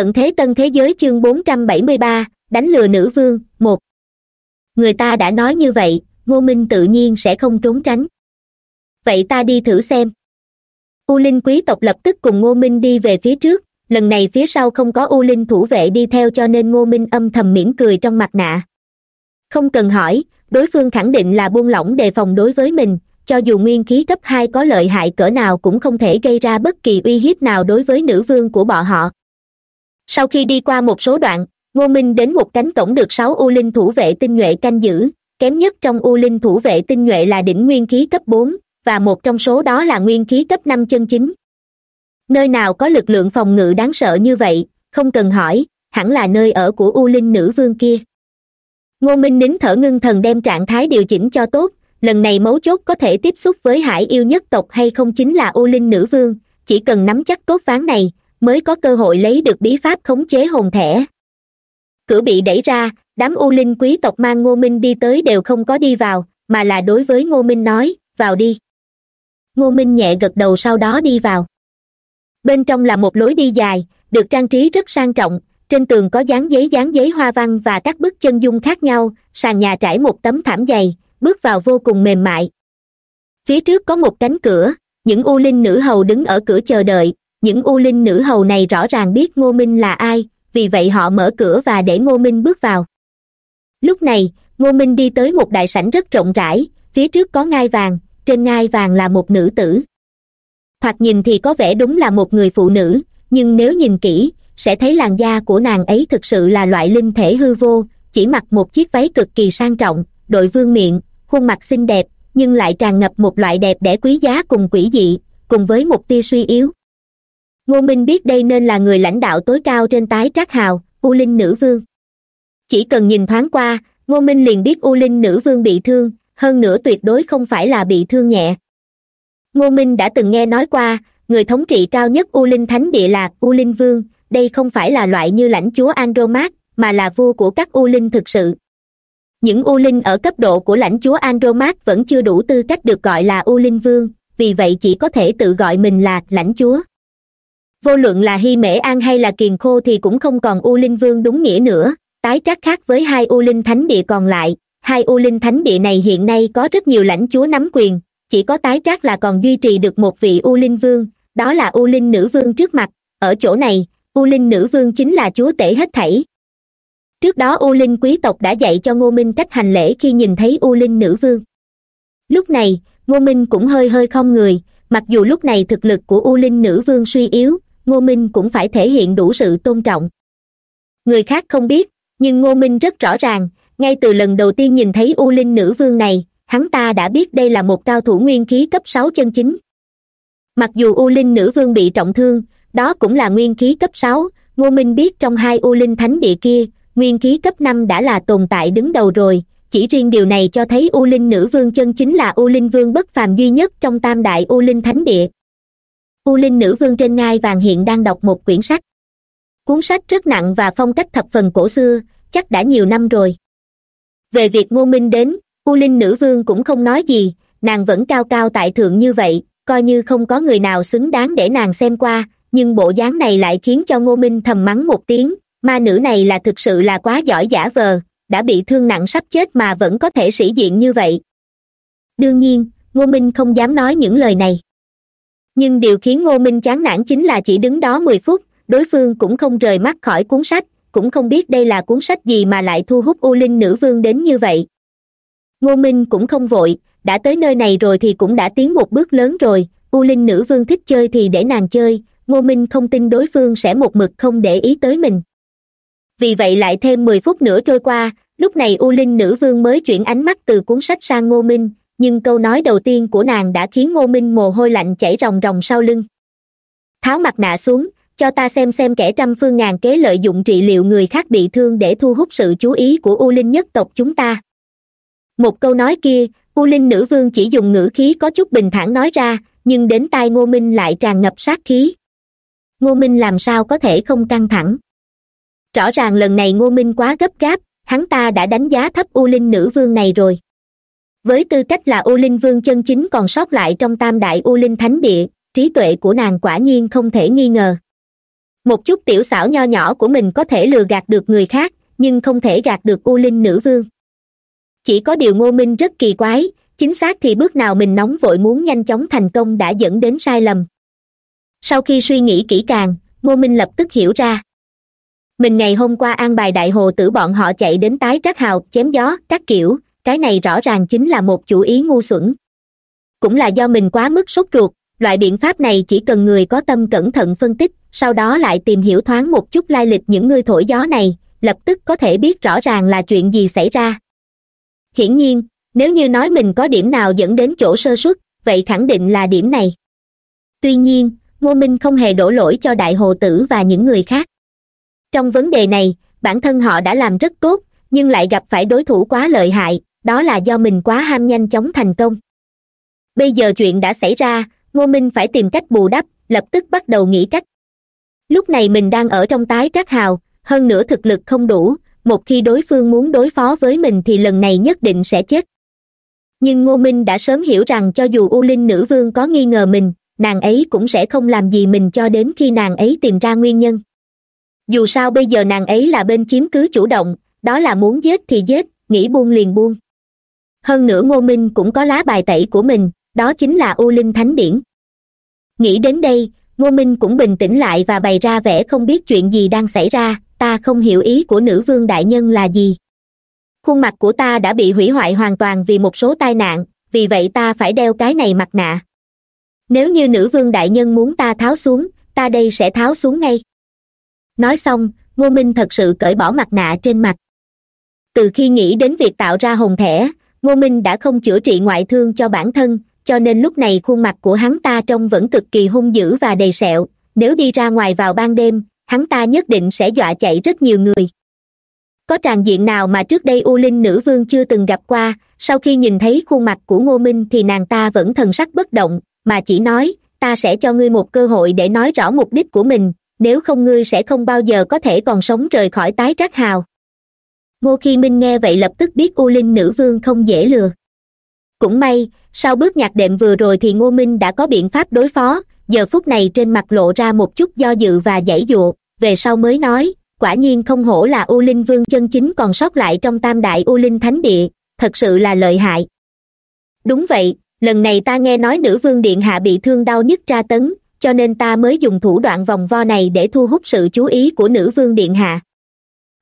tận thế tân thế giới chương bốn trăm bảy mươi ba, đánh lừa nữ vương, một. Người ta đã nói như vậy, ngô minh tự nhiên sẽ không trốn tránh. Vậy ta đi thử xem. U linh quý tộc lập tức cùng ngô minh đi về phía trước, lần này phía sau không có u linh thủ vệ đi theo cho nên ngô minh âm thầm mỉm cười trong mặt nạ. Không cần hỏi, đối phương khẳng định là buông lỏng đề phòng đối với mình, cho dù nguyên khí cấp hai có lợi hại cỡ nào cũng không thể gây ra bất kỳ uy hiếp nào đối với nữ vương của bọn họ sau khi đi qua một số đoạn, ngô minh đến một cánh cổng được sáu u linh thủ vệ tinh nhuệ canh giữ. Kém nhất trong u linh thủ vệ tinh nhuệ là đỉnh nguyên khí cấp bốn, và một trong số đó là nguyên khí cấp năm chân chính. Nơi nào có lực lượng phòng ngự đáng sợ như vậy, không cần hỏi, hẳn là nơi ở của u linh nữ vương kia. Ngô minh nín thở ngưng thần đem trạng thái điều chỉnh cho tốt, lần này mấu chốt có thể tiếp xúc với hải yêu nhất tộc hay không chính là u linh nữ vương, chỉ cần nắm chắc tốt ván này mới có cơ hội lấy được bí pháp khống chế hồn thẻ. Cửa bị đẩy ra, đám u linh quý tộc mang ngô minh đi tới đều không có đi vào, mà là đối với ngô minh nói, vào đi. Ngô minh nhẹ gật đầu sau đó đi vào. Bên trong là một lối đi dài, được trang trí rất sang trọng, trên tường có dán giấy dán giấy hoa văn và các bức chân dung khác nhau, sàn nhà trải một tấm thảm dày, bước vào vô cùng mềm mại. Phía trước có một cánh cửa, những u linh nữ hầu đứng ở cửa chờ đợi những u linh nữ hầu này rõ ràng biết ngô minh là ai, vì vậy họ mở cửa và để ngô minh bước vào. Lúc này, ngô minh đi tới một đại sảnh rất rộng rãi, phía trước có ngai vàng, trên ngai vàng là một nữ tử. Thoạt nhìn thì có vẻ đúng là một người phụ nữ, nhưng nếu nhìn kỹ, sẽ thấy làn da của nàng ấy thực sự là loại linh thể hư vô, chỉ mặc một chiếc váy cực kỳ sang trọng, đội vương miệng, khuôn mặt xinh đẹp, nhưng lại tràn ngập một loại đẹp đẽ quý giá cùng quỷ dị, cùng với một tia suy yếu ngô minh biết đây nên là người lãnh đạo tối cao trên tái trác hào, u linh nữ vương. Chỉ cần nhìn thoáng qua, ngô minh liền biết u linh nữ vương bị thương, hơn nữa tuyệt đối không phải là bị thương nhẹ. Ngô minh đã từng nghe nói qua, người thống trị cao nhất u linh thánh địa là u linh vương, đây không phải là loại như lãnh chúa andromat mà là vua của các u linh thực sự. Những u linh ở cấp độ của lãnh chúa andromat vẫn chưa đủ tư cách được gọi là u linh vương, vì vậy chỉ có thể tự gọi mình là lãnh chúa vô luận là hy mễ an hay là kiền khô thì cũng không còn u linh vương đúng nghĩa nữa. Tái trác khác với hai u linh thánh địa còn lại. Hai u linh thánh địa này hiện nay có rất nhiều lãnh chúa nắm quyền. Chỉ có tái trác là còn duy trì được một vị u linh vương, đó là u linh nữ vương trước mặt. Ở chỗ này, u linh nữ vương chính là chúa tể hết thảy. Trước đó u linh quý tộc đã dạy cho ngô minh cách hành lễ khi nhìn thấy u linh nữ vương. Lúc này, ngô minh cũng hơi hơi không người, mặc dù lúc này thực lực của u linh nữ vương suy yếu ngô minh cũng phải thể hiện đủ sự tôn trọng. Người khác không biết, nhưng ngô minh rất rõ ràng, ngay từ lần đầu tiên nhìn thấy u linh nữ vương này, hắn ta đã biết đây là một cao thủ nguyên khí cấp sáu chân chính. Mặc dù u linh nữ vương bị trọng thương, đó cũng là nguyên khí cấp sáu, ngô minh biết trong hai u linh thánh địa kia, nguyên khí cấp năm đã là tồn tại đứng đầu rồi, chỉ riêng điều này cho thấy u linh nữ vương chân chính là u linh vương bất phàm duy nhất trong tam đại u linh thánh địa u linh nữ vương trên ngai vàng hiện đang đọc một quyển sách. Cuốn sách rất nặng và phong cách thập phần cổ xưa, chắc đã nhiều năm rồi. Về việc ngô minh đến, u linh nữ vương cũng không nói gì, nàng vẫn cao cao tại thượng như vậy, coi như không có người nào xứng đáng để nàng xem qua, nhưng bộ dáng này lại khiến cho ngô minh thầm mắng một tiếng, ma nữ này là thực sự là quá giỏi giả vờ, đã bị thương nặng sắp chết mà vẫn có thể sĩ diện như vậy. Đương nhiên, ngô minh không dám nói những lời này nhưng điều khiến ngô minh chán nản chính là chỉ đứng đó mười phút, đối phương cũng không rời mắt khỏi cuốn sách, cũng không biết đây là cuốn sách gì mà lại thu hút u linh nữ vương đến như vậy. Ngô minh cũng không vội, đã tới nơi này rồi thì cũng đã tiến một bước lớn rồi, u linh nữ vương thích chơi thì để nàng chơi, ngô minh không tin đối phương sẽ một mực không để ý tới mình. Vì vậy lại thêm mười phút nữa trôi qua, lúc này u linh nữ vương mới chuyển ánh mắt từ cuốn sách sang ngô minh nhưng câu nói đầu tiên của nàng đã khiến ngô minh mồ hôi lạnh chảy ròng ròng sau lưng. Tháo mặt nạ xuống, cho ta xem xem kẻ trăm phương ngàn kế lợi dụng trị liệu người khác bị thương để thu hút sự chú ý của u linh nhất tộc chúng ta. Một câu nói kia, u linh nữ vương chỉ dùng ngữ khí có chút bình thản nói ra, nhưng đến tai ngô minh lại tràn ngập sát khí. Ngô minh làm sao có thể không căng thẳng? Rõ ràng lần này ngô minh quá gấp gáp, hắn ta đã đánh giá thấp u linh nữ vương này rồi với tư cách là u linh vương chân chính còn sót lại trong tam đại u linh thánh địa, trí tuệ của nàng quả nhiên không thể nghi ngờ. Một chút tiểu xảo nho nhỏ của mình có thể lừa gạt được người khác, nhưng không thể gạt được u linh nữ vương. Chỉ có điều ngô minh rất kỳ quái, chính xác thì bước nào mình nóng vội muốn nhanh chóng thành công đã dẫn đến sai lầm. Sau khi suy nghĩ kỹ càng, ngô minh lập tức hiểu ra. Mình ngày hôm qua an bài đại hồ tử bọn họ chạy đến tái trác hào, chém gió, các kiểu cái này rõ ràng chính là một chủ ý ngu xuẩn. Cũng là do mình quá mức sốt ruột, loại biện pháp này chỉ cần người có tâm cẩn thận phân tích, sau đó lại tìm hiểu thoáng một chút lai lịch những người thổi gió này, lập tức có thể biết rõ ràng là chuyện gì xảy ra. Hiển nhiên, nếu như nói mình có điểm nào dẫn đến chỗ sơ xuất vậy khẳng định là điểm này. Tuy nhiên, ngô minh không hề đổ lỗi cho đại hồ tử và những người khác. Trong vấn đề này, bản thân họ đã làm rất tốt, nhưng lại gặp phải đối thủ quá lợi hại đó là do mình quá ham nhanh chóng thành công. Bây giờ chuyện đã xảy ra, ngô minh phải tìm cách bù đắp, lập tức bắt đầu nghĩ cách. Lúc này mình đang ở trong tái trác hào, hơn nữa thực lực không đủ, một khi đối phương muốn đối phó với mình thì lần này nhất định sẽ chết. Nhưng ngô minh đã sớm hiểu rằng cho dù u linh nữ vương có nghi ngờ mình, nàng ấy cũng sẽ không làm gì mình cho đến khi nàng ấy tìm ra nguyên nhân. Dù sao bây giờ nàng ấy là bên chiếm cứ chủ động, đó là muốn giết thì giết, nghĩ buông liền buông hơn nữa ngô minh cũng có lá bài tẩy của mình, đó chính là u linh thánh điển. Nghĩ đến đây, ngô minh cũng bình tĩnh lại và bày ra vẻ không biết chuyện gì đang xảy ra, ta không hiểu ý của nữ vương đại nhân là gì. Khuôn mặt của ta đã bị hủy hoại hoàn toàn vì một số tai nạn, vì vậy ta phải đeo cái này mặt nạ. Nếu như nữ vương đại nhân muốn ta tháo xuống, ta đây sẽ tháo xuống ngay. Nói xong, ngô minh thật sự cởi bỏ mặt nạ trên mặt. Từ khi nghĩ đến việc tạo ra hồn thẻ ngô minh đã không chữa trị ngoại thương cho bản thân, cho nên lúc này khuôn mặt của hắn ta trông vẫn cực kỳ hung dữ và đầy sẹo. Nếu đi ra ngoài vào ban đêm, hắn ta nhất định sẽ dọa chạy rất nhiều người. Có tràng diện nào mà trước đây u linh nữ vương chưa từng gặp qua, sau khi nhìn thấy khuôn mặt của ngô minh thì nàng ta vẫn thần sắc bất động, mà chỉ nói, ta sẽ cho ngươi một cơ hội để nói rõ mục đích của mình, nếu không ngươi sẽ không bao giờ có thể còn sống rời khỏi tái trác hào ngô khi minh nghe vậy lập tức biết u linh nữ vương không dễ lừa. Cũng may, sau bước nhạc đệm vừa rồi thì ngô minh đã có biện pháp đối phó, giờ phút này trên mặt lộ ra một chút do dự và giãy dụa, về sau mới nói, quả nhiên không hổ là u linh vương chân chính còn sót lại trong tam đại u linh thánh địa, thật sự là lợi hại. Đúng vậy, lần này ta nghe nói nữ vương điện hạ bị thương đau nhất tra tấn, cho nên ta mới dùng thủ đoạn vòng vo này để thu hút sự chú ý của nữ vương điện hạ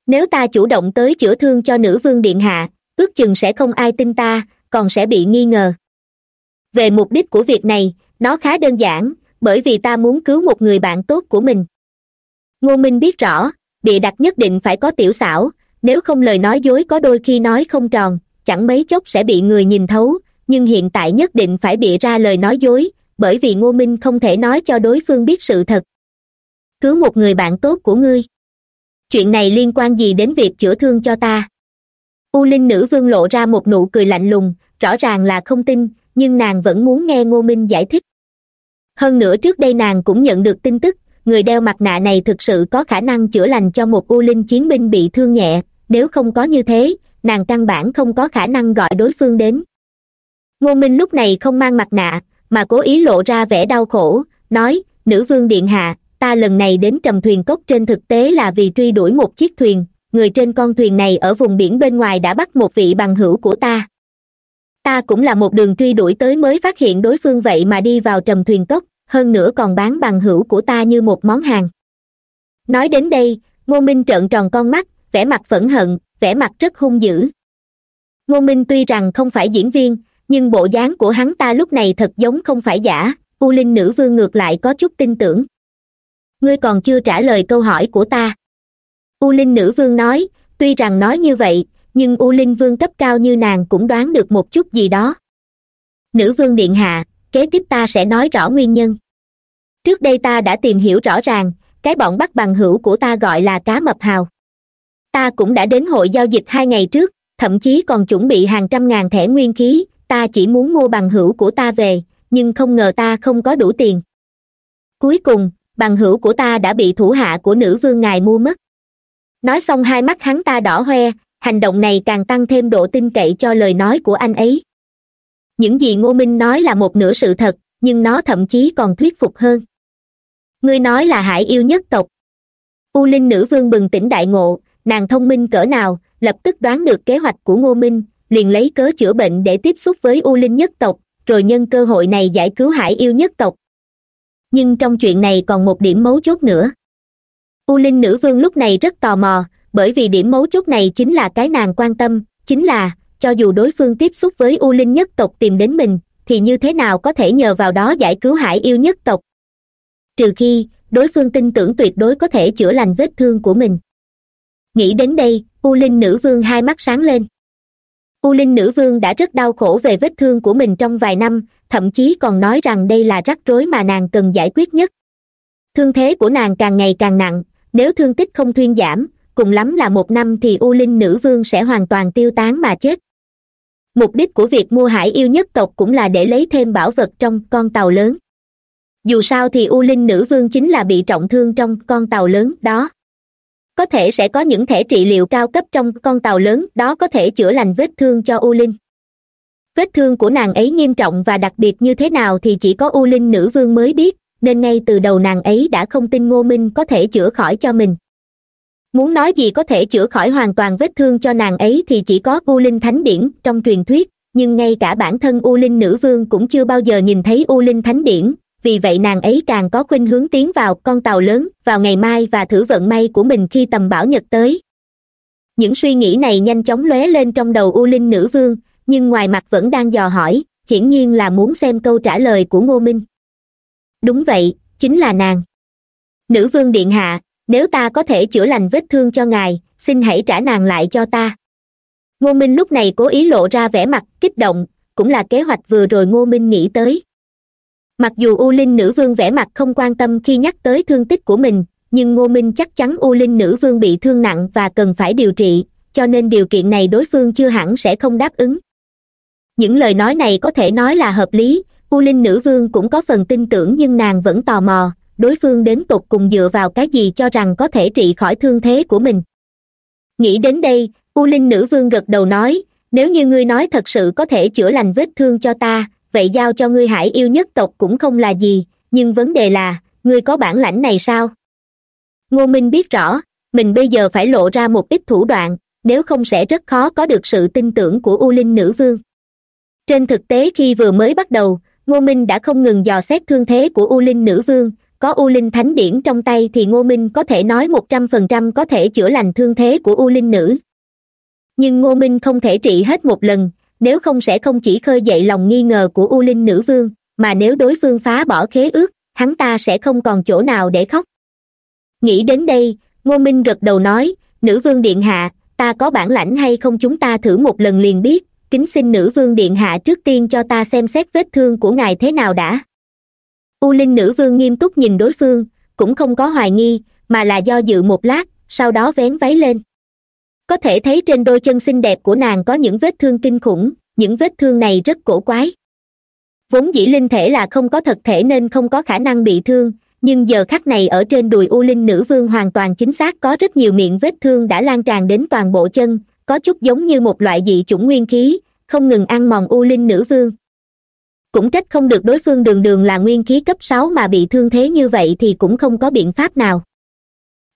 nếu ta chủ động tới chữa thương cho nữ vương điện hạ, ước chừng sẽ không ai tin ta, còn sẽ bị nghi ngờ. Về mục đích của việc này, nó khá đơn giản, bởi vì ta muốn cứu một người bạn tốt của mình. Ngô minh biết rõ, bịa đặt nhất định phải có tiểu xảo, nếu không lời nói dối có đôi khi nói không tròn, chẳng mấy chốc sẽ bị người nhìn thấu, nhưng hiện tại nhất định phải bịa ra lời nói dối, bởi vì ngô minh không thể nói cho đối phương biết sự thật. Cứu một người bạn tốt của ngươi chuyện này liên quan gì đến việc chữa thương cho ta? U linh nữ vương lộ ra một nụ cười lạnh lùng, rõ ràng là không tin, nhưng nàng vẫn muốn nghe ngô minh giải thích. Hơn nữa trước đây nàng cũng nhận được tin tức, người đeo mặt nạ này thực sự có khả năng chữa lành cho một u linh chiến binh bị thương nhẹ, nếu không có như thế, nàng căn bản không có khả năng gọi đối phương đến. Ngô minh lúc này không mang mặt nạ, mà cố ý lộ ra vẻ đau khổ, nói, nữ vương điện hạ ta lần này đến trầm thuyền cốc trên thực tế là vì truy đuổi một chiếc thuyền, người trên con thuyền này ở vùng biển bên ngoài đã bắt một vị bằng hữu của ta. Ta cũng là một đường truy đuổi tới mới phát hiện đối phương vậy mà đi vào trầm thuyền cốc, hơn nữa còn bán bằng hữu của ta như một món hàng. Nói đến đây, ngô minh trợn tròn con mắt, vẻ mặt phẫn hận, vẻ mặt rất hung dữ. Ngô minh tuy rằng không phải diễn viên, nhưng bộ dáng của hắn ta lúc này thật giống không phải giả, u linh nữ vương ngược lại có chút tin tưởng ngươi còn chưa trả lời câu hỏi của ta. U linh nữ vương nói, tuy rằng nói như vậy, nhưng u linh vương cấp cao như nàng cũng đoán được một chút gì đó. Nữ vương điện hạ, kế tiếp ta sẽ nói rõ nguyên nhân. Trước đây ta đã tìm hiểu rõ ràng, cái bọn bắt bằng hữu của ta gọi là cá mập hào. Ta cũng đã đến hội giao dịch hai ngày trước, thậm chí còn chuẩn bị hàng trăm ngàn thẻ nguyên khí, ta chỉ muốn mua bằng hữu của ta về, nhưng không ngờ ta không có đủ tiền. Cuối cùng bằng hữu của ta đã bị thủ hạ của nữ vương ngài mua mất. Nói xong hai mắt hắn ta đỏ hoe, hành động này càng tăng thêm độ tin cậy cho lời nói của anh ấy. Những gì ngô minh nói là một nửa sự thật, nhưng nó thậm chí còn thuyết phục hơn. Ngươi nói là hải yêu nhất tộc. U linh nữ vương bừng tỉnh đại ngộ, nàng thông minh cỡ nào, lập tức đoán được kế hoạch của ngô minh, liền lấy cớ chữa bệnh để tiếp xúc với u linh nhất tộc, rồi nhân cơ hội này giải cứu hải yêu nhất tộc nhưng trong chuyện này còn một điểm mấu chốt nữa. U linh nữ vương lúc này rất tò mò, bởi vì điểm mấu chốt này chính là cái nàng quan tâm, chính là, cho dù đối phương tiếp xúc với u linh nhất tộc tìm đến mình, thì như thế nào có thể nhờ vào đó giải cứu hải yêu nhất tộc? Trừ khi, đối phương tin tưởng tuyệt đối có thể chữa lành vết thương của mình. Nghĩ đến đây, u linh nữ vương hai mắt sáng lên u linh nữ vương đã rất đau khổ về vết thương của mình trong vài năm, thậm chí còn nói rằng đây là rắc rối mà nàng cần giải quyết nhất. Thương thế của nàng càng ngày càng nặng, nếu thương tích không thuyên giảm, cùng lắm là một năm thì u linh nữ vương sẽ hoàn toàn tiêu tán mà chết. Mục đích của việc mua hải yêu nhất tộc cũng là để lấy thêm bảo vật trong con tàu lớn. Dù sao thì u linh nữ vương chính là bị trọng thương trong con tàu lớn đó có thể sẽ có những thẻ trị liệu cao cấp trong con tàu lớn, đó có thể chữa lành vết thương cho u linh. Vết thương của nàng ấy nghiêm trọng và đặc biệt như thế nào thì chỉ có u linh nữ vương mới biết, nên ngay từ đầu nàng ấy đã không tin ngô minh có thể chữa khỏi cho mình. Muốn nói gì có thể chữa khỏi hoàn toàn vết thương cho nàng ấy thì chỉ có u linh thánh điển trong truyền thuyết, nhưng ngay cả bản thân u linh nữ vương cũng chưa bao giờ nhìn thấy u linh thánh điển vì vậy nàng ấy càng có khuynh hướng tiến vào con tàu lớn, vào ngày mai và thử vận may của mình khi tầm bảo nhật tới. Những suy nghĩ này nhanh chóng lóe lên trong đầu u linh nữ vương, nhưng ngoài mặt vẫn đang dò hỏi, hiển nhiên là muốn xem câu trả lời của ngô minh. Đúng vậy, chính là nàng. Nữ vương điện hạ, nếu ta có thể chữa lành vết thương cho ngài, xin hãy trả nàng lại cho ta. Ngô minh lúc này cố ý lộ ra vẻ mặt kích động, cũng là kế hoạch vừa rồi ngô minh nghĩ tới mặc dù u linh nữ vương vẻ mặt không quan tâm khi nhắc tới thương tích của mình, nhưng ngô minh chắc chắn u linh nữ vương bị thương nặng và cần phải điều trị, cho nên điều kiện này đối phương chưa hẳn sẽ không đáp ứng. Những lời nói này có thể nói là hợp lý, u linh nữ vương cũng có phần tin tưởng nhưng nàng vẫn tò mò, đối phương đến tột cùng dựa vào cái gì cho rằng có thể trị khỏi thương thế của mình. Nghĩ đến đây, u linh nữ vương gật đầu nói, nếu như ngươi nói thật sự có thể chữa lành vết thương cho ta vậy giao cho ngươi hải yêu nhất tộc cũng không là gì, nhưng vấn đề là, ngươi có bản lãnh này sao? Ngô minh biết rõ, mình bây giờ phải lộ ra một ít thủ đoạn, nếu không sẽ rất khó có được sự tin tưởng của u linh nữ vương. Trên thực tế khi vừa mới bắt đầu, ngô minh đã không ngừng dò xét thương thế của u linh nữ vương, có u linh thánh điển trong tay thì ngô minh có thể nói một trăm phần trăm có thể chữa lành thương thế của u linh nữ. Nhưng ngô minh không thể trị hết một lần nếu không sẽ không chỉ khơi dậy lòng nghi ngờ của u linh nữ vương, mà nếu đối phương phá bỏ khế ước, hắn ta sẽ không còn chỗ nào để khóc. Nghĩ đến đây, ngô minh gật đầu nói, nữ vương điện hạ, ta có bản lãnh hay không chúng ta thử một lần liền biết, kính xin nữ vương điện hạ trước tiên cho ta xem xét vết thương của ngài thế nào đã. U linh nữ vương nghiêm túc nhìn đối phương, cũng không có hoài nghi, mà là do dự một lát, sau đó vén váy lên có thể thấy trên đôi chân xinh đẹp của nàng có những vết thương kinh khủng, những vết thương này rất cổ quái. Vốn dĩ linh thể là không có thật thể nên không có khả năng bị thương, nhưng giờ khắc này ở trên đùi u linh nữ vương hoàn toàn chính xác có rất nhiều miệng vết thương đã lan tràn đến toàn bộ chân, có chút giống như một loại dị chủng nguyên khí, không ngừng ăn mòn u linh nữ vương. Cũng trách không được đối phương đường đường là nguyên khí cấp sáu mà bị thương thế như vậy thì cũng không có biện pháp nào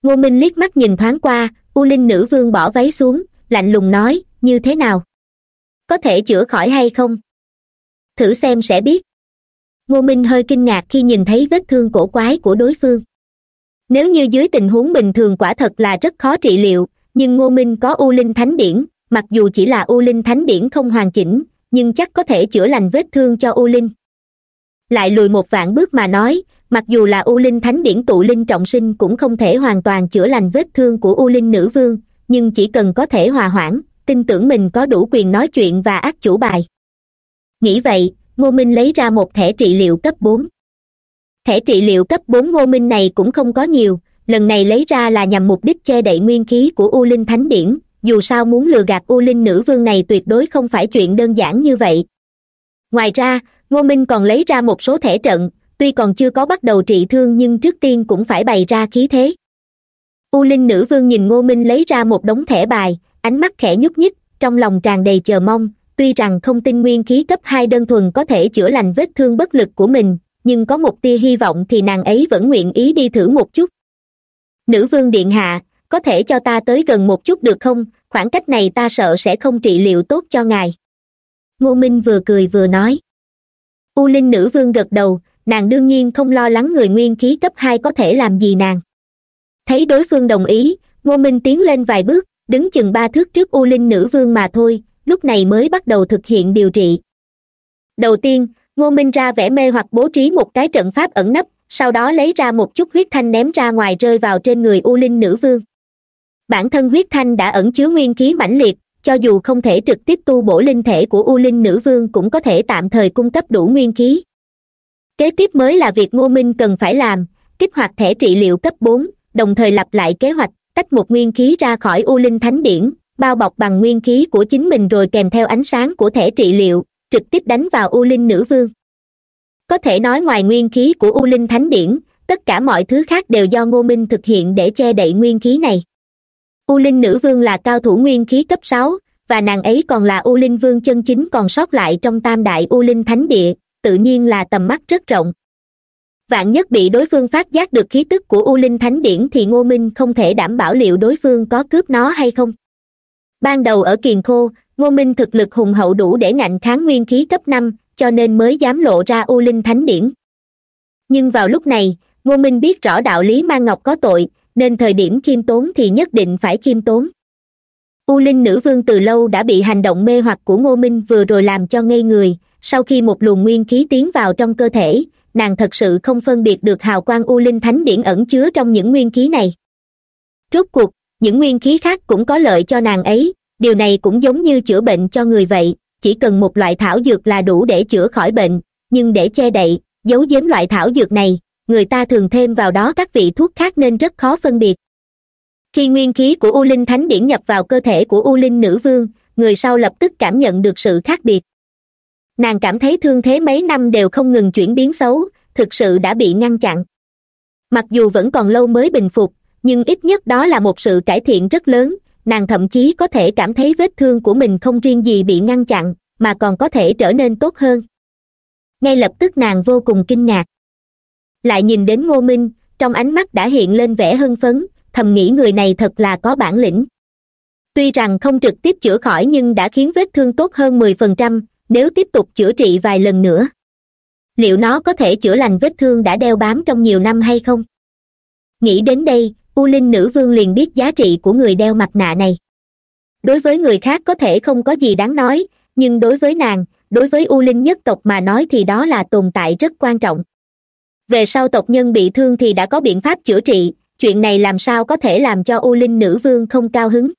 ngô minh liếc mắt nhìn thoáng qua, u linh nữ vương bỏ váy xuống, lạnh lùng nói, như thế nào? Có thể chữa khỏi hay không? Thử xem sẽ biết. Ngô minh hơi kinh ngạc khi nhìn thấy vết thương cổ quái của đối phương. Nếu như dưới tình huống bình thường quả thật là rất khó trị liệu, nhưng ngô minh có u linh thánh điển, mặc dù chỉ là u linh thánh điển không hoàn chỉnh, nhưng chắc có thể chữa lành vết thương cho u linh. Lại lùi một vạn bước mà nói mặc dù là u linh thánh điển tụ linh trọng sinh cũng không thể hoàn toàn chữa lành vết thương của u linh nữ vương, nhưng chỉ cần có thể hòa hoãn, tin tưởng mình có đủ quyền nói chuyện và ác chủ bài. Nghĩ vậy, ngô minh lấy ra một thẻ trị liệu cấp bốn. Thẻ trị liệu cấp bốn ngô minh này cũng không có nhiều, lần này lấy ra là nhằm mục đích che đậy nguyên khí của u linh thánh điển, dù sao muốn lừa gạt u linh nữ vương này tuyệt đối không phải chuyện đơn giản như vậy. Ngoài ra, ngô minh còn lấy ra một số thẻ trận tuy còn chưa có bắt đầu trị thương nhưng trước tiên cũng phải bày ra khí thế. U linh nữ vương nhìn ngô minh lấy ra một đống thẻ bài, ánh mắt khẽ nhúc nhích, trong lòng tràn đầy chờ mong, tuy rằng không tin nguyên khí cấp hai đơn thuần có thể chữa lành vết thương bất lực của mình, nhưng có một tia hy vọng thì nàng ấy vẫn nguyện ý đi thử một chút. Nữ vương điện hạ, có thể cho ta tới gần một chút được không? Khoảng cách này ta sợ sẽ không trị liệu tốt cho ngài. Ngô minh vừa cười vừa nói. U linh nữ vương gật đầu nàng đương nhiên không lo lắng người nguyên khí cấp hai có thể làm gì nàng. Thấy đối phương đồng ý, ngô minh tiến lên vài bước, đứng chừng ba thước trước u linh nữ vương mà thôi, lúc này mới bắt đầu thực hiện điều trị. Đầu tiên, ngô minh ra vẻ mê hoặc bố trí một cái trận pháp ẩn nấp, sau đó lấy ra một chút huyết thanh ném ra ngoài rơi vào trên người u linh nữ vương. Bản thân huyết thanh đã ẩn chứa nguyên khí mãnh liệt, cho dù không thể trực tiếp tu bổ linh thể của u linh nữ vương cũng có thể tạm thời cung cấp đủ nguyên khí kế tiếp mới là việc ngô minh cần phải làm, kích hoạt thẻ trị liệu cấp bốn, đồng thời lặp lại kế hoạch, tách một nguyên khí ra khỏi u linh thánh điển, bao bọc bằng nguyên khí của chính mình rồi kèm theo ánh sáng của thẻ trị liệu, trực tiếp đánh vào u linh nữ vương. Có thể nói ngoài nguyên khí của u linh thánh điển, tất cả mọi thứ khác đều do ngô minh thực hiện để che đậy nguyên khí này. U linh nữ vương là cao thủ nguyên khí cấp sáu, và nàng ấy còn là u linh vương chân chính còn sót lại trong tam đại u linh thánh địa tự nhiên là tầm mắt rất rộng. Vạn nhất bị đối phương phát giác được khí tức của u linh thánh điển thì ngô minh không thể đảm bảo liệu đối phương có cướp nó hay không. Ban đầu ở kiền khô, ngô minh thực lực hùng hậu đủ để ngạnh kháng nguyên khí cấp năm, cho nên mới dám lộ ra u linh thánh điển. Nhưng vào lúc này, ngô minh biết rõ đạo lý mang ngọc có tội, nên thời điểm khiêm tốn thì nhất định phải khiêm tốn. U linh nữ vương từ lâu đã bị hành động mê hoặc của ngô minh vừa rồi làm cho ngây người sau khi một luồng nguyên khí tiến vào trong cơ thể, nàng thật sự không phân biệt được hào quang u linh thánh điển ẩn chứa trong những nguyên khí này. Rốt cuộc, những nguyên khí khác cũng có lợi cho nàng ấy, điều này cũng giống như chữa bệnh cho người vậy, chỉ cần một loại thảo dược là đủ để chữa khỏi bệnh, nhưng để che đậy, giấu giếm loại thảo dược này, người ta thường thêm vào đó các vị thuốc khác nên rất khó phân biệt. Khi nguyên khí của u linh thánh điển nhập vào cơ thể của u linh nữ vương, người sau lập tức cảm nhận được sự khác biệt nàng cảm thấy thương thế mấy năm đều không ngừng chuyển biến xấu, thực sự đã bị ngăn chặn. Mặc dù vẫn còn lâu mới bình phục, nhưng ít nhất đó là một sự cải thiện rất lớn, nàng thậm chí có thể cảm thấy vết thương của mình không riêng gì bị ngăn chặn, mà còn có thể trở nên tốt hơn. Ngay lập tức nàng vô cùng kinh ngạc. Lại nhìn đến ngô minh, trong ánh mắt đã hiện lên vẻ hưng phấn, thầm nghĩ người này thật là có bản lĩnh. Tuy rằng không trực tiếp chữa khỏi nhưng đã khiến vết thương tốt hơn mười phần trăm nếu tiếp tục chữa trị vài lần nữa. Liệu nó có thể chữa lành vết thương đã đeo bám trong nhiều năm hay không? Nghĩ đến đây, u linh nữ vương liền biết giá trị của người đeo mặt nạ này. Đối với người khác có thể không có gì đáng nói, nhưng đối với nàng, đối với u linh nhất tộc mà nói thì đó là tồn tại rất quan trọng. Về sau tộc nhân bị thương thì đã có biện pháp chữa trị, chuyện này làm sao có thể làm cho u linh nữ vương không cao hứng?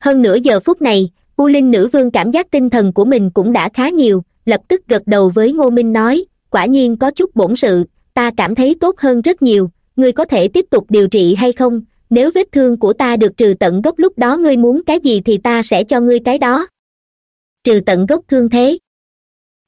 Hơn nửa giờ phút này u linh nữ vương cảm giác tinh thần của mình cũng đã khá nhiều, lập tức gật đầu với ngô minh nói, quả nhiên có chút bổn sự, ta cảm thấy tốt hơn rất nhiều, ngươi có thể tiếp tục điều trị hay không, nếu vết thương của ta được trừ tận gốc lúc đó ngươi muốn cái gì thì ta sẽ cho ngươi cái đó. Trừ tận gốc thương thế.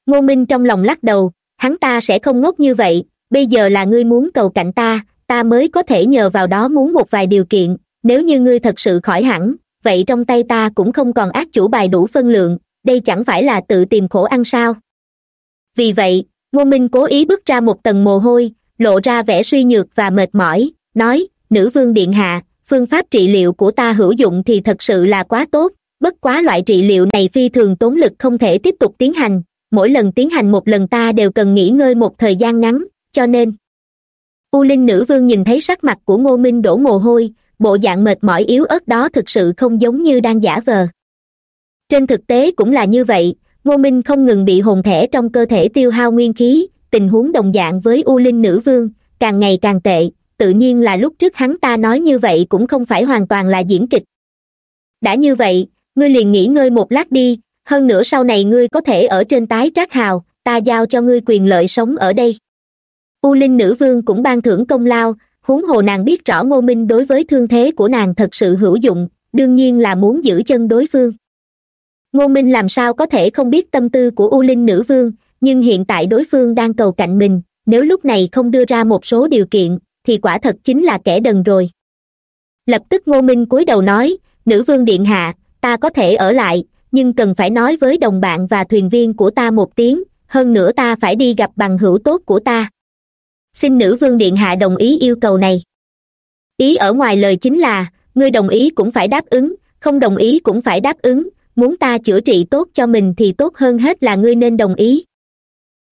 Ngô minh trong lòng lắc đầu, hắn ta sẽ không ngốc như vậy, bây giờ là ngươi muốn cầu cạnh ta ta mới có thể nhờ vào đó muốn một vài điều kiện, nếu như ngươi thật sự khỏi hẳn vậy trong tay ta cũng không còn ác chủ bài đủ phân lượng, đây chẳng phải là tự tìm khổ ăn sao? Vì vậy, ngô minh cố ý bước ra một tầng mồ hôi, lộ ra vẻ suy nhược và mệt mỏi, nói, nữ vương điện hạ, phương pháp trị liệu của ta hữu dụng thì thật sự là quá tốt, bất quá loại trị liệu này phi thường tốn lực không thể tiếp tục tiến hành, mỗi lần tiến hành một lần ta đều cần nghỉ ngơi một thời gian ngắn, cho nên. U linh nữ vương nhìn thấy sắc mặt của ngô minh đổ mồ hôi bộ dạng mệt mỏi yếu ớt đó thực sự không giống như đang giả vờ. Trên thực tế cũng là như vậy, ngô minh không ngừng bị hồn thẻ trong cơ thể tiêu hao nguyên khí, tình huống đồng dạng với u linh nữ vương, càng ngày càng tệ, tự nhiên là lúc trước hắn ta nói như vậy cũng không phải hoàn toàn là diễn kịch. Đã như vậy, ngươi liền nghỉ ngơi một lát đi, hơn nữa sau này ngươi có thể ở trên tái trác hào, ta giao cho ngươi quyền lợi sống ở đây. U linh nữ vương cũng ban thưởng công lao huống hồ nàng biết rõ ngô minh đối với thương thế của nàng thật sự hữu dụng, đương nhiên là muốn giữ chân đối phương. Ngô minh làm sao có thể không biết tâm tư của u linh nữ vương, nhưng hiện tại đối phương đang cầu cạnh mình, nếu lúc này không đưa ra một số điều kiện, thì quả thật chính là kẻ đần rồi. Lập tức ngô minh cúi đầu nói, nữ vương điện hạ, ta có thể ở lại, nhưng cần phải nói với đồng bạn và thuyền viên của ta một tiếng, hơn nữa ta phải đi gặp bằng hữu tốt của ta xin nữ vương điện hạ đồng ý yêu cầu này. Ý ở ngoài lời chính là, ngươi đồng ý cũng phải đáp ứng, không đồng ý cũng phải đáp ứng, muốn ta chữa trị tốt cho mình thì tốt hơn hết là ngươi nên đồng ý.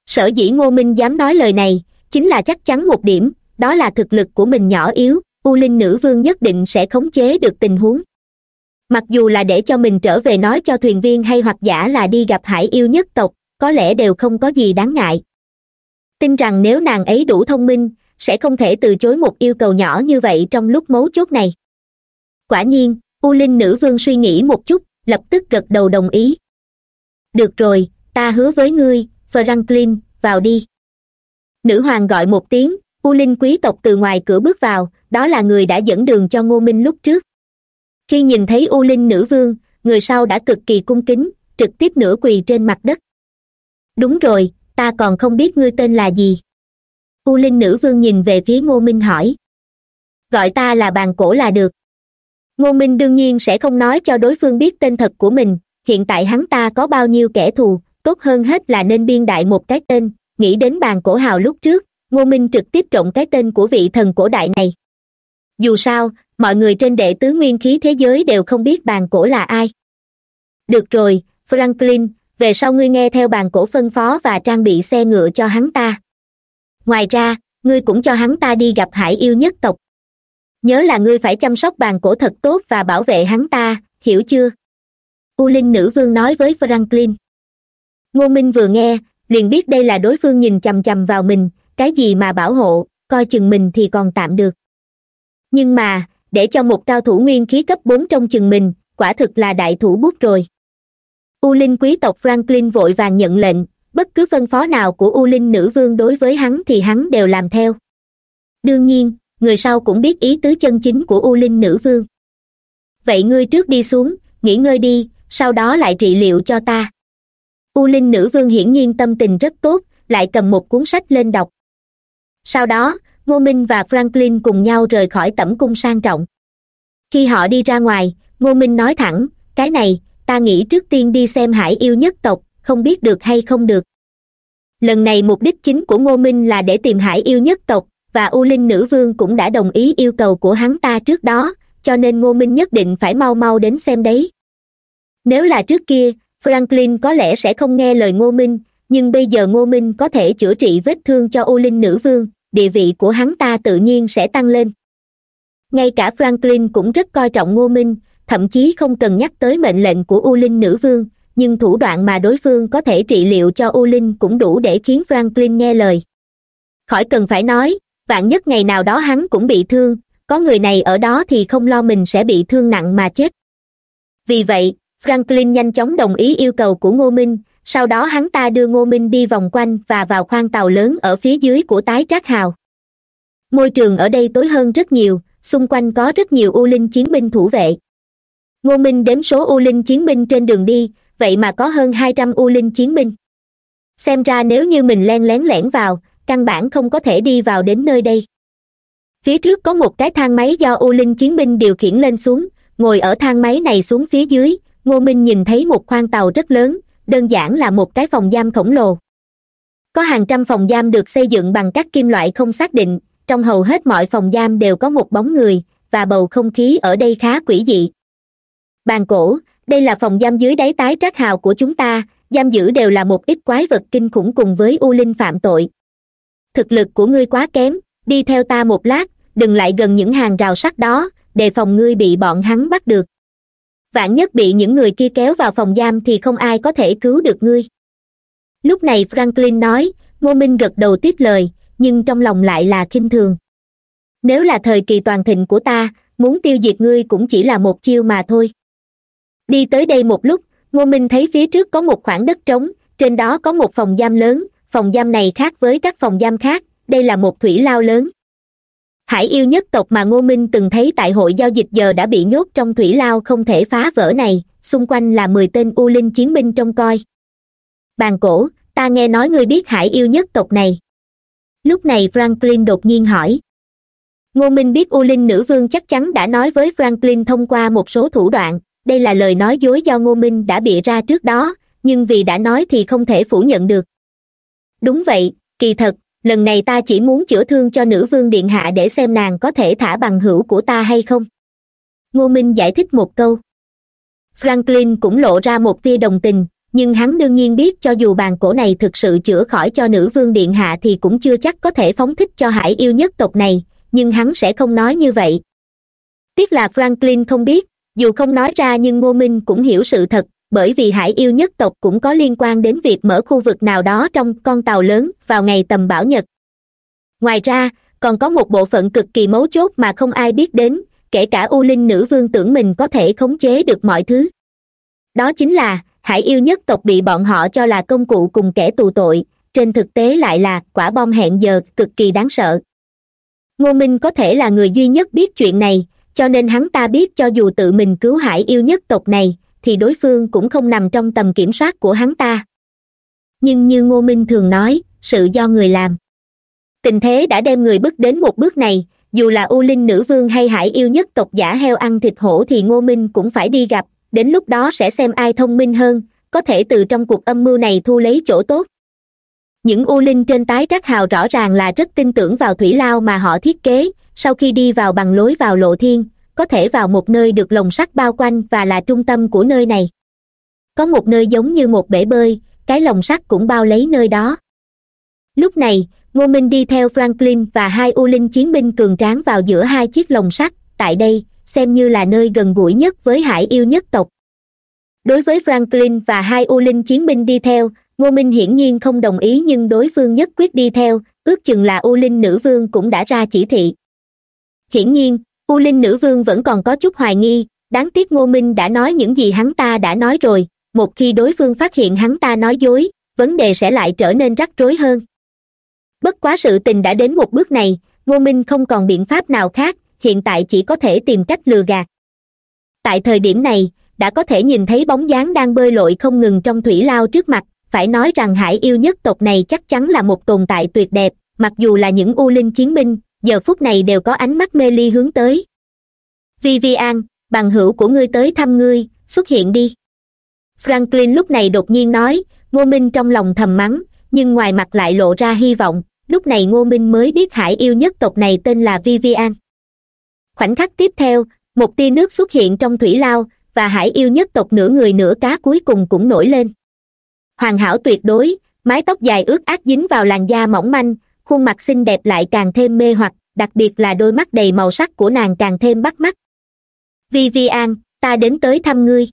Sở dĩ ngô minh dám nói lời này, chính là chắc chắn một điểm, đó là thực lực của mình nhỏ yếu, u linh nữ vương nhất định sẽ khống chế được tình huống. Mặc dù là để cho mình trở về nói cho thuyền viên hay hoặc giả là đi gặp hải yêu nhất tộc, có lẽ đều không có gì đáng ngại tin rằng nếu nàng ấy đủ thông minh, sẽ không thể từ chối một yêu cầu nhỏ như vậy trong lúc mấu chốt này. Quả nhiên, u linh nữ vương suy nghĩ một chút, lập tức gật đầu đồng ý. Được rồi, ta hứa với ngươi, franklin, vào đi. Nữ hoàng gọi một tiếng, u linh quý tộc từ ngoài cửa bước vào, đó là người đã dẫn đường cho ngô minh lúc trước. Khi nhìn thấy u linh nữ vương, người sau đã cực kỳ cung kính, trực tiếp nửa quỳ trên mặt đất. Đúng rồi ta còn không biết ngươi tên là gì. U linh nữ vương nhìn về phía ngô minh hỏi. Gọi ta là bàn cổ là được. Ngô minh đương nhiên sẽ không nói cho đối phương biết tên thật của mình, hiện tại hắn ta có bao nhiêu kẻ thù, tốt hơn hết là nên biên đại một cái tên, nghĩ đến bàn cổ hào lúc trước, ngô minh trực tiếp trộn cái tên của vị thần cổ đại này. Dù sao, mọi người trên đệ tứ nguyên khí thế giới đều không biết bàn cổ là ai. Được rồi, franklin về sau ngươi nghe theo bàn cổ phân phó và trang bị xe ngựa cho hắn ta. Ngoài ra, ngươi cũng cho hắn ta đi gặp hải yêu nhất tộc. Nhớ là ngươi phải chăm sóc bàn cổ thật tốt và bảo vệ hắn ta, hiểu chưa? U linh nữ vương nói với franklin. Ngô minh vừa nghe, liền biết đây là đối phương nhìn chằm chằm vào mình, cái gì mà bảo hộ, coi chừng mình thì còn tạm được. Nhưng mà, để cho một cao thủ nguyên khí cấp bốn trong chừng mình, quả thực là đại thủ bút rồi u linh quý tộc franklin vội vàng nhận lệnh, bất cứ phân phó nào của u linh nữ vương đối với hắn thì hắn đều làm theo. Đương nhiên, người sau cũng biết ý tứ chân chính của u linh nữ vương. Vậy ngươi trước đi xuống, nghỉ ngơi đi, sau đó lại trị liệu cho ta. U linh nữ vương hiển nhiên tâm tình rất tốt, lại cầm một cuốn sách lên đọc. Sau đó, ngô minh và franklin cùng nhau rời khỏi tẩm cung sang trọng. Khi họ đi ra ngoài, ngô minh nói thẳng, cái này ta nghĩ trước tiên đi xem hải yêu nhất tộc, không biết được hay không được. Lần này mục đích chính của ngô minh là để tìm hải yêu nhất tộc, và u linh nữ vương cũng đã đồng ý yêu cầu của hắn ta trước đó, cho nên ngô minh nhất định phải mau mau đến xem đấy. Nếu là trước kia, franklin có lẽ sẽ không nghe lời ngô minh, nhưng bây giờ ngô minh có thể chữa trị vết thương cho u linh nữ vương, địa vị của hắn ta tự nhiên sẽ tăng lên. Ngay cả franklin cũng rất coi trọng ngô minh thậm chí không cần nhắc tới mệnh lệnh của u linh nữ vương, nhưng thủ đoạn mà đối phương có thể trị liệu cho u linh cũng đủ để khiến franklin nghe lời. Khỏi cần phải nói, vạn nhất ngày nào đó hắn cũng bị thương, có người này ở đó thì không lo mình sẽ bị thương nặng mà chết. Vì vậy, franklin nhanh chóng đồng ý yêu cầu của ngô minh, sau đó hắn ta đưa ngô minh đi vòng quanh và vào khoang tàu lớn ở phía dưới của tái trác hào. Môi trường ở đây tối hơn rất nhiều, xung quanh có rất nhiều u linh chiến binh thủ vệ ngô minh đếm số u linh chiến binh trên đường đi, vậy mà có hơn hai trăm u linh chiến binh. Xem ra nếu như mình len lén lẻn vào, căn bản không có thể đi vào đến nơi đây. Phía trước có một cái thang máy do u linh chiến binh điều khiển lên xuống, ngồi ở thang máy này xuống phía dưới, ngô minh nhìn thấy một khoang tàu rất lớn, đơn giản là một cái phòng giam khổng lồ. Có hàng trăm phòng giam được xây dựng bằng các kim loại không xác định, trong hầu hết mọi phòng giam đều có một bóng người, và bầu không khí ở đây khá quỷ dị bàn cổ, đây là phòng giam dưới đáy tái trác hào của chúng ta, giam giữ đều là một ít quái vật kinh khủng cùng với u linh phạm tội. Thực lực của ngươi quá kém, đi theo ta một lát, đừng lại gần những hàng rào sắt đó, đề phòng ngươi bị bọn hắn bắt được. Vạn nhất bị những người kia kéo vào phòng giam thì không ai có thể cứu được ngươi. Lúc này franklin nói, ngô minh gật đầu tiếp lời, nhưng trong lòng lại là khinh thường. Nếu là thời kỳ toàn thịnh của ta, muốn tiêu diệt ngươi cũng chỉ là một chiêu mà thôi đi tới đây một lúc, ngô minh thấy phía trước có một khoảng đất trống, trên đó có một phòng giam lớn. Phòng giam này khác với các phòng giam khác, đây là một thủy lao lớn. Hải yêu nhất tộc mà ngô minh từng thấy tại hội giao dịch giờ đã bị nhốt trong thủy lao không thể phá vỡ này, xung quanh là mười tên u linh chiến binh trông coi. Bàn cổ, ta nghe nói ngươi biết hải yêu nhất tộc này. Lúc này franklin đột nhiên hỏi. Ngô minh biết u linh nữ vương chắc chắn đã nói với franklin thông qua một số thủ đoạn đây là lời nói dối do ngô minh đã bịa ra trước đó, nhưng vì đã nói thì không thể phủ nhận được. Đúng vậy, kỳ thật, lần này ta chỉ muốn chữa thương cho nữ vương điện hạ để xem nàng có thể thả bằng hữu của ta hay không. Ngô minh giải thích một câu. Franklin cũng lộ ra một tia đồng tình, nhưng hắn đương nhiên biết cho dù bàn cổ này thực sự chữa khỏi cho nữ vương điện hạ thì cũng chưa chắc có thể phóng thích cho hải yêu nhất tộc này, nhưng hắn sẽ không nói như vậy. Tiếc là franklin không biết dù không nói ra nhưng ngô minh cũng hiểu sự thật, bởi vì hải yêu nhất tộc cũng có liên quan đến việc mở khu vực nào đó trong con tàu lớn vào ngày tầm bảo nhật. Ngoài ra, còn có một bộ phận cực kỳ mấu chốt mà không ai biết đến, kể cả u linh nữ vương tưởng mình có thể khống chế được mọi thứ. Đó chính là, hải yêu nhất tộc bị bọn họ cho là công cụ cùng kẻ tù tội, trên thực tế lại là quả bom hẹn giờ cực kỳ đáng sợ. Ngô minh có thể là người duy nhất biết chuyện này cho nên hắn ta biết cho dù tự mình cứu hải yêu nhất tộc này, thì đối phương cũng không nằm trong tầm kiểm soát của hắn ta. Nhưng như ngô minh thường nói, sự do người làm. Tình thế đã đem người bước đến một bước này, dù là u linh nữ vương hay hải yêu nhất tộc giả heo ăn thịt hổ thì ngô minh cũng phải đi gặp, đến lúc đó sẽ xem ai thông minh hơn, có thể từ trong cuộc âm mưu này thu lấy chỗ tốt. Những u linh trên tái trắc hào rõ ràng là rất tin tưởng vào thủy lao mà họ thiết kế sau khi đi vào bằng lối vào lộ thiên, có thể vào một nơi được lồng sắt bao quanh và là trung tâm của nơi này. Có một nơi giống như một bể bơi, cái lồng sắt cũng bao lấy nơi đó. Lúc này, ngô minh đi theo franklin và hai u linh chiến binh cường tráng vào giữa hai chiếc lồng sắt, tại đây, xem như là nơi gần gũi nhất với hải yêu nhất tộc. Đối với franklin và hai u linh chiến binh đi theo, ngô minh hiển nhiên không đồng ý nhưng đối phương nhất quyết đi theo, ước chừng là u linh nữ vương cũng đã ra chỉ thị hiển nhiên, u linh nữ vương vẫn còn có chút hoài nghi, đáng tiếc ngô minh đã nói những gì hắn ta đã nói rồi, một khi đối phương phát hiện hắn ta nói dối, vấn đề sẽ lại trở nên rắc rối hơn. Bất quá sự tình đã đến một bước này, ngô minh không còn biện pháp nào khác, hiện tại chỉ có thể tìm cách lừa gạt. Tại thời điểm này, đã có thể nhìn thấy bóng dáng đang bơi lội không ngừng trong thủy lao trước mặt, phải nói rằng hải yêu nhất tộc này chắc chắn là một tồn tại tuyệt đẹp, mặc dù là những u linh chiến binh giờ phút này đều có ánh mắt mê ly hướng tới. Vivian, bằng hữu của ngươi tới thăm ngươi, xuất hiện đi. Franklin lúc này đột nhiên nói, ngô minh trong lòng thầm mắng, nhưng ngoài mặt lại lộ ra hy vọng. Lúc này ngô minh mới biết hải yêu nhất tộc này tên là vivian. Khoảnh khắc tiếp theo, một tia nước xuất hiện trong thủy lao, và hải yêu nhất tộc nửa người nửa cá cuối cùng cũng nổi lên. Hoàn hảo tuyệt đối, mái tóc dài ướt át dính vào làn da mỏng manh khuôn mặt xinh đẹp lại càng thêm mê hoặc, đặc biệt là đôi mắt đầy màu sắc của nàng càng thêm bắt mắt. Vivian ta đến tới thăm ngươi.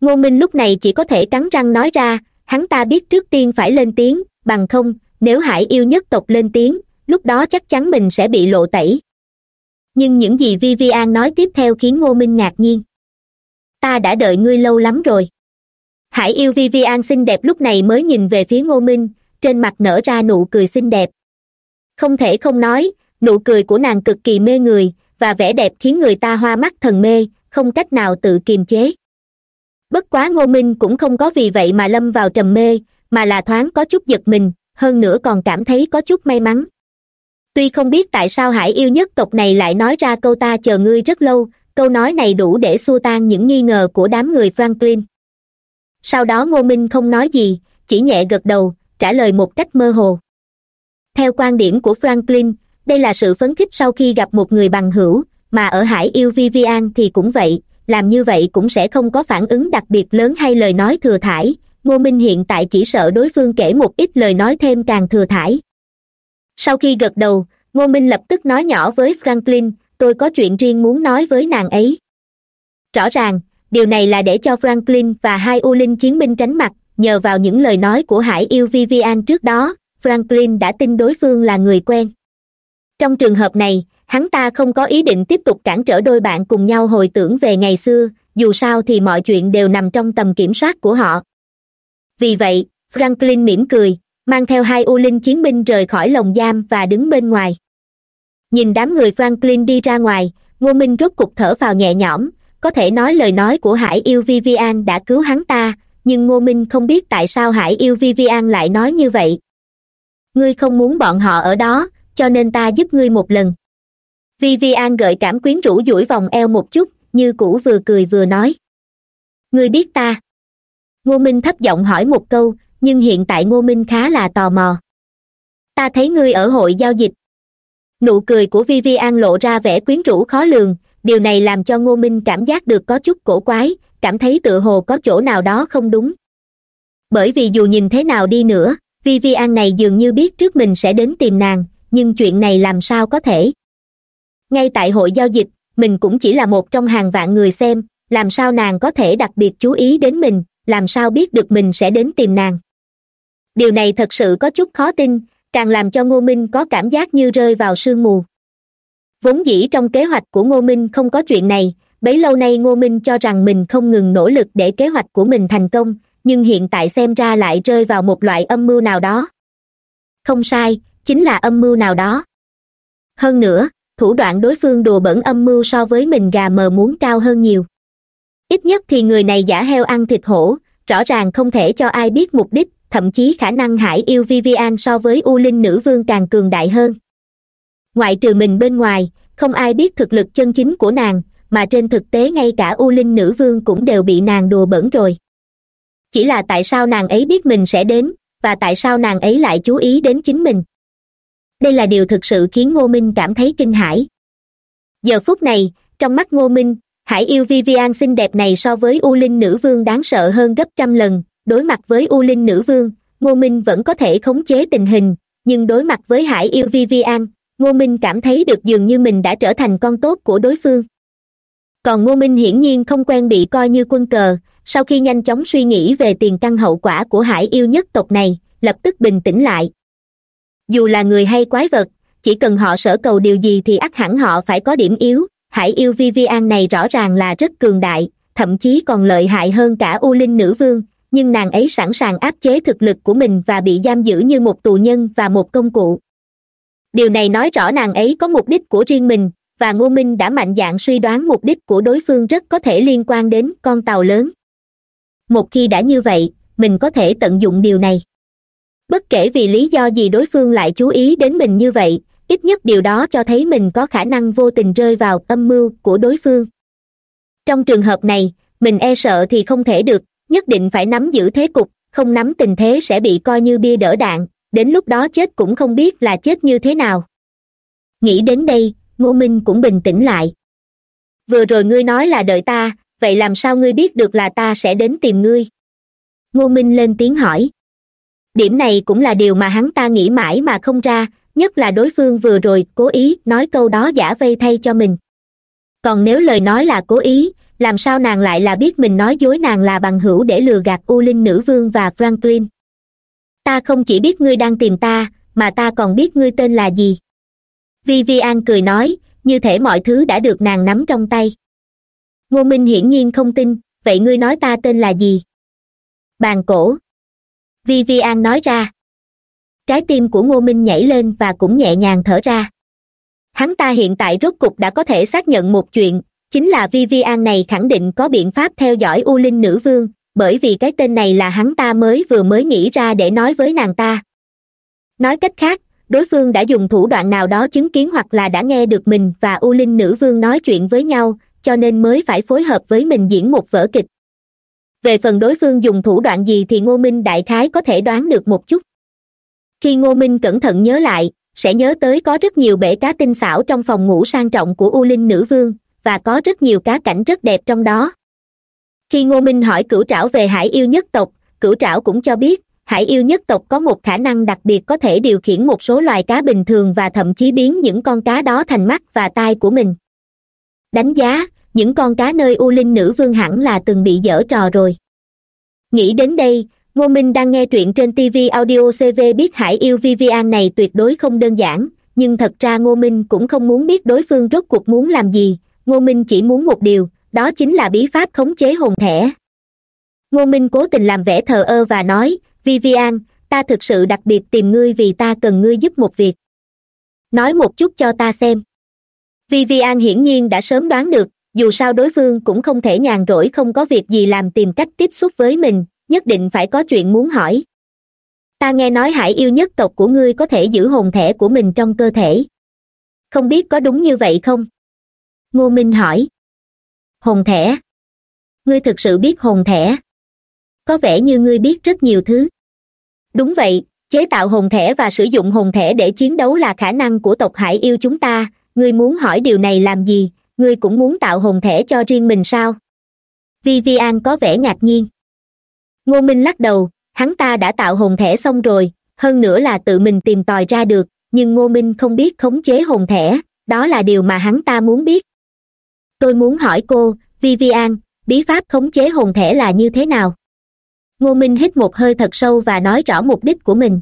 Ngô minh lúc này chỉ có thể cắn răng nói ra, hắn ta biết trước tiên phải lên tiếng, bằng không, nếu hải yêu nhất tộc lên tiếng, lúc đó chắc chắn mình sẽ bị lộ tẩy. Nhưng những gì vivian nói tiếp theo khiến ngô minh ngạc nhiên. Ta đã đợi ngươi lâu lắm rồi. Hải yêu vivian xinh đẹp lúc này mới nhìn về phía ngô minh, trên mặt nở ra nụ cười xinh đẹp không thể không nói, nụ cười của nàng cực kỳ mê người, và vẻ đẹp khiến người ta hoa mắt thần mê, không cách nào tự kiềm chế. Bất quá ngô minh cũng không có vì vậy mà lâm vào trầm mê, mà là thoáng có chút giật mình, hơn nữa còn cảm thấy có chút may mắn. Tuy không biết tại sao hải yêu nhất tộc này lại nói ra câu ta chờ ngươi rất lâu câu nói này đủ để xua tan những nghi ngờ của đám người franklin. Sau đó ngô minh không nói gì, chỉ nhẹ gật đầu, trả lời một cách mơ hồ theo quan điểm của franklin, đây là sự phấn khích sau khi gặp một người bằng hữu, mà ở hải yêu vivian thì cũng vậy, làm như vậy cũng sẽ không có phản ứng đặc biệt lớn hay lời nói thừa thải. Ngô minh hiện tại chỉ sợ đối phương kể một ít lời nói thêm càng thừa thải. Sau khi gật đầu, ngô minh lập tức nói nhỏ với franklin, tôi có chuyện riêng muốn nói với nàng ấy. Rõ ràng, điều này là để cho franklin và hai u linh chiến binh tránh mặt, nhờ vào những lời nói của hải yêu vivian trước đó franklin đã tin đối phương là người quen. Trong trường hợp này, hắn ta không có ý định tiếp tục cản trở đôi bạn cùng nhau hồi tưởng về ngày xưa, dù sao thì mọi chuyện đều nằm trong tầm kiểm soát của họ. Vì vậy, franklin mỉm cười, mang theo hai u linh chiến binh rời khỏi lồng giam và đứng bên ngoài. Nhìn đám người franklin đi ra ngoài, ngô minh rốt cục thở vào nhẹ nhõm, có thể nói lời nói của hải yêu vivian đã cứu hắn ta, nhưng ngô minh không biết tại sao hải yêu vivian lại nói như vậy ngươi không muốn bọn họ ở đó, cho nên ta giúp ngươi một lần. Vivian gợi cảm quyến rũ duỗi vòng eo một chút, như cũ vừa cười vừa nói. Ngươi biết ta. Ngô minh thấp giọng hỏi một câu, nhưng hiện tại ngô minh khá là tò mò. Ta thấy ngươi ở hội giao dịch. Nụ cười của vi vi an lộ ra vẻ quyến rũ khó lường, điều này làm cho ngô minh cảm giác được có chút cổ quái, cảm thấy tựa hồ có chỗ nào đó không đúng. Bởi vì dù nhìn thế nào đi nữa vi vi an này dường như biết trước mình sẽ đến tìm nàng, nhưng chuyện này làm sao có thể? Ngay tại hội giao dịch, mình cũng chỉ là một trong hàng vạn người xem, làm sao nàng có thể đặc biệt chú ý đến mình, làm sao biết được mình sẽ đến tìm nàng? Điều này thật sự có chút khó tin, càng làm cho ngô minh có cảm giác như rơi vào sương mù. Vốn dĩ trong kế hoạch của ngô minh không có chuyện này, bấy lâu nay ngô minh cho rằng mình không ngừng nỗ lực để kế hoạch của mình thành công nhưng hiện tại xem ra lại rơi vào một loại âm mưu nào đó. Không sai, chính là âm mưu nào đó. Hơn nữa, thủ đoạn đối phương đùa bẩn âm mưu so với mình gà mờ muốn cao hơn nhiều. Ít nhất thì người này giả heo ăn thịt hổ, rõ ràng không thể cho ai biết mục đích, thậm chí khả năng hải yêu vivian so với u linh nữ vương càng cường đại hơn. Ngoại trừ mình bên ngoài, không ai biết thực lực chân chính của nàng, mà trên thực tế ngay cả u linh nữ vương cũng đều bị nàng đùa bẩn rồi chỉ là tại sao nàng ấy biết mình sẽ đến, và tại sao nàng ấy lại chú ý đến chính mình. Đây là điều thực sự khiến ngô minh cảm thấy kinh hãi. Giờ phút này, trong mắt ngô minh, hải yêu vivian xinh đẹp này so với u linh nữ vương đáng sợ hơn gấp trăm lần. Đối mặt với u linh nữ vương, ngô minh vẫn có thể khống chế tình hình, nhưng đối mặt với hải yêu vivian, ngô minh cảm thấy được dường như mình đã trở thành con tốt của đối phương. Còn ngô minh hiển nhiên không quen bị coi như quân cờ sau khi nhanh chóng suy nghĩ về tiền căn hậu quả của hải yêu nhất tộc này, lập tức bình tĩnh lại. Dù là người hay quái vật, chỉ cần họ sở cầu điều gì thì ắt hẳn họ phải có điểm yếu. Hải yêu vivian này rõ ràng là rất cường đại, thậm chí còn lợi hại hơn cả u linh nữ vương, nhưng nàng ấy sẵn sàng áp chế thực lực của mình và bị giam giữ như một tù nhân và một công cụ. Điều này nói rõ nàng ấy có mục đích của riêng mình, và ngô minh đã mạnh dạn suy đoán mục đích của đối phương rất có thể liên quan đến con tàu lớn một khi đã như vậy, mình có thể tận dụng điều này. Bất kể vì lý do gì đối phương lại chú ý đến mình như vậy, ít nhất điều đó cho thấy mình có khả năng vô tình rơi vào âm mưu của đối phương. Trong trường hợp này, mình e sợ thì không thể được, nhất định phải nắm giữ thế cục, không nắm tình thế sẽ bị coi như bia đỡ đạn, đến lúc đó chết cũng không biết là chết như thế nào. Nghĩ đến đây, ngô minh cũng bình tĩnh lại. Vừa rồi ngươi nói là đợi ta vậy làm sao ngươi biết được là ta sẽ đến tìm ngươi? Ngô minh lên tiếng hỏi. Điểm này cũng là điều mà hắn ta nghĩ mãi mà không ra, nhất là đối phương vừa rồi cố ý nói câu đó giả vây thay cho mình. Còn nếu lời nói là cố ý, làm sao nàng lại là biết mình nói dối nàng là bằng hữu để lừa gạt u linh nữ vương và franklin? Ta không chỉ biết ngươi đang tìm ta, mà ta còn biết ngươi tên là gì. Vivian cười nói, như thể mọi thứ đã được nàng nắm trong tay ngô minh hiển nhiên không tin, vậy ngươi nói ta tên là gì? Bàn cổ. Vivian nói ra. Trái tim của ngô minh nhảy lên và cũng nhẹ nhàng thở ra. Hắn ta hiện tại rốt cục đã có thể xác nhận một chuyện, chính là vivian này khẳng định có biện pháp theo dõi u linh nữ vương, bởi vì cái tên này là hắn ta mới vừa mới nghĩ ra để nói với nàng ta. Nói cách khác, đối phương đã dùng thủ đoạn nào đó chứng kiến hoặc là đã nghe được mình và u linh nữ vương nói chuyện với nhau cho nên mới phải phối hợp với mình diễn một vở kịch. Về phần đối phương dùng thủ đoạn gì thì ngô minh đại khái có thể đoán được một chút. Khi ngô minh cẩn thận nhớ lại, sẽ nhớ tới có rất nhiều bể cá tinh xảo trong phòng ngủ sang trọng của u linh nữ vương, và có rất nhiều cá cảnh rất đẹp trong đó. Khi ngô minh hỏi cửu trảo về hải yêu nhất tộc, cửu trảo cũng cho biết, hải yêu nhất tộc có một khả năng đặc biệt có thể điều khiển một số loài cá bình thường và thậm chí biến những con cá đó thành mắt và tai của mình đánh giá, những con cá nơi u linh nữ vương hẳn là từng bị dở trò rồi. Nghĩ đến đây, ngô minh đang nghe truyện trên tv audio cv biết hải yêu vivian này tuyệt đối không đơn giản, nhưng thật ra ngô minh cũng không muốn biết đối phương rốt cuộc muốn làm gì. Ngô minh chỉ muốn một điều, đó chính là bí pháp khống chế hồn thẻ ngô minh cố tình làm vẻ thờ ơ và nói, vivian, ta thực sự đặc biệt tìm ngươi vì ta cần ngươi giúp một việc. Nói một chút cho ta xem vivian hiển nhiên đã sớm đoán được, dù sao đối phương cũng không thể nhàn rỗi không có việc gì làm tìm cách tiếp xúc với mình, nhất định phải có chuyện muốn hỏi. Ta nghe nói hải yêu nhất tộc của ngươi có thể giữ hồn thể của mình trong cơ thể. Không biết có đúng như vậy không? Ngô minh hỏi. Hồn thẻ ngươi thực sự biết hồn thẻ có vẻ như ngươi biết rất nhiều thứ. Đúng vậy, chế tạo hồn thể và sử dụng hồn thể để chiến đấu là khả năng của tộc hải yêu chúng ta ngươi muốn hỏi điều này làm gì? Ngươi cũng muốn tạo hồn thể cho riêng mình sao? Vivian có vẻ ngạc nhiên. Ngô minh lắc đầu, hắn ta đã tạo hồn thể xong rồi, hơn nữa là tự mình tìm tòi ra được, nhưng ngô minh không biết khống chế hồn thể, đó là điều mà hắn ta muốn biết. Tôi muốn hỏi cô, vivian, bí pháp khống chế hồn thể là như thế nào? Ngô minh hít một hơi thật sâu và nói rõ mục đích của mình.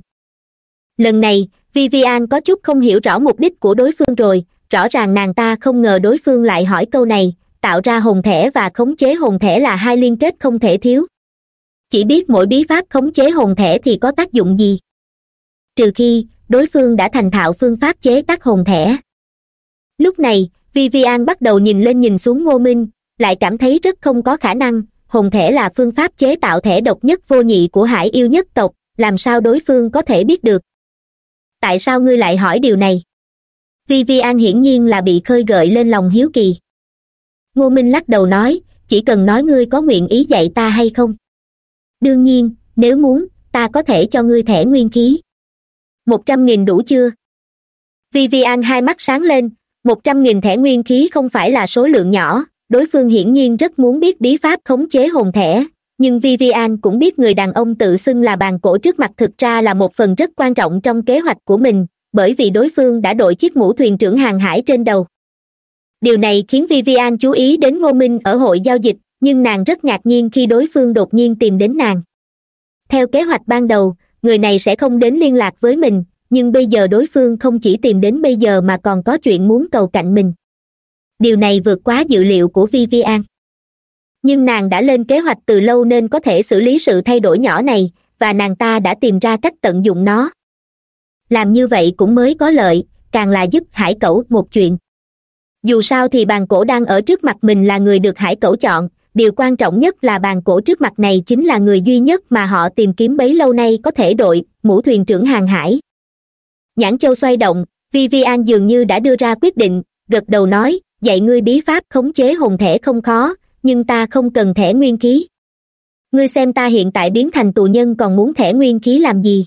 Lần này, vivian có chút không hiểu rõ mục đích của đối phương rồi rõ ràng nàng ta không ngờ đối phương lại hỏi câu này, tạo ra hồn thể và khống chế hồn thể là hai liên kết không thể thiếu. Chỉ biết mỗi bí pháp khống chế hồn thể thì có tác dụng gì? Trừ khi, đối phương đã thành thạo phương pháp chế tác hồn thể. Lúc này, vivian bắt đầu nhìn lên nhìn xuống ngô minh, lại cảm thấy rất không có khả năng, hồn thể là phương pháp chế tạo thể độc nhất vô nhị của hải yêu nhất tộc, làm sao đối phương có thể biết được? Tại sao ngươi lại hỏi điều này? Vivian hiển nhiên là bị khơi gợi lên lòng hiếu kỳ. Ngô minh lắc đầu nói, chỉ cần nói ngươi có nguyện ý dạy ta hay không? Đương nhiên, nếu muốn, ta có thể cho ngươi thẻ nguyên khí. Một trăm nghìn đủ chưa? Vivian hai mắt sáng lên, một trăm nghìn thẻ nguyên khí không phải là số lượng nhỏ, đối phương hiển nhiên rất muốn biết bí pháp khống chế hồn thẻ, nhưng vivian cũng biết người đàn ông tự xưng là bàn cổ trước mặt thực ra là một phần rất quan trọng trong kế hoạch của mình bởi vì đối phương đã đội chiếc mũ thuyền trưởng hàng hải trên đầu. Điều này khiến vivian chú ý đến ngô minh ở hội giao dịch, nhưng nàng rất ngạc nhiên khi đối phương đột nhiên tìm đến nàng. Theo kế hoạch ban đầu, người này sẽ không đến liên lạc với mình, nhưng bây giờ đối phương không chỉ tìm đến bây giờ mà còn có chuyện muốn cầu cạnh mình. Điều này vượt quá dự liệu của vivian. Nhưng nàng đã lên kế hoạch từ lâu nên có thể xử lý sự thay đổi nhỏ này, và nàng ta đã tìm ra cách tận dụng nó làm như vậy cũng mới có lợi, càng là giúp hải cẩu một chuyện. Dù sao thì bàn cổ đang ở trước mặt mình là người được hải cẩu chọn, điều quan trọng nhất là bàn cổ trước mặt này chính là người duy nhất mà họ tìm kiếm bấy lâu nay có thể đội mũ thuyền trưởng hàng hải. Nhãn châu xoay động, vivian dường như đã đưa ra quyết định, gật đầu nói, dạy ngươi bí pháp khống chế hồn thể không khó, nhưng ta không cần thẻ nguyên khí. Ngươi xem ta hiện tại biến thành tù nhân còn muốn thẻ nguyên khí làm gì?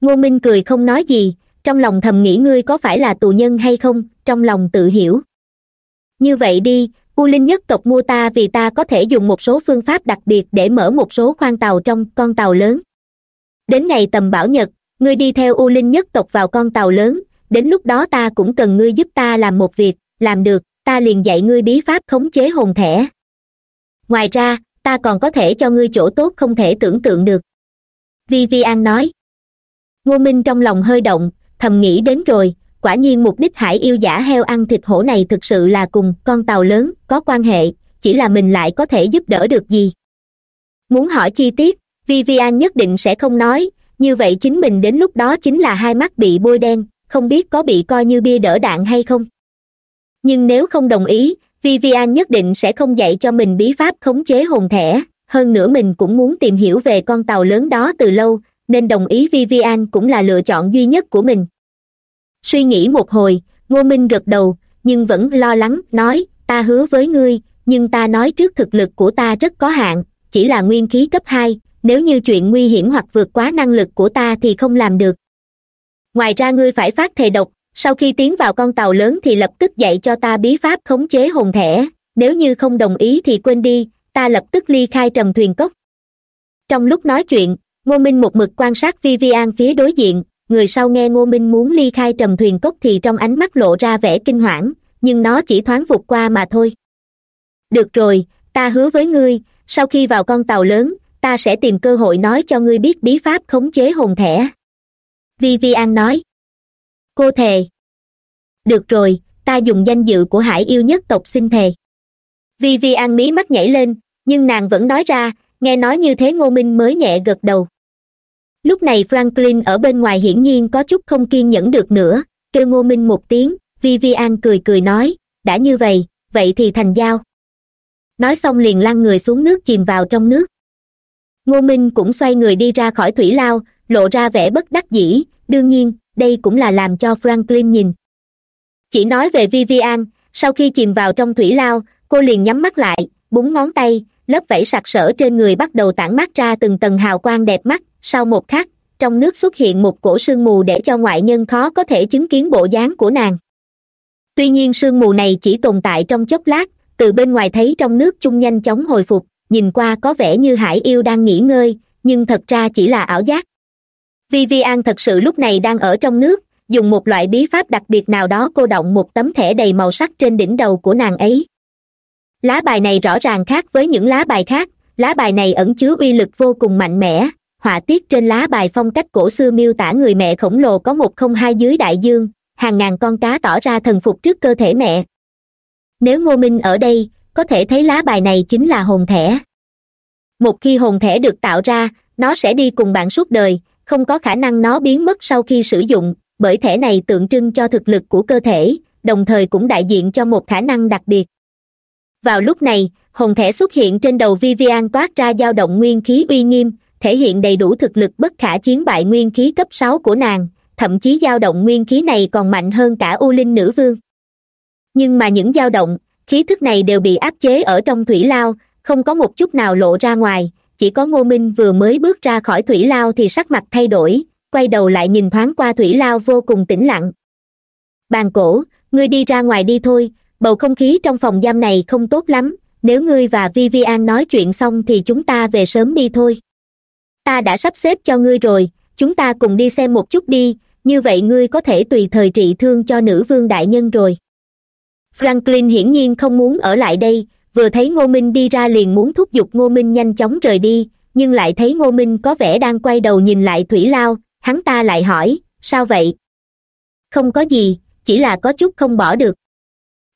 Ngô minh cười không nói gì, trong lòng thầm nghĩ ngươi có phải là tù nhân hay không, trong lòng tự hiểu. Như vậy đi, u linh nhất tộc mua ta vì ta có thể dùng một số phương pháp đặc biệt để mở một số khoang tàu trong con tàu lớn. Đến ngày tầm bảo nhật, ngươi đi theo u linh nhất tộc vào con tàu lớn, đến lúc đó ta cũng cần ngươi giúp ta làm một việc, làm được, ta liền dạy ngươi bí pháp khống chế hồn thẻ ngoài ra, ta còn có thể cho ngươi chỗ tốt không thể tưởng tượng được. Vi vi an nói ngô minh trong lòng hơi động, thầm nghĩ đến rồi, quả nhiên mục đích hải yêu giả heo ăn thịt hổ này thực sự là cùng con tàu lớn, có quan hệ, chỉ là mình lại có thể giúp đỡ được gì. Muốn hỏi chi tiết, vivian nhất định sẽ không nói, như vậy chính mình đến lúc đó chính là hai mắt bị bôi đen, không biết có bị coi như bia đỡ đạn hay không. Nhưng nếu không đồng ý, vivian nhất định sẽ không dạy cho mình bí pháp khống chế hồn thẻ, hơn nữa mình cũng muốn tìm hiểu về con tàu lớn đó từ lâu nên đồng ý vivian cũng là lựa chọn duy nhất của mình. Suy nghĩ một hồi, ngô minh gật đầu, nhưng vẫn lo lắng, nói, ta hứa với ngươi, nhưng ta nói trước thực lực của ta rất có hạn, chỉ là nguyên khí cấp hai, nếu như chuyện nguy hiểm hoặc vượt quá năng lực của ta thì không làm được. Ngoài ra ngươi phải phát thề độc, sau khi tiến vào con tàu lớn thì lập tức dạy cho ta bí pháp khống chế hồn thẻ nếu như không đồng ý thì quên đi, ta lập tức ly khai trầm thuyền cốc. Trong lúc nói chuyện ngô minh một mực quan sát vivian phía đối diện, người sau nghe ngô minh muốn ly khai trầm thuyền cốc thì trong ánh mắt lộ ra vẻ kinh hoảng, nhưng nó chỉ thoáng vụt qua mà thôi. Được rồi, ta hứa với ngươi, sau khi vào con tàu lớn, ta sẽ tìm cơ hội nói cho ngươi biết bí pháp khống chế hồn thẻ. Vivian nói. Cô thề. Được rồi, ta dùng danh dự của hải yêu nhất tộc xin thề. Vivian mí mắt nhảy lên, nhưng nàng vẫn nói ra, nghe nói như thế ngô minh mới nhẹ gật đầu lúc này franklin ở bên ngoài hiển nhiên có chút không kiên nhẫn được nữa, kêu ngô minh một tiếng, vivian cười cười nói, đã như vậy vậy thì thành giao. Nói xong liền lăn người xuống nước chìm vào trong nước. Ngô minh cũng xoay người đi ra khỏi thủy lao, lộ ra vẻ bất đắc dĩ, đương nhiên, đây cũng là làm cho franklin nhìn. Chỉ nói về vivian, sau khi chìm vào trong thủy lao, cô liền nhắm mắt lại, búng ngón tay lớp vảy sặc sỡ trên người bắt đầu tản mát ra từng tầng hào quang đẹp mắt. Sau một khắc, trong nước xuất hiện một cổ sương mù để cho ngoại nhân khó có thể chứng kiến bộ dáng của nàng. Tuy nhiên sương mù này chỉ tồn tại trong chốc lát, từ bên ngoài thấy trong nước chung nhanh chóng hồi phục, nhìn qua có vẻ như hải yêu đang nghỉ ngơi, nhưng thật ra chỉ là ảo giác. Vivian thật sự lúc này đang ở trong nước, dùng một loại bí pháp đặc biệt nào đó cô động một tấm thẻ đầy màu sắc trên đỉnh đầu của nàng ấy lá bài này rõ ràng khác với những lá bài khác, lá bài này ẩn chứa uy lực vô cùng mạnh mẽ, họa tiết trên lá bài phong cách cổ xưa miêu tả người mẹ khổng lồ có một không hai dưới đại dương, hàng ngàn con cá tỏ ra thần phục trước cơ thể mẹ. Nếu ngô minh ở đây, có thể thấy lá bài này chính là hồn thẻ một khi hồn thẻ được tạo ra, nó sẽ đi cùng bạn suốt đời, không có khả năng nó biến mất sau khi sử dụng, bởi thẻ này tượng trưng cho thực lực của cơ thể, đồng thời cũng đại diện cho một khả năng đặc biệt vào lúc này, hồn thẻ xuất hiện trên đầu vivian toát ra dao động nguyên khí uy nghiêm, thể hiện đầy đủ thực lực bất khả chiến bại nguyên khí cấp sáu của nàng, thậm chí dao động nguyên khí này còn mạnh hơn cả u linh nữ vương. Nhưng mà những dao động, khí thức này đều bị áp chế ở trong thủy lao, không có một chút nào lộ ra ngoài, chỉ có ngô minh vừa mới bước ra khỏi thủy lao thì sắc mặt thay đổi, quay đầu lại nhìn thoáng qua thủy lao vô cùng tĩnh lặng. Bàn cổ, ngươi đi ra ngoài đi thôi bầu không khí trong phòng giam này không tốt lắm, nếu ngươi và vivian nói chuyện xong thì chúng ta về sớm đi thôi. Ta đã sắp xếp cho ngươi rồi, chúng ta cùng đi xem một chút đi, như vậy ngươi có thể tùy thời trị thương cho nữ vương đại nhân rồi. Franklin hiển nhiên không muốn ở lại đây, vừa thấy ngô minh đi ra liền muốn thúc giục ngô minh nhanh chóng rời đi, nhưng lại thấy ngô minh có vẻ đang quay đầu nhìn lại thủy lao, hắn ta lại hỏi, sao vậy? Không có gì, chỉ là có chút không bỏ được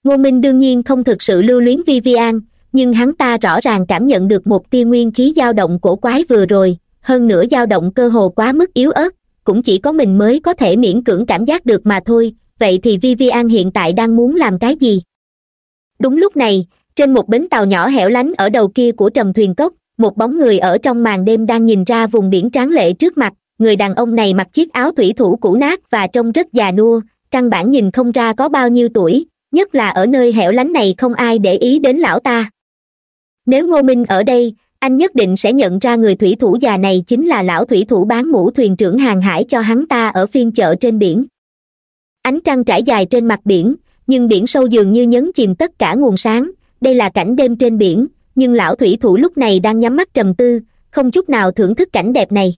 ngô minh đương nhiên không thực sự lưu luyến vivian, nhưng hắn ta rõ ràng cảm nhận được một tia nguyên khí dao động cổ quái vừa rồi, hơn nữa dao động cơ hồ quá mức yếu ớt, cũng chỉ có mình mới có thể miễn cưỡng cảm giác được mà thôi, vậy thì vivian hiện tại đang muốn làm cái gì? Đúng lúc này, trên một bến tàu nhỏ hẻo lánh ở đầu kia của trầm thuyền cốc, một bóng người ở trong màn đêm đang nhìn ra vùng biển tráng lệ trước mặt, người đàn ông này mặc chiếc áo thủy thủ cũ nát và trông rất già nua, căn bản nhìn không ra có bao nhiêu tuổi nhất là ở nơi hẻo lánh này không ai để ý đến lão ta. Nếu ngô minh ở đây, anh nhất định sẽ nhận ra người thủy thủ già này chính là lão thủy thủ bán mũ thuyền trưởng hàng hải cho hắn ta ở phiên chợ trên biển. Ánh trăng trải dài trên mặt biển, nhưng biển sâu dường như nhấn chìm tất cả nguồn sáng. Đây là cảnh đêm trên biển, nhưng lão thủy thủ lúc này đang nhắm mắt trầm tư, không chút nào thưởng thức cảnh đẹp này.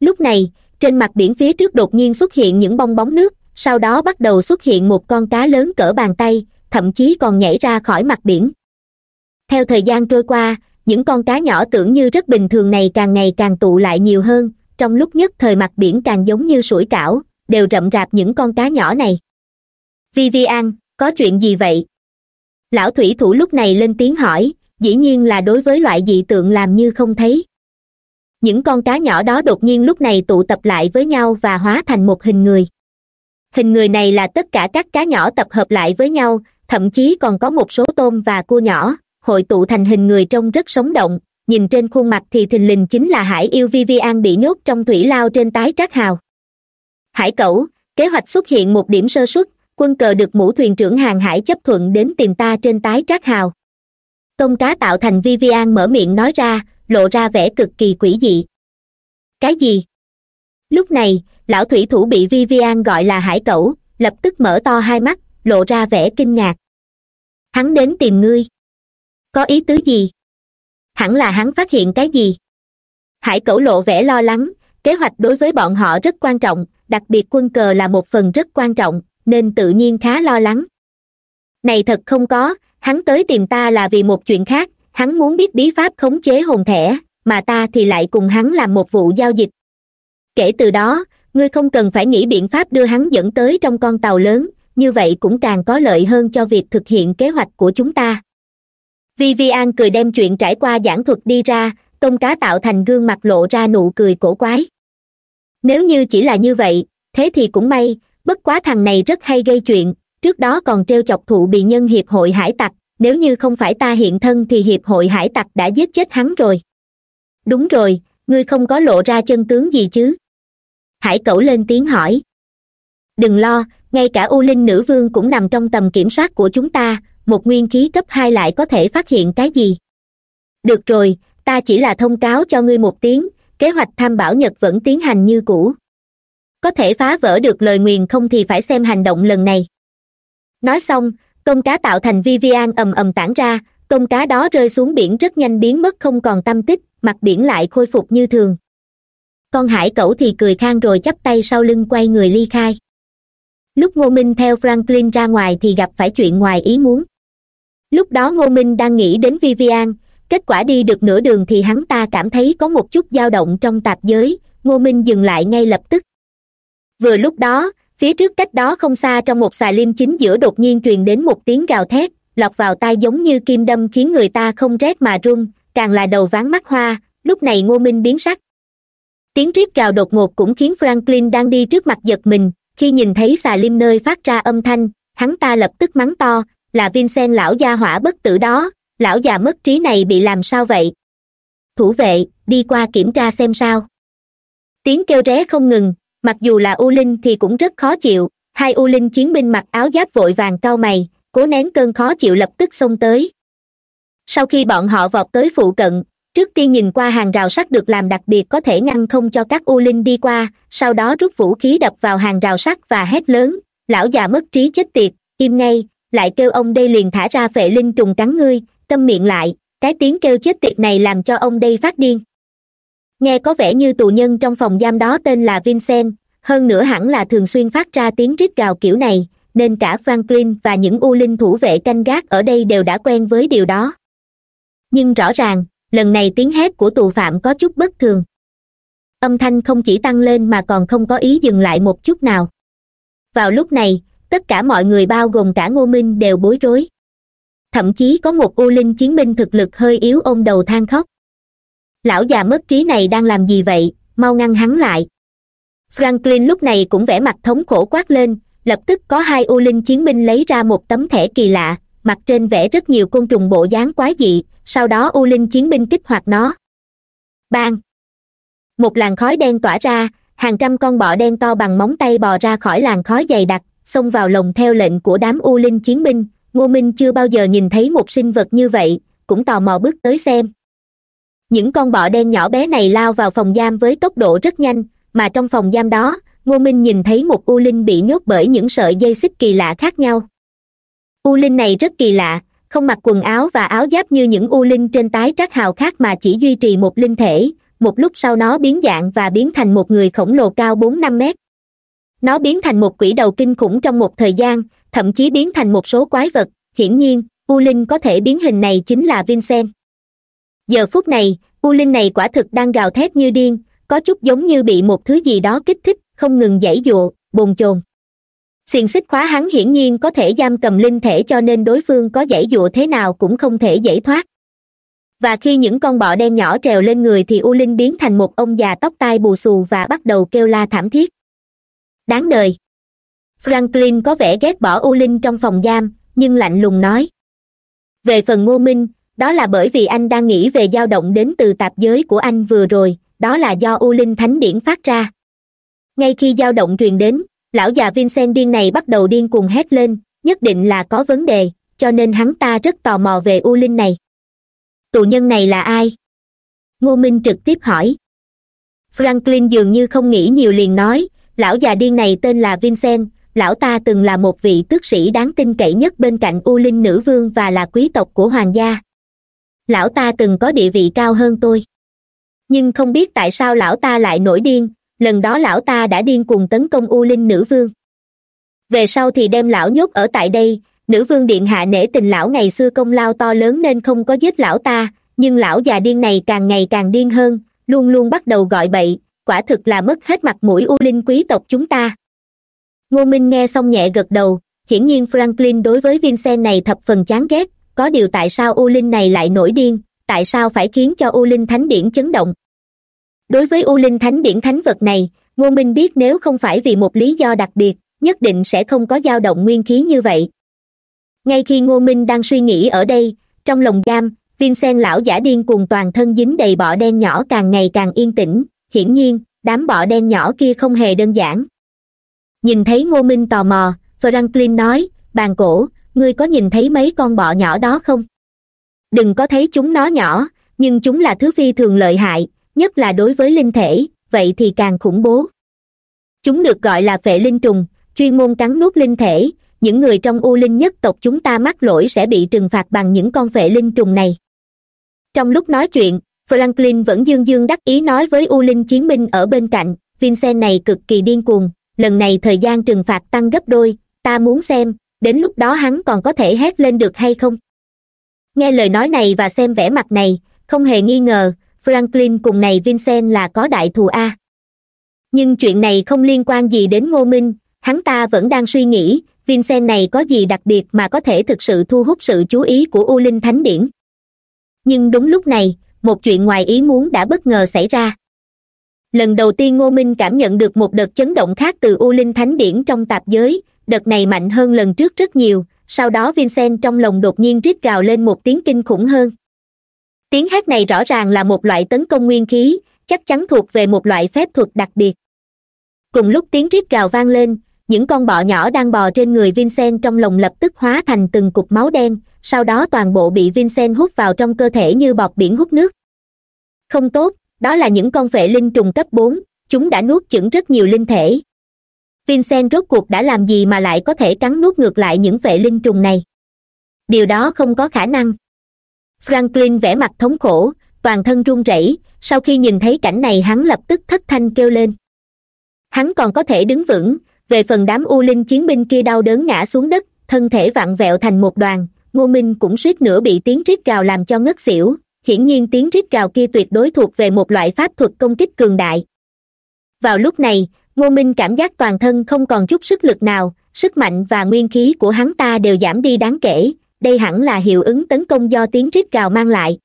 Lúc này, trên mặt biển phía trước đột nhiên xuất hiện những bong bóng nước sau đó bắt đầu xuất hiện một con cá lớn cỡ bàn tay, thậm chí còn nhảy ra khỏi mặt biển. Theo thời gian trôi qua, những con cá nhỏ tưởng như rất bình thường này càng ngày càng tụ lại nhiều hơn, trong lúc nhất thời mặt biển càng giống như sủi cảo, đều rậm rạp những con cá nhỏ này. Vivian, có chuyện gì vậy? Lão thủy thủ lúc này lên tiếng hỏi, dĩ nhiên là đối với loại dị tượng làm như không thấy. Những con cá nhỏ đó đột nhiên lúc này tụ tập lại với nhau và hóa thành một hình người hình người này là tất cả các cá nhỏ tập hợp lại với nhau, thậm chí còn có một số tôm và cua nhỏ. Hội tụ thành hình người trông rất sống động. Nhìn trên khuôn mặt thì thình lình chính là hải yêu vivian bị nhốt trong thủy lao trên tái trác hào. Hải cẩu, kế hoạch xuất hiện một điểm sơ xuất quân cờ được mũ thuyền trưởng hàng hải chấp thuận đến tìm ta trên tái trác hào. Tôm cá tạo thành vivian mở miệng nói ra, lộ ra vẻ cực kỳ quỷ dị. Cái gì? Lúc này lão thủy thủ bị vivian gọi là hải cẩu, lập tức mở to hai mắt, lộ ra vẻ kinh ngạc. Hắn đến tìm ngươi. Có ý tứ gì? Hẳn là hắn phát hiện cái gì? Hải cẩu lộ vẻ lo lắng, kế hoạch đối với bọn họ rất quan trọng, đặc biệt quân cờ là một phần rất quan trọng, nên tự nhiên khá lo lắng. Này thật không có, hắn tới tìm ta là vì một chuyện khác, hắn muốn biết bí pháp khống chế hồn thẻ, mà ta thì lại cùng hắn làm một vụ giao dịch. Kể từ đó ngươi không cần phải nghĩ biện pháp đưa hắn dẫn tới trong con tàu lớn, như vậy cũng càng có lợi hơn cho việc thực hiện kế hoạch của chúng ta. Vivian cười đem chuyện trải qua giảng thuật đi ra, tôm cá tạo thành gương mặt lộ ra nụ cười cổ quái. Nếu như chỉ là như vậy, thế thì cũng may, bất quá thằng này rất hay gây chuyện, trước đó còn trêu chọc thụ bị nhân hiệp hội hải tặc, nếu như không phải ta hiện thân thì hiệp hội hải tặc đã giết chết hắn rồi. Đúng rồi, ngươi không có lộ ra chân tướng gì chứ? Hải cẩu lên tiếng hỏi. Đừng lo, ngay cả u linh nữ vương cũng nằm trong tầm kiểm soát của chúng ta, một nguyên khí cấp hai lại có thể phát hiện cái gì? Được rồi, ta chỉ là thông cáo cho ngươi một tiếng, kế hoạch tham bảo nhật vẫn tiến hành như cũ. Có thể phá vỡ được lời nguyền không thì phải xem hành động lần này. Nói xong, công cá tạo thành vivian ầm ầm tản ra, Công cá đó rơi xuống biển rất nhanh biến mất không còn tâm tích, mặt biển lại khôi phục như thường con hải cẩu thì cười khang rồi chắp tay sau lưng quay người ly khai. Lúc ngô minh theo franklin ra ngoài thì gặp phải chuyện ngoài ý muốn. Lúc đó ngô minh đang nghĩ đến vivian, kết quả đi được nửa đường thì hắn ta cảm thấy có một chút dao động trong tạp giới, ngô minh dừng lại ngay lập tức. Vừa lúc đó, phía trước cách đó không xa trong một xà lim chính giữa đột nhiên truyền đến một tiếng gào thét, lọt vào tai giống như kim đâm khiến người ta không rét mà run, càng là đầu ván mắt hoa, lúc này ngô minh biến sắc tiếng rít gào đột ngột cũng khiến franklin đang đi trước mặt giật mình, khi nhìn thấy xà lim nơi phát ra âm thanh, hắn ta lập tức mắng to, là vincent lão gia hỏa bất tử đó, lão già mất trí này bị làm sao vậy? Thủ vệ, đi qua kiểm tra xem sao. Tiếng kêu ré không ngừng, mặc dù là u linh thì cũng rất khó chịu, hai u linh chiến binh mặc áo giáp vội vàng cau mày, cố nén cơn khó chịu lập tức xông tới. Sau khi bọn họ vọt tới phụ cận trước tiên nhìn qua hàng rào sắt được làm đặc biệt có thể ngăn không cho các u linh đi qua, sau đó rút vũ khí đập vào hàng rào sắt và hét lớn, lão già mất trí chết tiệt, im ngay, lại kêu ông đây liền thả ra phệ linh trùng cắn ngươi câm miệng lại, cái tiếng kêu chết tiệt này làm cho ông đây phát điên. Nghe có vẻ như tù nhân trong phòng giam đó tên là vincent, hơn nữa hẳn là thường xuyên phát ra tiếng rít gào kiểu này, nên cả franklin và những u linh thủ vệ canh gác ở đây đều đã quen với điều đó. Nhưng rõ ràng lần này tiếng hét của tù phạm có chút bất thường. Âm thanh không chỉ tăng lên mà còn không có ý dừng lại một chút nào. Vào lúc này, tất cả mọi người bao gồm cả ngô minh đều bối rối. Thậm chí có một u linh chiến binh thực lực hơi yếu ôm đầu than khóc. Lão già mất trí này đang làm gì vậy? Mau ngăn hắn lại. Franklin lúc này cũng vẻ mặt thống khổ quát lên, lập tức có hai u linh chiến binh lấy ra một tấm thẻ kỳ lạ mặt trên vẽ rất nhiều côn trùng bộ dáng quái dị sau đó u linh chiến binh kích hoạt nó. Bang! Một làn khói đen tỏa ra, hàng trăm con bọ đen to bằng móng tay bò ra khỏi làn khói dày đặc, xông vào lồng theo lệnh của đám u linh chiến binh. Ngô minh chưa bao giờ nhìn thấy một sinh vật như vậy, cũng tò mò bước tới xem. Những con bọ đen nhỏ bé này lao vào phòng giam với tốc độ rất nhanh, mà trong phòng giam đó, ngô minh nhìn thấy một u linh bị nhốt bởi những sợi dây xích kỳ lạ khác nhau. U linh này rất kỳ lạ không mặc quần áo và áo giáp như những u linh trên tái trác hào khác mà chỉ duy trì một linh thể. Một lúc sau nó biến dạng và biến thành một người khổng lồ cao bốn năm mét. Nó biến thành một quỷ đầu kinh khủng trong một thời gian, thậm chí biến thành một số quái vật. Hiển nhiên, u linh có thể biến hình này chính là vincent. Giờ phút này, u linh này quả thực đang gào thét như điên, có chút giống như bị một thứ gì đó kích thích, không ngừng giãy giụa, bồn chồn xiềng xích khóa hắn hiển nhiên có thể giam cầm linh thể cho nên đối phương có dãy dụa thế nào cũng không thể giải thoát. Và khi những con bọ đen nhỏ trèo lên người thì u linh biến thành một ông già tóc tai bù xù và bắt đầu kêu la thảm thiết. Đáng đời. Franklin có vẻ ghét bỏ u linh trong phòng giam, nhưng lạnh lùng nói. Về phần ngô minh, đó là bởi vì anh đang nghĩ về dao động đến từ tạp giới của anh vừa rồi, đó là do u linh thánh điển phát ra. Ngay khi dao động truyền đến lão già vincent điên này bắt đầu điên cuồng hét lên, nhất định là có vấn đề, cho nên hắn ta rất tò mò về u linh này. Tù nhân này là ai? Ngô minh trực tiếp hỏi. Franklin dường như không nghĩ nhiều liền nói, lão già điên này tên là vincent, lão ta từng là một vị tước sĩ đáng tin cậy nhất bên cạnh u linh nữ vương và là quý tộc của hoàng gia. Lão ta từng có địa vị cao hơn tôi. Nhưng không biết tại sao lão ta lại nổi điên lần đó lão ta đã điên cuồng tấn công u linh nữ vương. Về sau thì đem lão nhốt ở tại đây, nữ vương điện hạ nể tình lão ngày xưa công lao to lớn nên không có giết lão ta, nhưng lão già điên này càng ngày càng điên hơn, luôn luôn bắt đầu gọi bậy, quả thực là mất hết mặt mũi u linh quý tộc chúng ta. Ngô minh nghe xong nhẹ gật đầu, hiển nhiên franklin đối với vincent này thập phần chán ghét, có điều tại sao u linh này lại nổi điên, tại sao phải khiến cho u linh thánh điển chấn động? Đối với u linh thánh điển thánh vật này, ngô minh biết nếu không phải vì một lý do đặc biệt, nhất định sẽ không có dao động nguyên khí như vậy. Ngay khi ngô minh đang suy nghĩ ở đây, trong lồng giam sen lão giả điên cùng toàn thân dính đầy bọ đen nhỏ càng ngày càng yên tĩnh, hiển nhiên, đám bọ đen nhỏ kia không hề đơn giản. Nhìn thấy ngô minh tò mò, franklin nói, bàn cổ, ngươi có nhìn thấy mấy con bọ nhỏ đó không? Đừng có thấy chúng nó nhỏ, nhưng chúng là thứ phi thường lợi hại nhất là đối với linh thể, vậy thì càng khủng bố. Chúng được gọi là phệ linh trùng, chuyên môn cắn nuốt linh thể. Những người trong u linh nhất tộc chúng ta mắc lỗi sẽ bị trừng phạt bằng những con phệ linh trùng này. Trong lúc nói chuyện, franklin vẫn dương dương đắc ý nói với u linh chiến binh ở bên cạnh, vincent này cực kỳ điên cuồng, lần này thời gian trừng phạt tăng gấp đôi, ta muốn xem, đến lúc đó hắn còn có thể hét lên được hay không? Nghe lời nói này và xem vẻ mặt này, không hề nghi ngờ franklin cùng này vincent là có đại thù a. Nhưng chuyện này không liên quan gì đến ngô minh, hắn ta vẫn đang suy nghĩ, vincent này có gì đặc biệt mà có thể thực sự thu hút sự chú ý của u linh thánh điển? Nhưng đúng lúc này, một chuyện ngoài ý muốn đã bất ngờ xảy ra. Lần đầu tiên ngô minh cảm nhận được một đợt chấn động khác từ u linh thánh điển trong tạp giới, đợt này mạnh hơn lần trước rất nhiều, sau đó vincent trong lòng đột nhiên rít gào lên một tiếng kinh khủng hơn tiếng hát này rõ ràng là một loại tấn công nguyên khí, chắc chắn thuộc về một loại phép thuật đặc biệt. Cùng lúc tiếng rít gào vang lên, những con bọ nhỏ đang bò trên người vincent trong lồng lập tức hóa thành từng cục máu đen, sau đó toàn bộ bị vincent hút vào trong cơ thể như bọt biển hút nước. Không tốt, đó là những con vệ linh trùng cấp bốn, chúng đã nuốt chửng rất nhiều linh thể. Vincent rốt cuộc đã làm gì mà lại có thể cắn nuốt ngược lại những vệ linh trùng này? Điều đó không có khả năng franklin vẻ mặt thống khổ, toàn thân run rẩy, sau khi nhìn thấy cảnh này hắn lập tức thất thanh kêu lên. Hắn còn có thể đứng vững, về phần đám u linh chiến binh kia đau đớn ngã xuống đất, thân thể vặn vẹo thành một đoàn, ngô minh cũng suýt nữa bị tiếng rít gào làm cho ngất xỉu, hiển nhiên tiếng rít gào kia tuyệt đối thuộc về một loại pháp thuật công kích cường đại. Vào lúc này, ngô minh cảm giác toàn thân không còn chút sức lực nào, sức mạnh và nguyên khí của hắn ta đều giảm đi đáng kể đây hẳn là hiệu ứng tấn công do tiếng rít gào mang lại.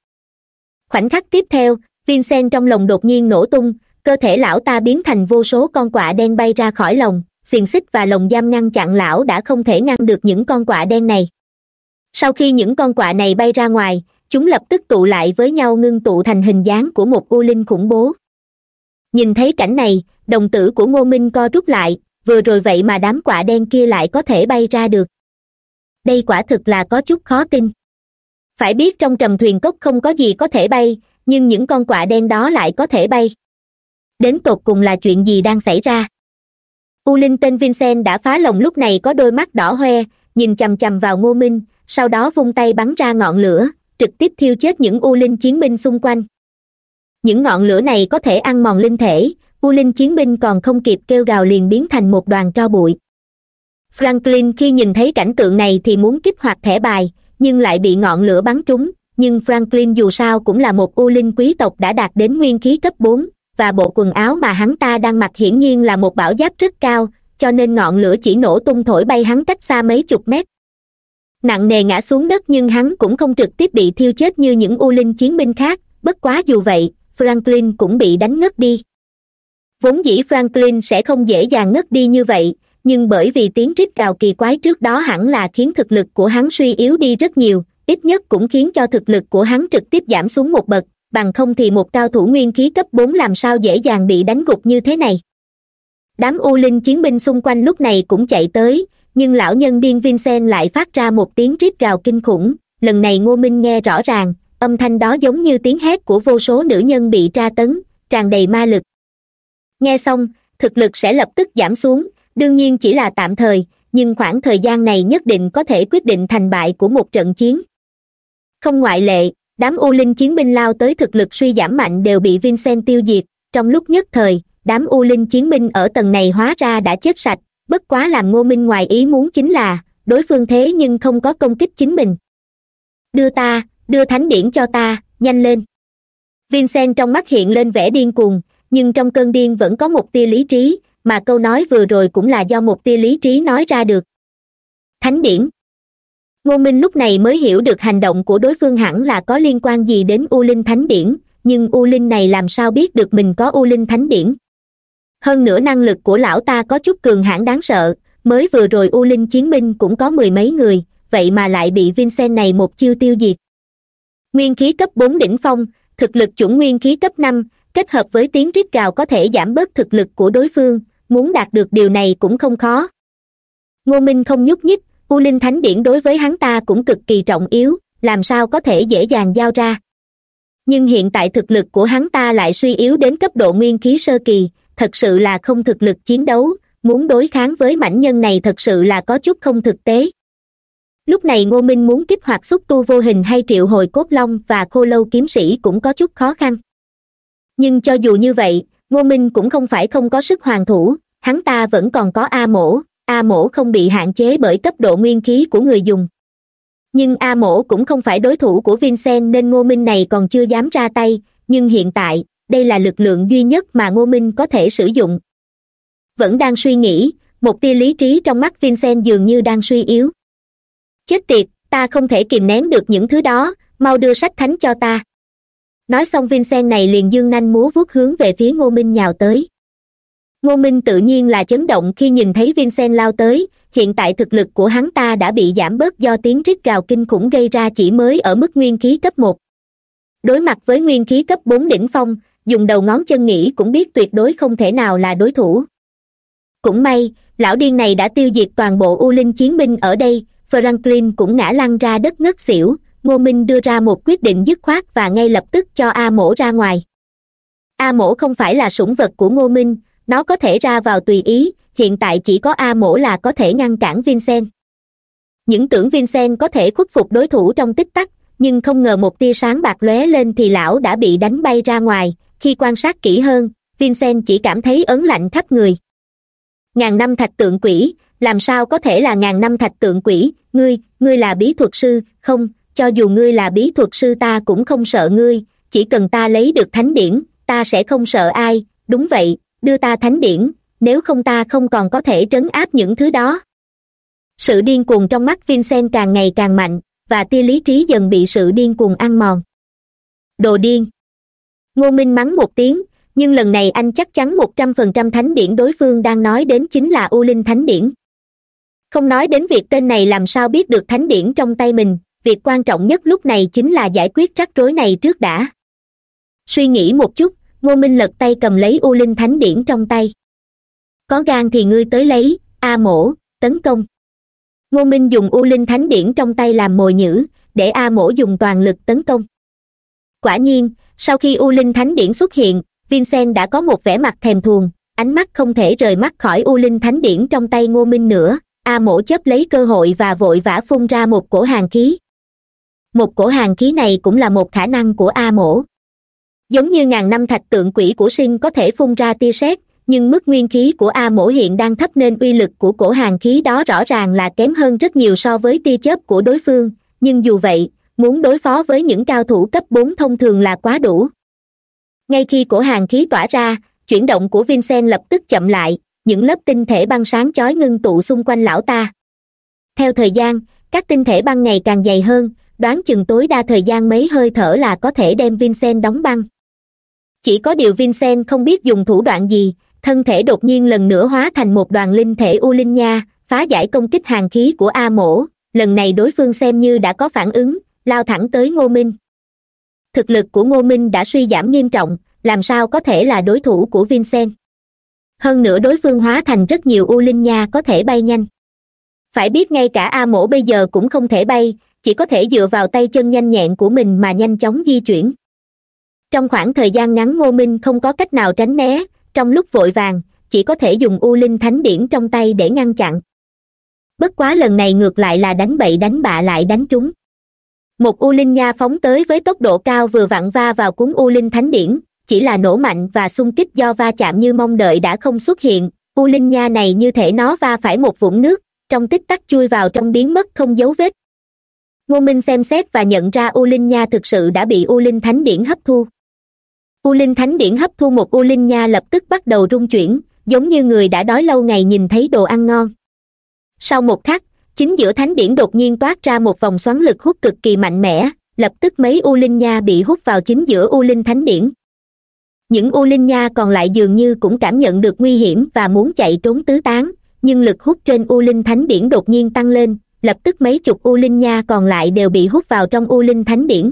Khoảnh khắc tiếp theo, vincent trong lồng đột nhiên nổ tung, cơ thể lão ta biến thành vô số con quạ đen bay ra khỏi lồng xiềng xích và lồng giam ngăn chặn lão đã không thể ngăn được những con quạ đen này. Sau khi những con quạ này bay ra ngoài, chúng lập tức tụ lại với nhau ngưng tụ thành hình dáng của một u linh khủng bố. Nhìn thấy cảnh này, đồng tử của ngô minh co rút lại, vừa rồi vậy mà đám quạ đen kia lại có thể bay ra được đây quả thực là có chút khó tin. Phải biết trong trầm thuyền cốc không có gì có thể bay, nhưng những con quạ đen đó lại có thể bay. Đến tột cùng là chuyện gì đang xảy ra? U linh tên vincent đã phá lồng lúc này có đôi mắt đỏ hoe, nhìn chằm chằm vào ngô minh, sau đó vung tay bắn ra ngọn lửa, trực tiếp thiêu chết những u linh chiến binh xung quanh. Những ngọn lửa này có thể ăn mòn linh thể, u linh chiến binh còn không kịp kêu gào liền biến thành một đoàn tro bụi franklin khi nhìn thấy cảnh tượng này thì muốn kích hoạt thẻ bài, nhưng lại bị ngọn lửa bắn trúng. Nhưng franklin dù sao cũng là một u linh quý tộc đã đạt đến nguyên khí cấp bốn, và bộ quần áo mà hắn ta đang mặc hiển nhiên là một bảo giáp rất cao, cho nên ngọn lửa chỉ nổ tung thổi bay hắn cách xa mấy chục mét. Nặng nề ngã xuống đất nhưng hắn cũng không trực tiếp bị thiêu chết như những u linh chiến binh khác, bất quá dù vậy, franklin cũng bị đánh ngất đi. Vốn dĩ franklin sẽ không dễ dàng ngất đi như vậy nhưng bởi vì tiếng rít cào kỳ quái trước đó hẳn là khiến thực lực của hắn suy yếu đi rất nhiều, ít nhất cũng khiến cho thực lực của hắn trực tiếp giảm xuống một bậc, bằng không thì một cao thủ nguyên khí cấp bốn làm sao dễ dàng bị đánh gục như thế này. Đám u linh chiến binh xung quanh lúc này cũng chạy tới, nhưng lão nhân điên vincent lại phát ra một tiếng rít gào kinh khủng, lần này ngô minh nghe rõ ràng, âm thanh đó giống như tiếng hét của vô số nữ nhân bị tra tấn, tràn đầy ma lực. Nghe xong, thực lực sẽ lập tức giảm xuống đương nhiên chỉ là tạm thời, nhưng khoảng thời gian này nhất định có thể quyết định thành bại của một trận chiến. Không ngoại lệ, đám u linh chiến binh lao tới thực lực suy giảm mạnh đều bị vincent tiêu diệt. Trong lúc nhất thời, đám u linh chiến binh ở tầng này hóa ra đã chết sạch. Bất quá làm ngô minh ngoài ý muốn chính là, đối phương thế nhưng không có công kích chính mình. Đưa ta, đưa thánh điển cho ta, nhanh lên. Vincent trong mắt hiện lên vẻ điên cuồng, nhưng trong cơn điên vẫn có một tia lý trí mà câu nói vừa rồi cũng là do một tia lý trí nói ra được. Thánh điển ngô minh lúc này mới hiểu được hành động của đối phương hẳn là có liên quan gì đến u linh thánh điển nhưng u linh này làm sao biết được mình có u linh thánh điển hơn nữa năng lực của lão ta có chút cường hãn đáng sợ, mới vừa rồi u linh chiến binh cũng có mười mấy người, vậy mà lại bị vincent này một chiêu tiêu diệt. Nguyên khí cấp bốn đỉnh phong, thực lực chuẩn nguyên khí cấp năm, kết hợp với tiếng rít gào có thể giảm bớt thực lực của đối phương muốn đạt được điều này cũng không khó. Ngô minh không nhúc nhích, u linh thánh điển đối với hắn ta cũng cực kỳ trọng yếu, làm sao có thể dễ dàng giao ra. Nhưng hiện tại thực lực của hắn ta lại suy yếu đến cấp độ nguyên khí sơ kỳ, thật sự là không thực lực chiến đấu, muốn đối kháng với mảnh nhân này thật sự là có chút không thực tế. Lúc này ngô minh muốn kích hoạt xúc tu vô hình hay triệu hồi cốt long và khô lâu kiếm sĩ cũng có chút khó khăn. Nhưng cho dù như vậy ngô minh cũng không phải không có sức hoàn thủ, hắn ta vẫn còn có a mổ. A mổ không bị hạn chế bởi cấp độ nguyên khí của người dùng. Nhưng a mổ cũng không phải đối thủ của vincent nên ngô minh này còn chưa dám ra tay, nhưng hiện tại, đây là lực lượng duy nhất mà ngô minh có thể sử dụng. Vẫn đang suy nghĩ, một tia lý trí trong mắt vincent dường như đang suy yếu. Chết tiệt, ta không thể kìm nén được những thứ đó, mau đưa sách thánh cho ta nói xong vincent này liền dương nanh múa vuốt hướng về phía ngô minh nhào tới. Ngô minh tự nhiên là chấn động khi nhìn thấy vincent lao tới, hiện tại thực lực của hắn ta đã bị giảm bớt do tiếng rít gào kinh khủng gây ra chỉ mới ở mức nguyên khí cấp một. Đối mặt với nguyên khí cấp bốn đỉnh phong, dùng đầu ngón chân nghĩ cũng biết tuyệt đối không thể nào là đối thủ. Cũng may, lão điên này đã tiêu diệt toàn bộ u linh chiến binh ở đây, franklin cũng ngã lăn ra đất ngất xỉu ngô minh đưa ra một quyết định dứt khoát và ngay lập tức cho a mổ ra ngoài. A mổ không phải là sủng vật của ngô minh, nó có thể ra vào tùy ý, hiện tại chỉ có a mổ là có thể ngăn cản vincent. Những tưởng vincent có thể khuất phục đối thủ trong tích tắc, nhưng không ngờ một tia sáng bạc lóe lên thì lão đã bị đánh bay ra ngoài. Khi quan sát kỹ hơn, vincent chỉ cảm thấy ớn lạnh khắp người. Ngàn năm thạch tượng quỷ, làm sao có thể là ngàn năm thạch tượng quỷ? Ngươi ngươi là bí thuật sư, không cho dù ngươi là bí thuật sư ta cũng không sợ ngươi, chỉ cần ta lấy được thánh điển, ta sẽ không sợ ai. Đúng vậy, đưa ta thánh điển, nếu không ta không còn có thể trấn áp những thứ đó. Sự điên cuồng trong mắt vincent càng ngày càng mạnh, và tia lý trí dần bị sự điên cuồng ăn mòn. Đồ điên. Ngô minh mắng một tiếng, nhưng lần này anh chắc chắn một trăm phần trăm thánh điển đối phương đang nói đến chính là u linh thánh điển. Không nói đến việc tên này làm sao biết được thánh điển trong tay mình việc quan trọng nhất lúc này chính là giải quyết rắc rối này trước đã. Suy nghĩ một chút, ngô minh lật tay cầm lấy u linh thánh điển trong tay. Có gan thì ngươi tới lấy, a mổ, tấn công. Ngô minh dùng u linh thánh điển trong tay làm mồi nhữ để a mổ dùng toàn lực tấn công. Quả nhiên, sau khi u linh thánh điển xuất hiện, vincent đã có một vẻ mặt thèm thuồng, ánh mắt không thể rời mắt khỏi u linh thánh điển trong tay ngô minh nữa. A mổ chấp lấy cơ hội và vội vã phun ra một cổ hàng khí một cổ hàng khí này cũng là một khả năng của a mổ giống như ngàn năm thạch tượng quỷ của sinh có thể phun ra tia sét, nhưng mức nguyên khí của a mổ hiện đang thấp nên uy lực của cổ hàng khí đó rõ ràng là kém hơn rất nhiều so với tia chớp của đối phương, nhưng dù vậy, muốn đối phó với những cao thủ cấp bốn thông thường là quá đủ. Ngay khi cổ hàng khí tỏa ra, chuyển động của vincent lập tức chậm lại, những lớp tinh thể băng sáng chói ngưng tụ xung quanh lão ta. Theo thời gian, các tinh thể băng ngày càng dày hơn đoán chừng tối đa thời gian mấy hơi thở là có thể đem vincent đóng băng. Chỉ có điều vincent không biết dùng thủ đoạn gì, thân thể đột nhiên lần nữa hóa thành một đoàn linh thể u linh nha, phá giải công kích hàng khí của a mổ. Lần này đối phương xem như đã có phản ứng, lao thẳng tới ngô minh. Thực lực của ngô minh đã suy giảm nghiêm trọng, làm sao có thể là đối thủ của vincent? Hơn nữa đối phương hóa thành rất nhiều u linh nha có thể bay nhanh. Phải biết ngay cả a mổ bây giờ cũng không thể bay chỉ có thể dựa vào tay chân nhanh nhẹn của mình mà nhanh chóng di chuyển. Trong khoảng thời gian ngắn ngô minh không có cách nào tránh né, trong lúc vội vàng, chỉ có thể dùng u linh thánh điển trong tay để ngăn chặn. Bất quá lần này ngược lại là đánh bậy đánh bạ lại đánh trúng. Một u linh nha phóng tới với tốc độ cao vừa vặn va vào cuốn u linh thánh điển, chỉ là nổ mạnh và xung kích do va chạm như mong đợi đã không xuất hiện. U linh nha này như thể nó va phải một vũng nước, trong tích tắc chui vào trong biến mất không dấu vết ngô minh xem xét và nhận ra u linh nha thực sự đã bị u linh thánh điển hấp thu. U linh thánh điển hấp thu một u linh nha lập tức bắt đầu rung chuyển, giống như người đã đói lâu ngày nhìn thấy đồ ăn ngon. Sau một khắc, chính giữa thánh điển đột nhiên toát ra một vòng xoắn lực hút cực kỳ mạnh mẽ, lập tức mấy u linh nha bị hút vào chính giữa u linh thánh điển. Những u linh nha còn lại dường như cũng cảm nhận được nguy hiểm và muốn chạy trốn tứ tán, nhưng lực hút trên u linh thánh điển đột nhiên tăng lên lập tức mấy chục u linh nha còn lại đều bị hút vào trong u linh thánh điển.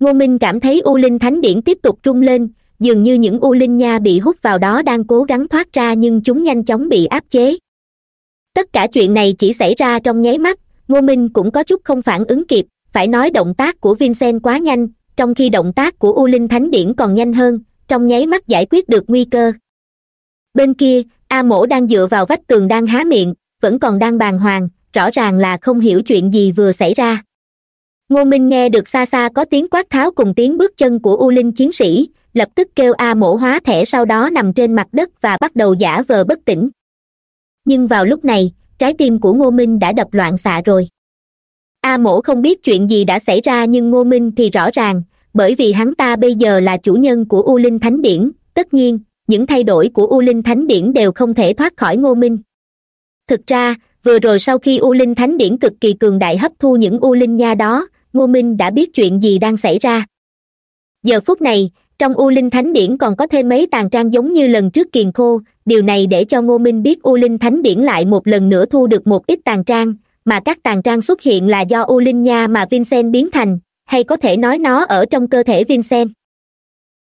Ngô minh cảm thấy u linh thánh điển tiếp tục trung lên, dường như những u linh nha bị hút vào đó đang cố gắng thoát ra nhưng chúng nhanh chóng bị áp chế. Tất cả chuyện này chỉ xảy ra trong nháy mắt, ngô minh cũng có chút không phản ứng kịp, phải nói động tác của vincent quá nhanh, trong khi động tác của u linh thánh điển còn nhanh hơn, trong nháy mắt giải quyết được nguy cơ. Bên kia, a mổ đang dựa vào vách tường đang há miệng, vẫn còn đang bàng hoàng rõ ràng là không hiểu chuyện gì vừa xảy ra. Ngô minh nghe được xa xa có tiếng quát tháo cùng tiếng bước chân của u linh chiến sĩ, lập tức kêu a mổ hóa thẻ sau đó nằm trên mặt đất và bắt đầu giả vờ bất tỉnh. Nhưng vào lúc này, trái tim của ngô minh đã đập loạn xạ rồi. A mổ không biết chuyện gì đã xảy ra nhưng ngô minh thì rõ ràng, bởi vì hắn ta bây giờ là chủ nhân của u linh thánh điển, tất nhiên, những thay đổi của u linh thánh điển đều không thể thoát khỏi ngô minh. Thực ra vừa rồi sau khi u linh thánh điển cực kỳ cường đại hấp thu những u linh nha đó, ngô minh đã biết chuyện gì đang xảy ra. Giờ phút này, trong u linh thánh điển còn có thêm mấy tàn trang giống như lần trước kiền khô, điều này để cho ngô minh biết u linh thánh điển lại một lần nữa thu được một ít tàn trang, mà các tàn trang xuất hiện là do u linh nha mà vincent biến thành, hay có thể nói nó ở trong cơ thể vincent.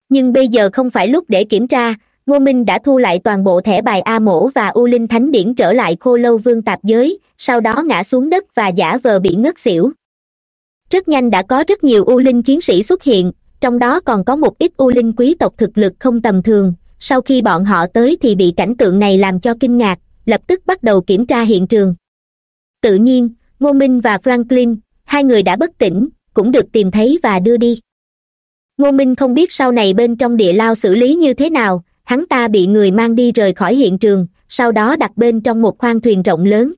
Nhưng bây giờ không phải lúc để kiểm tra ngô minh đã thu lại toàn bộ thẻ bài a mổ và u linh thánh điển trở lại khô lâu vương tạp giới, sau đó ngã xuống đất và giả vờ bị ngất xỉu. Rất nhanh đã có rất nhiều u linh chiến sĩ xuất hiện, trong đó còn có một ít u linh quý tộc thực lực không tầm thường. Sau khi bọn họ tới thì bị cảnh tượng này làm cho kinh ngạc, lập tức bắt đầu kiểm tra hiện trường. Tự nhiên, ngô minh và franklin, hai người đã bất tỉnh, cũng được tìm thấy và đưa đi. Ngô minh không biết sau này bên trong địa lao xử lý như thế nào hắn ta bị người mang đi rời khỏi hiện trường, sau đó đặt bên trong một khoang thuyền rộng lớn.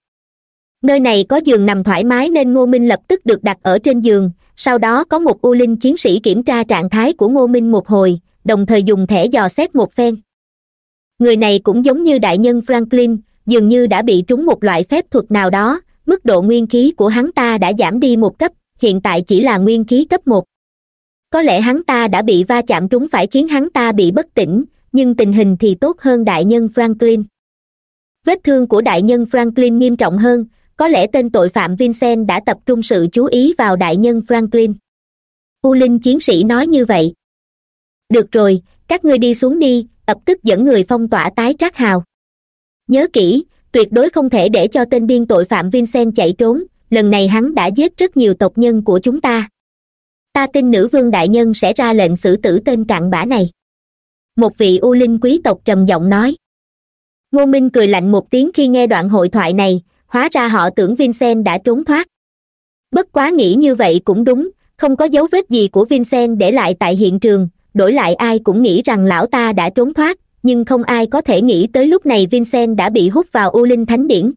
Nơi này có giường nằm thoải mái nên ngô minh lập tức được đặt ở trên giường, sau đó có một u linh chiến sĩ kiểm tra trạng thái của ngô minh một hồi, đồng thời dùng thẻ dò xét một phen. Người này cũng giống như đại nhân franklin, dường như đã bị trúng một loại phép thuật nào đó, mức độ nguyên khí của hắn ta đã giảm đi một cấp, hiện tại chỉ là nguyên khí cấp một. Có lẽ hắn ta đã bị va chạm trúng phải khiến hắn ta bị bất tỉnh nhưng tình hình thì tốt hơn đại nhân franklin. Vết thương của đại nhân franklin nghiêm trọng hơn, có lẽ tên tội phạm vincent đã tập trung sự chú ý vào đại nhân franklin. U linh chiến sĩ nói như vậy. Được rồi, các ngươi đi xuống đi ập tức dẫn người phong tỏa tái trác hào. Nhớ kỹ, tuyệt đối không thể để cho tên điên tội phạm vincent chạy trốn, lần này hắn đã giết rất nhiều tộc nhân của chúng ta. Ta tin nữ vương đại nhân sẽ ra lệnh xử tử tên cặn bã này một vị u linh quý tộc trầm giọng nói. Ngô minh cười lạnh một tiếng khi nghe đoạn hội thoại này, hóa ra họ tưởng vincent đã trốn thoát. Bất quá nghĩ như vậy cũng đúng, không có dấu vết gì của vincent để lại tại hiện trường, đổi lại ai cũng nghĩ rằng lão ta đã trốn thoát, nhưng không ai có thể nghĩ tới lúc này vincent đã bị hút vào u linh thánh điển.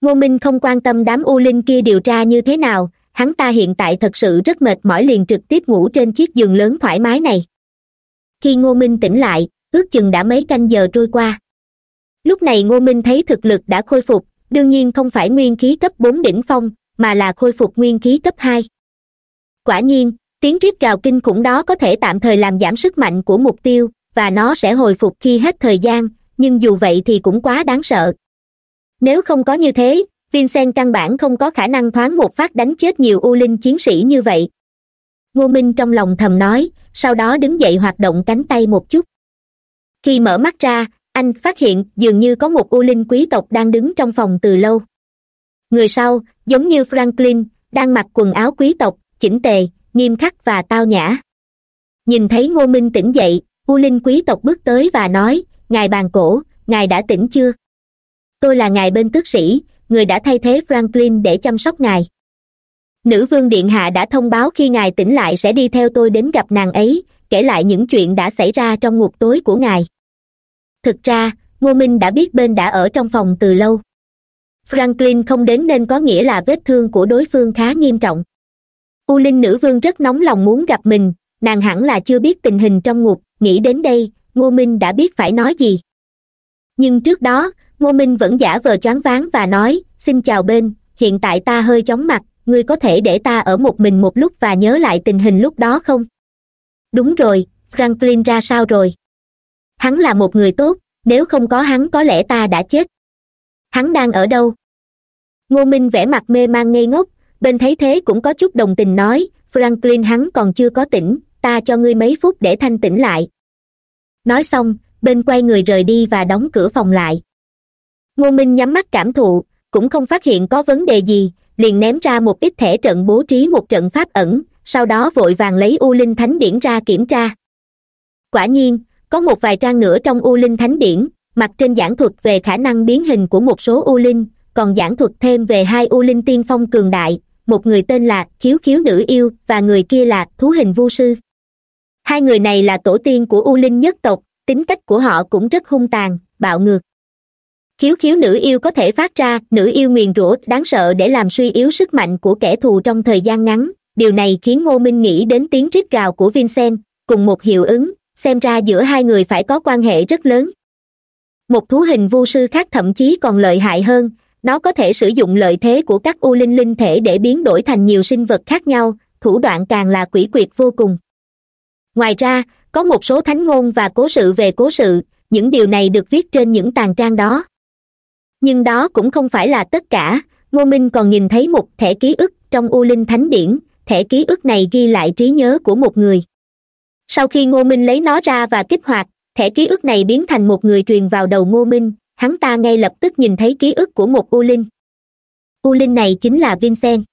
Ngô minh không quan tâm đám u linh kia điều tra như thế nào, hắn ta hiện tại thật sự rất mệt mỏi liền trực tiếp ngủ trên chiếc giường lớn thoải mái này khi ngô minh tỉnh lại, ước chừng đã mấy canh giờ trôi qua. Lúc này ngô minh thấy thực lực đã khôi phục, đương nhiên không phải nguyên khí cấp bốn đỉnh phong, mà là khôi phục nguyên khí cấp hai. Quả nhiên, tiếng rít gào kinh khủng đó có thể tạm thời làm giảm sức mạnh của mục tiêu, và nó sẽ hồi phục khi hết thời gian, nhưng dù vậy thì cũng quá đáng sợ. Nếu không có như thế, vincent căn bản không có khả năng thoáng một phát đánh chết nhiều u linh chiến sĩ như vậy ngô minh trong lòng thầm nói, sau đó đứng dậy hoạt động cánh tay một chút. Khi mở mắt ra, anh phát hiện dường như có một u linh quý tộc đang đứng trong phòng từ lâu. Người sau, giống như franklin, đang mặc quần áo quý tộc, chỉnh tề, nghiêm khắc và tao nhã. Nhìn thấy ngô minh tỉnh dậy, u linh quý tộc bước tới và nói, ngài bàn cổ, ngài đã tỉnh chưa? Tôi là ngài bên tước sĩ, người đã thay thế franklin để chăm sóc ngài nữ vương điện hạ đã thông báo khi ngài tỉnh lại sẽ đi theo tôi đến gặp nàng ấy, kể lại những chuyện đã xảy ra trong ngục tối của ngài. Thực ra, ngô minh đã biết bên đã ở trong phòng từ lâu. Franklin không đến nên có nghĩa là vết thương của đối phương khá nghiêm trọng. U linh nữ vương rất nóng lòng muốn gặp mình, nàng hẳn là chưa biết tình hình trong ngục, nghĩ đến đây, ngô minh đã biết phải nói gì. Nhưng trước đó, ngô minh vẫn giả vờ choáng váng và nói, xin chào bên, hiện tại ta hơi chóng mặt ngươi có thể để ta ở một mình một lúc và nhớ lại tình hình lúc đó không? Đúng rồi, franklin ra sao rồi? Hắn là một người tốt, nếu không có hắn có lẽ ta đã chết. Hắn đang ở đâu? Ngô minh vẻ mặt mê man ngây ngốc, bên thấy thế cũng có chút đồng tình nói, franklin hắn còn chưa có tỉnh, ta cho ngươi mấy phút để thanh tỉnh lại. Nói xong, bên quay người rời đi và đóng cửa phòng lại. Ngô minh nhắm mắt cảm thụ, cũng không phát hiện có vấn đề gì liền ném ra một ít thẻ trận bố trí một trận pháp ẩn, sau đó vội vàng lấy u linh thánh điển ra kiểm tra. Quả nhiên, có một vài trang nữa trong u linh thánh điển, mặt trên giảng thuật về khả năng biến hình của một số u linh, còn giảng thuật thêm về hai u linh tiên phong cường đại, một người tên là khiếu khiếu nữ yêu và người kia là thú hình vu sư. Hai người này là tổ tiên của u linh nhất tộc, tính cách của họ cũng rất hung tàn, bạo ngược khiếu khiếu nữ yêu có thể phát ra, nữ yêu nguyền rủa, đáng sợ để làm suy yếu sức mạnh của kẻ thù trong thời gian ngắn. Điều này khiến ngô minh nghĩ đến tiếng rít gào của vincent. Cùng một hiệu ứng, xem ra giữa hai người phải có quan hệ rất lớn. Một thú hình vu sư khác thậm chí còn lợi hại hơn. Nó có thể sử dụng lợi thế của các u linh linh thể để biến đổi thành nhiều sinh vật khác nhau. Thủ đoạn càng là quỷ quyệt vô cùng. Ngoài ra, có một số thánh ngôn và cố sự về cố sự. Những điều này được viết trên những tàn trang đó nhưng đó cũng không phải là tất cả. Ngô minh còn nhìn thấy một thẻ ký ức trong u linh thánh điển. Thẻ ký ức này ghi lại trí nhớ của một người. Sau khi ngô minh lấy nó ra và kích hoạt, thẻ ký ức này biến thành một người truyền vào đầu ngô minh. Hắn ta ngay lập tức nhìn thấy ký ức của một u linh. U linh này chính là vincent.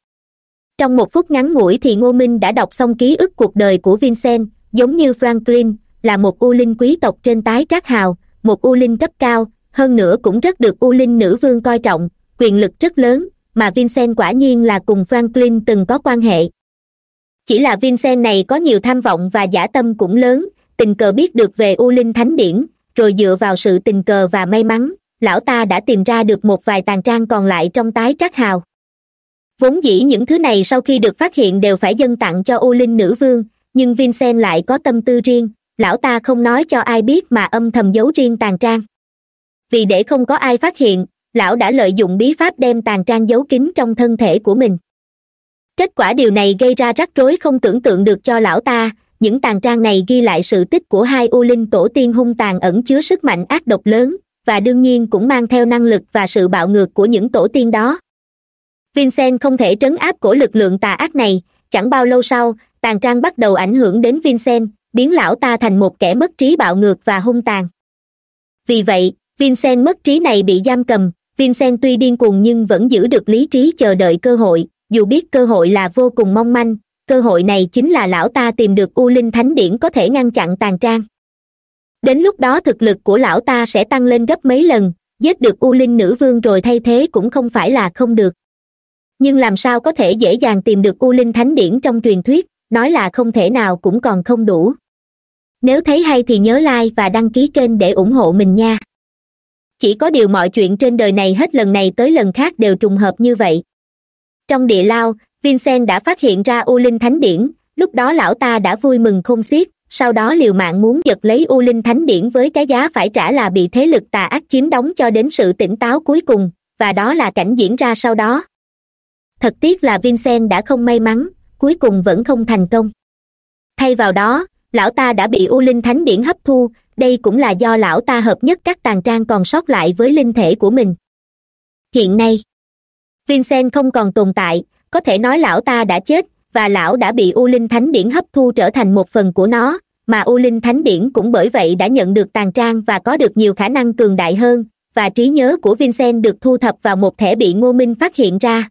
Trong một phút ngắn ngủi thì ngô minh đã đọc xong ký ức cuộc đời của vincent, giống như franklin, là một u linh quý tộc trên tái trác hào, một u linh cấp cao hơn nữa cũng rất được u linh nữ vương coi trọng, quyền lực rất lớn, mà vincent quả nhiên là cùng franklin từng có quan hệ. Chỉ là vincent này có nhiều tham vọng và giả tâm cũng lớn, tình cờ biết được về u linh thánh điển, rồi dựa vào sự tình cờ và may mắn, lão ta đã tìm ra được một vài tàn trang còn lại trong tái trác hào. Vốn dĩ những thứ này sau khi được phát hiện đều phải dâng tặng cho u linh nữ vương, nhưng vincent lại có tâm tư riêng, lão ta không nói cho ai biết mà âm thầm giấu riêng tàn trang vì để không có ai phát hiện, lão đã lợi dụng bí pháp đem tàn trang giấu kín trong thân thể của mình. Kết quả điều này gây ra rắc rối không tưởng tượng được cho lão ta, những tàn trang này ghi lại sự tích của hai u linh tổ tiên hung tàn ẩn chứa sức mạnh ác độc lớn, và đương nhiên cũng mang theo năng lực và sự bạo ngược của những tổ tiên đó. Vincent không thể trấn áp của lực lượng tà ác này, chẳng bao lâu sau, tàn trang bắt đầu ảnh hưởng đến vincent, biến lão ta thành một kẻ mất trí bạo ngược và hung tàn. Vì vậy vincent mất trí này bị giam cầm. Vincent tuy điên cuồng nhưng vẫn giữ được lý trí chờ đợi cơ hội. Dù biết cơ hội là vô cùng mong manh, cơ hội này chính là lão ta tìm được u linh thánh điển có thể ngăn chặn tàn trang. Đến lúc đó thực lực của lão ta sẽ tăng lên gấp mấy lần, giết được u linh nữ vương rồi thay thế cũng không phải là không được. Nhưng làm sao có thể dễ dàng tìm được u linh thánh điển trong truyền thuyết, nói là không thể nào cũng còn không đủ. Nếu thấy hay thì nhớ like và đăng ký kênh để ủng hộ mình nha chỉ có điều mọi chuyện trên đời này hết lần này tới lần khác đều trùng hợp như vậy. Trong địa lao, vincent đã phát hiện ra u linh thánh điển, lúc đó lão ta đã vui mừng không xiết, sau đó liều mạng muốn giật lấy u linh thánh điển với cái giá phải trả là bị thế lực tà ác chiếm đóng cho đến sự tỉnh táo cuối cùng, và đó là cảnh diễn ra sau đó. Thật tiếc là vincent đã không may mắn, cuối cùng vẫn không thành công. Thay vào đó, lão ta đã bị u linh thánh điển hấp thu đây cũng là do lão ta hợp nhất các tàn trang còn sót lại với linh thể của mình. Hiện nay, vincent không còn tồn tại, có thể nói lão ta đã chết, và lão đã bị u linh thánh điển hấp thu trở thành một phần của nó, mà u linh thánh điển cũng bởi vậy đã nhận được tàn trang và có được nhiều khả năng cường đại hơn, và trí nhớ của vincent được thu thập vào một thẻ bị ngô minh phát hiện ra.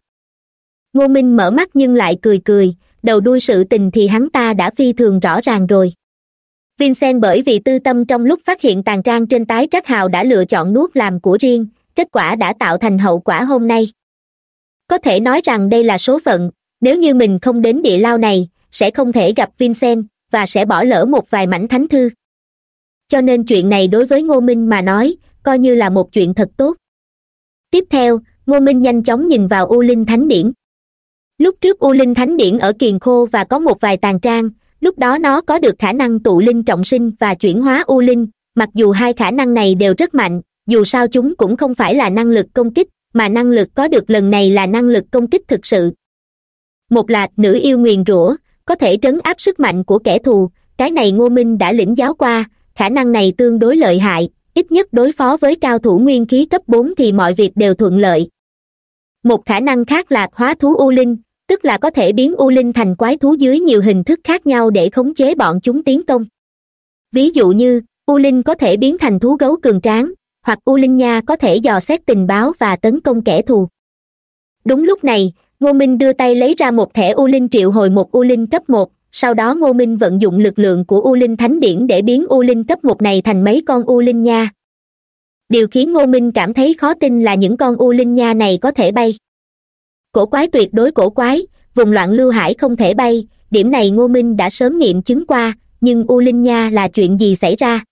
Ngô minh mở mắt nhưng lại cười cười, đầu đuôi sự tình thì hắn ta đã phi thường rõ ràng rồi vincent bởi vì tư tâm trong lúc phát hiện tàn trang trên tái trác hào đã lựa chọn nuốt làm của riêng, kết quả đã tạo thành hậu quả hôm nay. Có thể nói rằng đây là số phận, nếu như mình không đến địa lao này, sẽ không thể gặp vincent, và sẽ bỏ lỡ một vài mảnh thánh thư. Cho nên chuyện này đối với ngô minh mà nói, coi như là một chuyện thật tốt. Tiếp theo, ngô minh nhanh chóng nhìn vào u linh thánh điển. Lúc trước u linh thánh điển ở kiền khô và có một vài tàn trang lúc đó nó có được khả năng tụ linh trọng sinh và chuyển hóa u linh. Mặc dù hai khả năng này đều rất mạnh, dù sao chúng cũng không phải là năng lực công kích, mà năng lực có được lần này là năng lực công kích thực sự. Một là nữ yêu nguyền rủa, có thể trấn áp sức mạnh của kẻ thù. Cái này ngô minh đã lĩnh giáo qua, khả năng này tương đối lợi hại, ít nhất đối phó với cao thủ nguyên khí cấp bốn thì mọi việc đều thuận lợi. Một khả năng khác là hóa thú u linh tức là có thể biến u linh thành quái thú dưới nhiều hình thức khác nhau để khống chế bọn chúng tiến công. Ví dụ như, u linh có thể biến thành thú gấu cường tráng, hoặc u linh nha có thể dò xét tình báo và tấn công kẻ thù. Đúng lúc này, ngô minh đưa tay lấy ra một thẻ u linh triệu hồi một u linh cấp một, sau đó ngô minh vận dụng lực lượng của u linh thánh điển để biến u linh cấp một này thành mấy con u linh nha. Điều khiến ngô minh cảm thấy khó tin là những con u linh nha này có thể bay cổ quái tuyệt đối cổ quái, vùng loạn lưu hải không thể bay. Điểm này ngô minh đã sớm nghiệm chứng qua, nhưng u linh nha là chuyện gì xảy ra?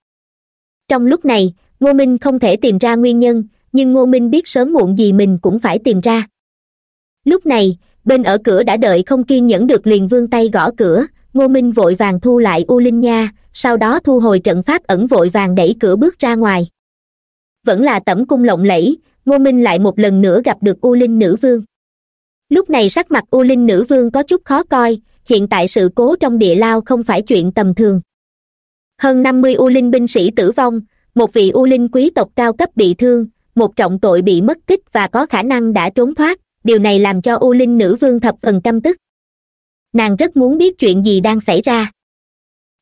Trong lúc này, ngô minh không thể tìm ra nguyên nhân, nhưng ngô minh biết sớm muộn gì mình cũng phải tìm ra. Lúc này, bên ở cửa đã đợi không kiên nhẫn được liền vươn tay gõ cửa, ngô minh vội vàng thu lại u linh nha, sau đó thu hồi trận pháp ẩn vội vàng đẩy cửa bước ra ngoài. Vẫn là tẩm cung lộng lẫy, ngô minh lại một lần nữa gặp được u linh nữ vương lúc này sắc mặt u linh nữ vương có chút khó coi, hiện tại sự cố trong địa lao không phải chuyện tầm thường. Hơn năm mươi u linh binh sĩ tử vong, một vị u linh quý tộc cao cấp bị thương, một trọng tội bị mất tích và có khả năng đã trốn thoát, điều này làm cho u linh nữ vương thập phần căm tức. Nàng rất muốn biết chuyện gì đang xảy ra.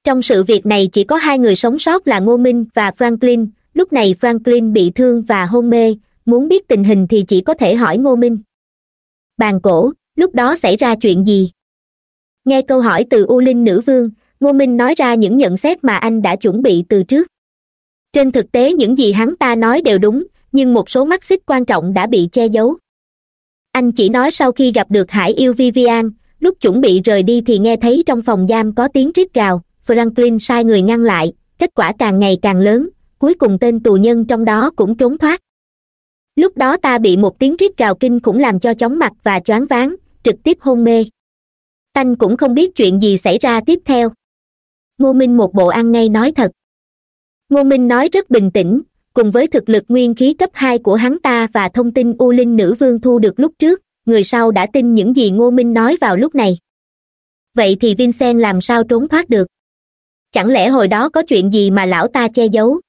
Trong sự việc này chỉ có hai người sống sót là ngô minh và franklin, lúc này franklin bị thương và hôn mê, muốn biết tình hình thì chỉ có thể hỏi ngô minh bàn cổ, lúc đó xảy ra chuyện gì? Nghe câu hỏi từ u linh nữ vương, ngô minh nói ra những nhận xét mà anh đã chuẩn bị từ trước. Trên thực tế những gì hắn ta nói đều đúng, nhưng một số mắt xích quan trọng đã bị che giấu. Anh chỉ nói sau khi gặp được hải yêu vivian, lúc chuẩn bị rời đi thì nghe thấy trong phòng giam có tiếng rít gào, franklin sai người ngăn lại, kết quả càng ngày càng lớn, cuối cùng tên tù nhân trong đó cũng trốn thoát lúc đó ta bị một tiếng rít gào kinh khủng làm cho chóng mặt và choáng váng, trực tiếp hôn mê. Tanh cũng không biết chuyện gì xảy ra tiếp theo. Ngô minh một bộ ăn ngay nói thật. Ngô minh nói rất bình tĩnh, cùng với thực lực nguyên khí cấp hai của hắn ta và thông tin u linh nữ vương thu được lúc trước, người sau đã tin những gì ngô minh nói vào lúc này. Vậy thì vincent làm sao trốn thoát được? Chẳng lẽ hồi đó có chuyện gì mà lão ta che giấu?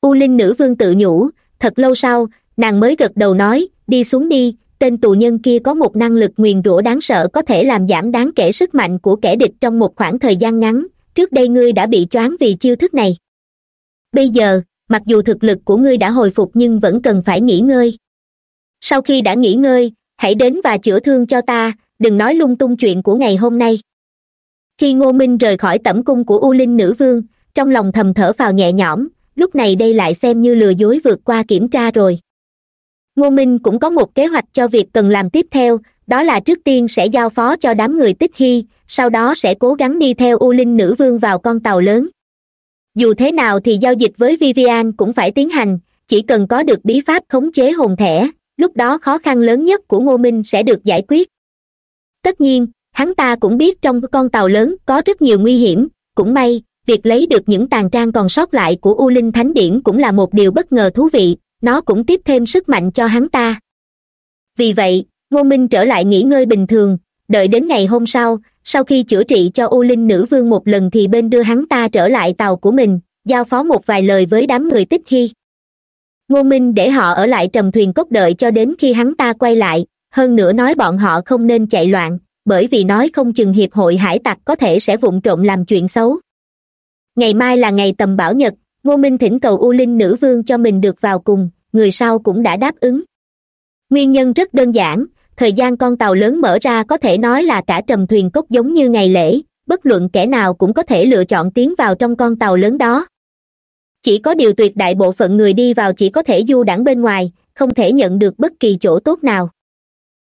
U linh nữ vương tự nhủ, thật lâu sau nàng mới gật đầu nói, đi xuống đi, tên tù nhân kia có một năng lực nguyền rủa đáng sợ, có thể làm giảm đáng kể sức mạnh của kẻ địch trong một khoảng thời gian ngắn. Trước đây ngươi đã bị choáng vì chiêu thức này. Bây giờ, mặc dù thực lực của ngươi đã hồi phục nhưng vẫn cần phải nghỉ ngơi. Sau khi đã nghỉ ngơi, hãy đến và chữa thương cho ta, đừng nói lung tung chuyện của ngày hôm nay. Khi ngô minh rời khỏi tẩm cung của u linh nữ vương, trong lòng thầm thở vào nhẹ nhõm, lúc này đây lại xem như lừa dối vượt qua kiểm tra rồi ngô minh cũng có một kế hoạch cho việc cần làm tiếp theo, đó là trước tiên sẽ giao phó cho đám người tích hy, sau đó sẽ cố gắng đi theo u linh nữ vương vào con tàu lớn. Dù thế nào thì giao dịch với vivian cũng phải tiến hành, chỉ cần có được bí pháp khống chế hồn thẻ, lúc đó khó khăn lớn nhất của ngô minh sẽ được giải quyết. Tất nhiên, hắn ta cũng biết trong con tàu lớn có rất nhiều nguy hiểm, cũng may, việc lấy được những tàn trang còn sót lại của u linh thánh điển cũng là một điều bất ngờ thú vị nó cũng tiếp thêm sức mạnh cho hắn ta. Vì vậy, ngô minh trở lại nghỉ ngơi bình thường, đợi đến ngày hôm sau sau khi chữa trị cho u linh nữ vương một lần thì bên đưa hắn ta trở lại tàu của mình, giao phó một vài lời với đám người tích hy. Ngô minh để họ ở lại trầm thuyền cốc đợi cho đến khi hắn ta quay lại, hơn nữa nói bọn họ không nên chạy loạn, bởi vì nói không chừng hiệp hội hải tặc có thể sẽ vụng trộm làm chuyện xấu. Ngày mai là ngày tầm bảo nhật ngô minh thỉnh cầu u linh nữ vương cho mình được vào cùng, người sau cũng đã đáp ứng. Nguyên nhân rất đơn giản, thời gian con tàu lớn mở ra có thể nói là cả trầm thuyền cốc giống như ngày lễ, bất luận kẻ nào cũng có thể lựa chọn tiến vào trong con tàu lớn đó. Chỉ có điều tuyệt đại bộ phận người đi vào chỉ có thể du đảng bên ngoài, không thể nhận được bất kỳ chỗ tốt nào.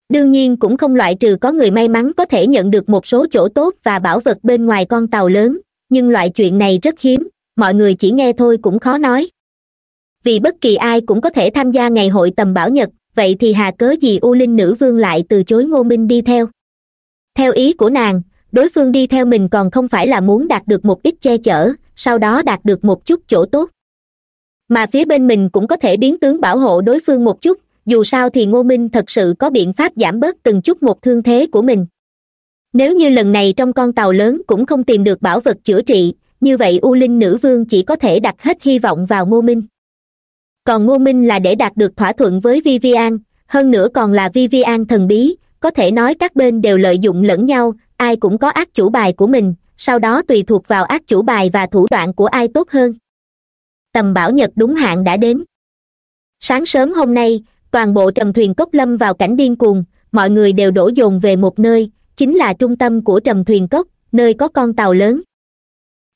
Đương nhiên cũng không loại trừ có người may mắn có thể nhận được một số chỗ tốt và bảo vật bên ngoài con tàu lớn, nhưng loại chuyện này rất hiếm mọi người chỉ nghe thôi cũng khó nói. Vì bất kỳ ai cũng có thể tham gia ngày hội tầm bảo nhật, vậy thì hà cớ gì u linh nữ vương lại từ chối ngô minh đi theo? Theo ý của nàng, đối phương đi theo mình còn không phải là muốn đạt được một ít che chở, sau đó đạt được một chút chỗ tốt. Mà phía bên mình cũng có thể biến tướng bảo hộ đối phương một chút, dù sao thì ngô minh thật sự có biện pháp giảm bớt từng chút một thương thế của mình. Nếu như lần này trong con tàu lớn cũng không tìm được bảo vật chữa trị như vậy u linh nữ vương chỉ có thể đặt hết hy vọng vào ngô minh. Còn ngô minh là để đạt được thỏa thuận với vivian, hơn nữa còn là vivian thần bí, có thể nói các bên đều lợi dụng lẫn nhau, ai cũng có ác chủ bài của mình, sau đó tùy thuộc vào ác chủ bài và thủ đoạn của ai tốt hơn. Tầm bảo nhật đúng hạn đã đến. Sáng sớm hôm nay, toàn bộ trầm thuyền cốc lâm vào cảnh điên cuồng, mọi người đều đổ dồn về một nơi, chính là trung tâm của trầm thuyền cốc, nơi có con tàu lớn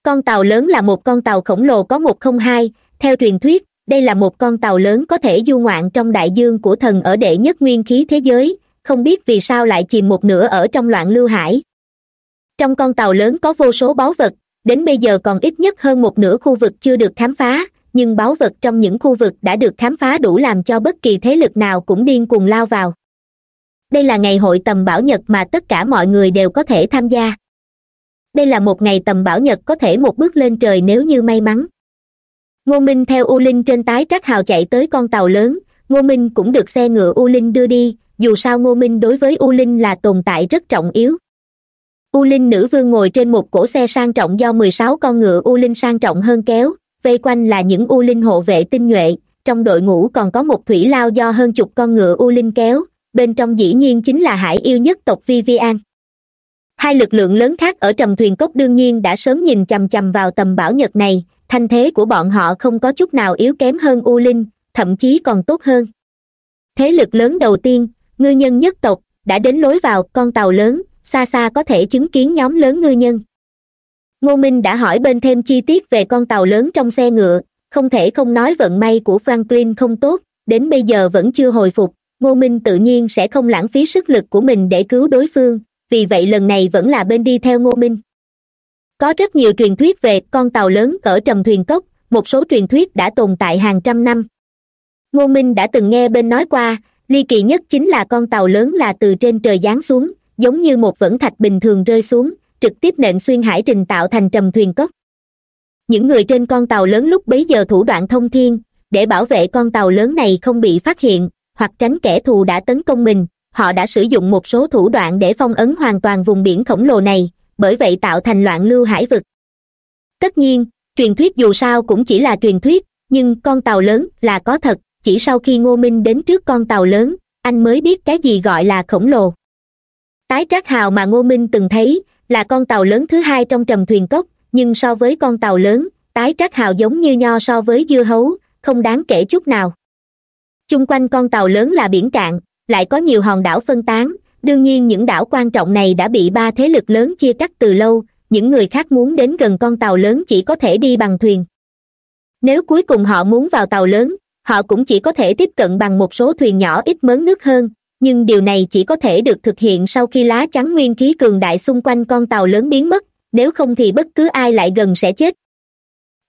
con tàu lớn là một con tàu khổng lồ có một không hai. Theo truyền thuyết, đây là một con tàu lớn có thể du ngoạn trong đại dương của thần ở đệ nhất nguyên khí thế giới. Không biết vì sao lại chìm một nửa ở trong loạn lưu hải. Trong con tàu lớn có vô số báu vật, đến bây giờ còn ít nhất hơn một nửa khu vực chưa được khám phá. Nhưng báu vật trong những khu vực đã được khám phá đủ làm cho bất kỳ thế lực nào cũng điên cuồng lao vào. Đây là ngày hội tầm bảo nhật mà tất cả mọi người đều có thể tham gia đây là một ngày tầm bảo nhật có thể một bước lên trời nếu như may mắn. Ngô minh theo u linh trên tái trác hào chạy tới con tàu lớn. Ngô minh cũng được xe ngựa u linh đưa đi. Dù sao ngô minh đối với u linh là tồn tại rất trọng yếu. U linh nữ vương ngồi trên một cỗ xe sang trọng do mười sáu con ngựa u linh sang trọng hơn kéo. Vây quanh là những u linh hộ vệ tinh nhuệ. Trong đội ngũ còn có một thủy lao do hơn chục con ngựa u linh kéo. Bên trong dĩ nhiên chính là hải yêu nhất tộc vivian hai lực lượng lớn khác ở trầm thuyền cốc đương nhiên đã sớm nhìn chằm chằm vào tầm bảo nhật này, thanh thế của bọn họ không có chút nào yếu kém hơn u linh, thậm chí còn tốt hơn. Thế lực lớn đầu tiên, ngư nhân nhất tộc, đã đến lối vào con tàu lớn, xa xa có thể chứng kiến nhóm lớn ngư nhân. Ngô minh đã hỏi bên thêm chi tiết về con tàu lớn trong xe ngựa, không thể không nói vận may của franklin không tốt, đến bây giờ vẫn chưa hồi phục, ngô minh tự nhiên sẽ không lãng phí sức lực của mình để cứu đối phương vì vậy lần này vẫn là bên đi theo ngô minh. Có rất nhiều truyền thuyết về con tàu lớn cỡ trầm thuyền cốc, một số truyền thuyết đã tồn tại hàng trăm năm. Ngô minh đã từng nghe bên nói qua, ly kỳ nhất chính là con tàu lớn là từ trên trời giáng xuống, giống như một vẫn thạch bình thường rơi xuống, trực tiếp nện xuyên hải trình tạo thành trầm thuyền cốc. Những người trên con tàu lớn lúc bấy giờ thủ đoạn thông thiên, để bảo vệ con tàu lớn này không bị phát hiện, hoặc tránh kẻ thù đã tấn công mình họ đã sử dụng một số thủ đoạn để phong ấn hoàn toàn vùng biển khổng lồ này, bởi vậy tạo thành loạn lưu hải vực. Tất nhiên, truyền thuyết dù sao cũng chỉ là truyền thuyết, nhưng con tàu lớn là có thật, chỉ sau khi ngô minh đến trước con tàu lớn, anh mới biết cái gì gọi là khổng lồ. Tái trác hào mà ngô minh từng thấy, là con tàu lớn thứ hai trong trầm thuyền cốc, nhưng so với con tàu lớn, tái trác hào giống như nho so với dưa hấu, không đáng kể chút nào. Chung quanh con tàu lớn là biển cạn lại có nhiều hòn đảo phân tán. Đương nhiên những đảo quan trọng này đã bị ba thế lực lớn chia cắt từ lâu. Những người khác muốn đến gần con tàu lớn chỉ có thể đi bằng thuyền. Nếu cuối cùng họ muốn vào tàu lớn, họ cũng chỉ có thể tiếp cận bằng một số thuyền nhỏ ít mớn nước hơn. Nhưng điều này chỉ có thể được thực hiện sau khi lá chắn nguyên khí cường đại xung quanh con tàu lớn biến mất. Nếu không thì bất cứ ai lại gần sẽ chết.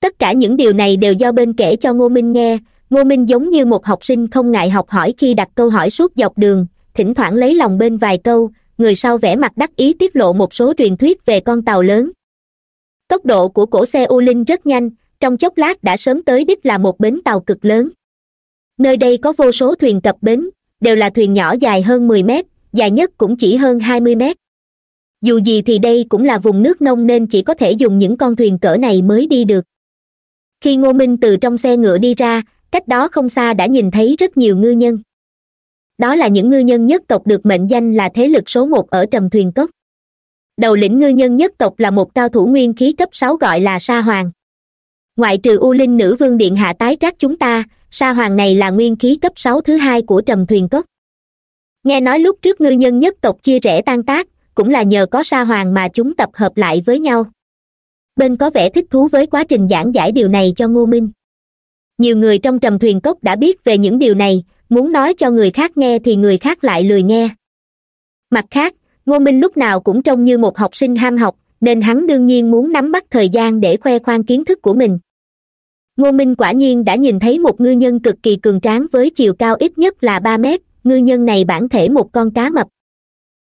Tất cả những điều này đều do bên kể cho ngô minh nghe ngô minh giống như một học sinh không ngại học hỏi khi đặt câu hỏi suốt dọc đường, thỉnh thoảng lấy lòng bên vài câu, người sau vẽ mặt đắc ý tiết lộ một số truyền thuyết về con tàu lớn. Tốc độ của cổ xe u linh rất nhanh, trong chốc lát đã sớm tới đích là một bến tàu cực lớn. Nơi đây có vô số thuyền cập bến, đều là thuyền nhỏ dài hơn mười mét, dài nhất cũng chỉ hơn hai mươi mét. Dù gì thì đây cũng là vùng nước nông nên chỉ có thể dùng những con thuyền cỡ này mới đi được. Khi ngô minh từ trong xe ngựa đi ra cách đó không xa đã nhìn thấy rất nhiều ngư nhân. Đó là những ngư nhân nhất tộc được mệnh danh là thế lực số một ở trầm thuyền cốc. Đầu lĩnh ngư nhân nhất tộc là một cao thủ nguyên khí cấp sáu gọi là sa hoàng. Ngoại trừ u linh nữ vương điện hạ tái trác chúng ta, sa hoàng này là nguyên khí cấp sáu thứ hai của trầm thuyền cốc. Nghe nói lúc trước ngư nhân nhất tộc chia rẽ tan tác, cũng là nhờ có sa hoàng mà chúng tập hợp lại với nhau. Bên có vẻ thích thú với quá trình giảng giải điều này cho ngô minh nhiều người trong trầm thuyền cốc đã biết về những điều này, muốn nói cho người khác nghe thì người khác lại lười nghe. Mặt khác, ngô minh lúc nào cũng trông như một học sinh ham học, nên hắn đương nhiên muốn nắm bắt thời gian để khoe khoang kiến thức của mình. Ngô minh quả nhiên đã nhìn thấy một ngư nhân cực kỳ cường tráng với chiều cao ít nhất là ba mét, ngư nhân này bản thể một con cá mập.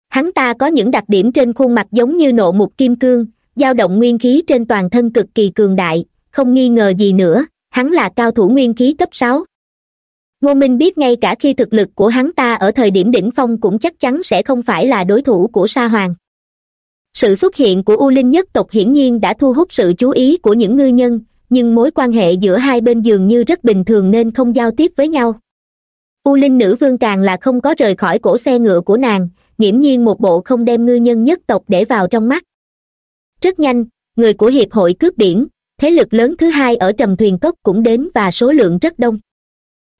Hắn ta có những đặc điểm trên khuôn mặt giống như nộ mục kim cương, dao động nguyên khí trên toàn thân cực kỳ cường đại, không nghi ngờ gì nữa hắn là cao thủ nguyên khí cấp sáu. Ngô minh biết ngay cả khi thực lực của hắn ta ở thời điểm đỉnh phong cũng chắc chắn sẽ không phải là đối thủ của sa hoàng. Sự xuất hiện của u linh nhất tộc hiển nhiên đã thu hút sự chú ý của những ngư nhân, nhưng mối quan hệ giữa hai bên dường như rất bình thường nên không giao tiếp với nhau. U linh nữ vương càng là không có rời khỏi cổ xe ngựa của nàng, nghiễm nhiên một bộ không đem ngư nhân nhất tộc để vào trong mắt. Rất nhanh, người của hiệp hội cướp biển thế lực lớn thứ hai ở trầm thuyền cốc cũng đến và số lượng rất đông.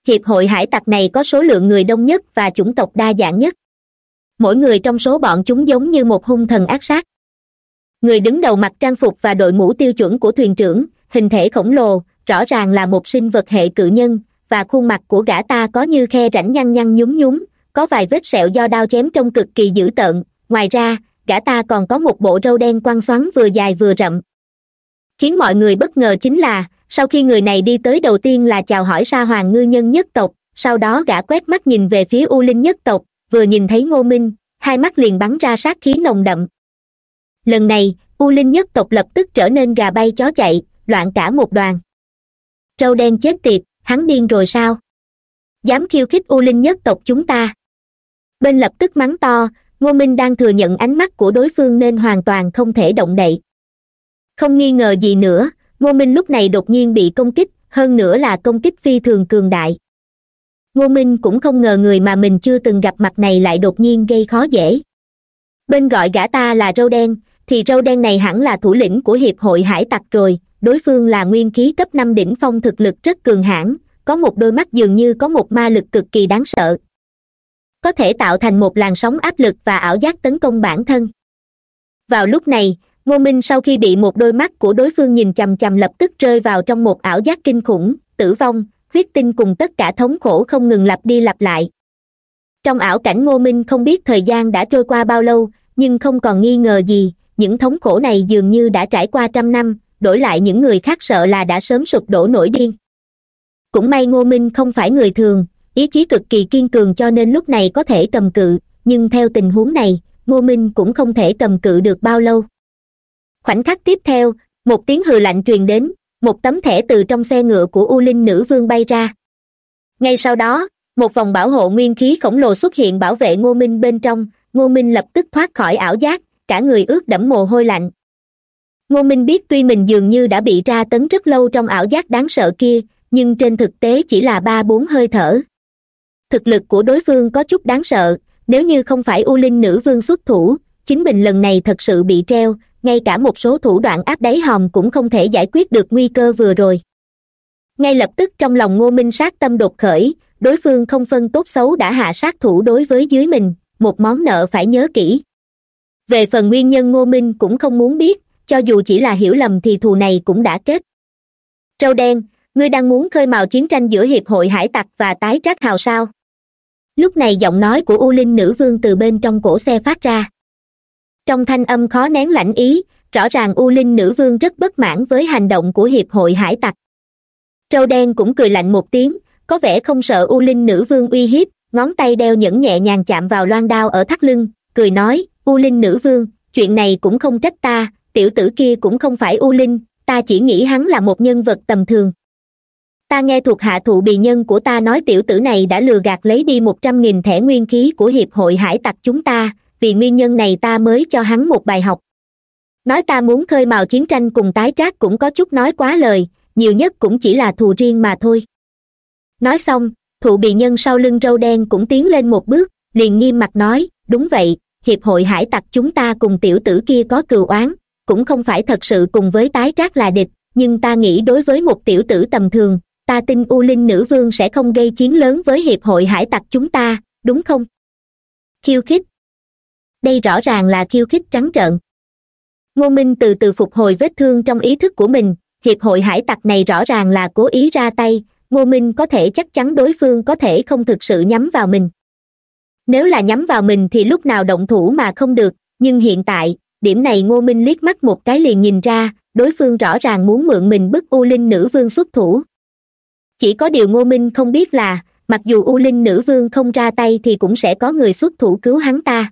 Hiệp hội hải tặc này có số lượng người đông nhất và chủng tộc đa dạng nhất. Mỗi người trong số bọn chúng giống như một hung thần ác sát. Người đứng đầu mặc trang phục và đội mũ tiêu chuẩn của thuyền trưởng, hình thể khổng lồ, rõ ràng là một sinh vật hệ cự nhân, và khuôn mặt của gã ta có như khe rãnh nhăn nhăn nhúm nhúm, có vài vết sẹo do đao chém trông cực kỳ dữ tợn. Ngoài ra, gã ta còn có một bộ râu đen quăng xoắn vừa dài vừa rậm khiến mọi người bất ngờ chính là, sau khi người này đi tới đầu tiên là chào hỏi sa hoàng ngư nhân nhất tộc, sau đó gã quét mắt nhìn về phía u linh nhất tộc, vừa nhìn thấy ngô minh, hai mắt liền bắn ra sát khí nồng đậm. Lần này, u linh nhất tộc lập tức trở nên gà bay chó chạy, loạn cả một đoàn. Trâu đen chết tiệt, hắn điên rồi sao? Dám khiêu khích u linh nhất tộc chúng ta. Bên lập tức mắng to, ngô minh đang thừa nhận ánh mắt của đối phương nên hoàn toàn không thể động đậy không nghi ngờ gì nữa, ngô minh lúc này đột nhiên bị công kích, hơn nữa là công kích phi thường cường đại. Ngô minh cũng không ngờ người mà mình chưa từng gặp mặt này lại đột nhiên gây khó dễ. Bên gọi gã ta là râu đen, thì râu đen này hẳn là thủ lĩnh của hiệp hội hải tặc rồi, đối phương là nguyên khí cấp năm đỉnh phong thực lực rất cường hãn, có một đôi mắt dường như có một ma lực cực kỳ đáng sợ. Có thể tạo thành một làn sóng áp lực và ảo giác tấn công bản thân. Vào lúc này ngô minh sau khi bị một đôi mắt của đối phương nhìn chằm chằm lập tức rơi vào trong một ảo giác kinh khủng, tử vong, huyết tinh cùng tất cả thống khổ không ngừng lặp đi lặp lại. Trong ảo cảnh ngô minh không biết thời gian đã trôi qua bao lâu, nhưng không còn nghi ngờ gì, những thống khổ này dường như đã trải qua trăm năm, đổi lại những người khác sợ là đã sớm sụp đổ nổi điên. Cũng may ngô minh không phải người thường, ý chí cực kỳ kiên cường cho nên lúc này có thể cầm cự, nhưng theo tình huống này, ngô minh cũng không thể cầm cự được bao lâu khoảnh khắc tiếp theo, một tiếng hừ lạnh truyền đến, một tấm thẻ từ trong xe ngựa của u linh nữ vương bay ra. Ngay sau đó, một vòng bảo hộ nguyên khí khổng lồ xuất hiện bảo vệ ngô minh bên trong, ngô minh lập tức thoát khỏi ảo giác, cả người ướt đẫm mồ hôi lạnh. Ngô minh biết tuy mình dường như đã bị tra tấn rất lâu trong ảo giác đáng sợ kia, nhưng trên thực tế chỉ là ba bốn hơi thở. Thực lực của đối phương có chút đáng sợ, nếu như không phải u linh nữ vương xuất thủ, chính mình lần này thật sự bị treo ngay cả một số thủ đoạn áp đáy hòm cũng không thể giải quyết được nguy cơ vừa rồi. Ngay lập tức trong lòng ngô minh sát tâm đột khởi, đối phương không phân tốt xấu đã hạ sát thủ đối với dưới mình, một món nợ phải nhớ kỹ. Về phần nguyên nhân ngô minh cũng không muốn biết, cho dù chỉ là hiểu lầm thì thù này cũng đã kết. Trâu đen, ngươi đang muốn khơi mào chiến tranh giữa hiệp hội hải tặc và tái trác hào sao? Lúc này giọng nói của u linh nữ vương từ bên trong cổ xe phát ra trong thanh âm khó nén lãnh ý, rõ ràng u linh nữ vương rất bất mãn với hành động của hiệp hội hải tặc. Trâu đen cũng cười lạnh một tiếng, có vẻ không sợ u linh nữ vương uy hiếp, ngón tay đeo nhẫn nhẹ nhàng chạm vào loan đao ở thắt lưng, cười nói, u linh nữ vương, chuyện này cũng không trách ta, tiểu tử kia cũng không phải u linh, ta chỉ nghĩ hắn là một nhân vật tầm thường. Ta nghe thuộc hạ thụ bì nhân của ta nói tiểu tử này đã lừa gạt lấy đi một trăm nghìn thẻ nguyên khí của hiệp hội hải tặc chúng ta vì nguyên nhân này ta mới cho hắn một bài học. Nói ta muốn khơi mào chiến tranh cùng tái trác cũng có chút nói quá lời, nhiều nhất cũng chỉ là thù riêng mà thôi. Nói xong, thụ bì nhân sau lưng râu đen cũng tiến lên một bước, liền nghiêm mặt nói, đúng vậy, hiệp hội hải tặc chúng ta cùng tiểu tử kia có cừu oán, cũng không phải thật sự cùng với tái trác là địch, nhưng ta nghĩ đối với một tiểu tử tầm thường, ta tin u linh nữ vương sẽ không gây chiến lớn với hiệp hội hải tặc chúng ta, đúng không? Khiêu khích đây rõ ràng là khiêu khích trắng trợn. Ngô minh từ từ phục hồi vết thương trong ý thức của mình, hiệp hội hải tặc này rõ ràng là cố ý ra tay, ngô minh có thể chắc chắn đối phương có thể không thực sự nhắm vào mình. Nếu là nhắm vào mình thì lúc nào động thủ mà không được, nhưng hiện tại, điểm này ngô minh liếc mắt một cái liền nhìn ra, đối phương rõ ràng muốn mượn mình bức u linh nữ vương xuất thủ. Chỉ có điều ngô minh không biết là, mặc dù u linh nữ vương không ra tay thì cũng sẽ có người xuất thủ cứu hắn ta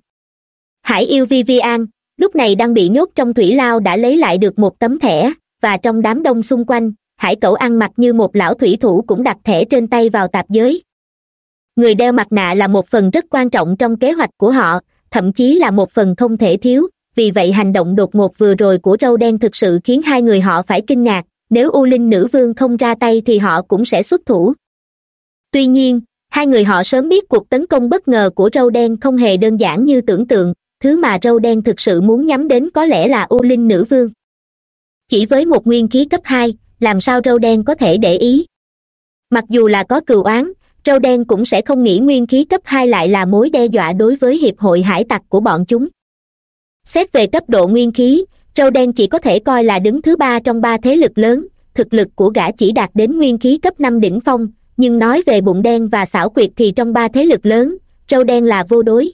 hải yêu vivian lúc này đang bị nhốt trong thủy lao đã lấy lại được một tấm thẻ, và trong đám đông xung quanh, hải cẩu ăn mặc như một lão thủy thủ cũng đặt thẻ trên tay vào tạp giới. Người đeo mặt nạ là một phần rất quan trọng trong kế hoạch của họ, thậm chí là một phần không thể thiếu, vì vậy hành động đột ngột vừa rồi của râu đen thực sự khiến hai người họ phải kinh ngạc, nếu u linh nữ vương không ra tay thì họ cũng sẽ xuất thủ. Tuy nhiên, hai người họ sớm biết cuộc tấn công bất ngờ của râu đen không hề đơn giản như tưởng tượng thứ mà râu đen thực sự muốn nhắm đến có lẽ là u linh nữ vương. Chỉ với một nguyên khí cấp hai, làm sao râu đen có thể để ý? Mặc dù là có cừu oán, râu đen cũng sẽ không nghĩ nguyên khí cấp hai lại là mối đe dọa đối với hiệp hội hải tặc của bọn chúng. Xét về cấp độ nguyên khí, râu đen chỉ có thể coi là đứng thứ ba trong ba thế lực lớn, thực lực của gã chỉ đạt đến nguyên khí cấp năm đỉnh phong, nhưng nói về bụng đen và xảo quyệt thì trong ba thế lực lớn, râu đen là vô đối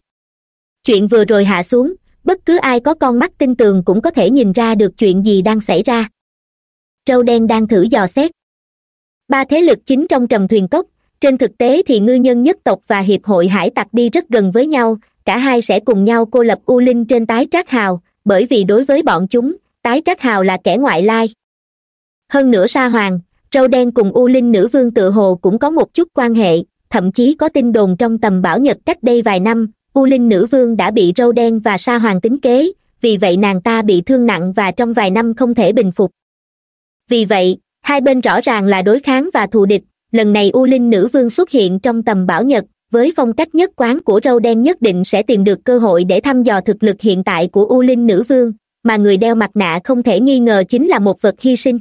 chuyện vừa rồi hạ xuống, bất cứ ai có con mắt tin tường cũng có thể nhìn ra được chuyện gì đang xảy ra. Râu đen đang thử dò xét. Ba thế lực chính trong trầm thuyền cốc, trên thực tế thì ngư nhân nhất tộc và hiệp hội hải tặc đi rất gần với nhau, cả hai sẽ cùng nhau cô lập u linh trên tái trác hào, bởi vì đối với bọn chúng, tái trác hào là kẻ ngoại lai. Hơn nữa sa hoàng, râu đen cùng u linh nữ vương tự hồ cũng có một chút quan hệ, thậm chí có tin đồn trong tầm bảo nhật cách đây vài năm u linh nữ vương đã bị râu đen và sa hoàng tính kế, vì vậy nàng ta bị thương nặng và trong vài năm không thể bình phục. Vì vậy, hai bên rõ ràng là đối kháng và thù địch, lần này u linh nữ vương xuất hiện trong tầm bảo nhật, với phong cách nhất quán của râu đen nhất định sẽ tìm được cơ hội để thăm dò thực lực hiện tại của u linh nữ vương, mà người đeo mặt nạ không thể nghi ngờ chính là một vật hy sinh.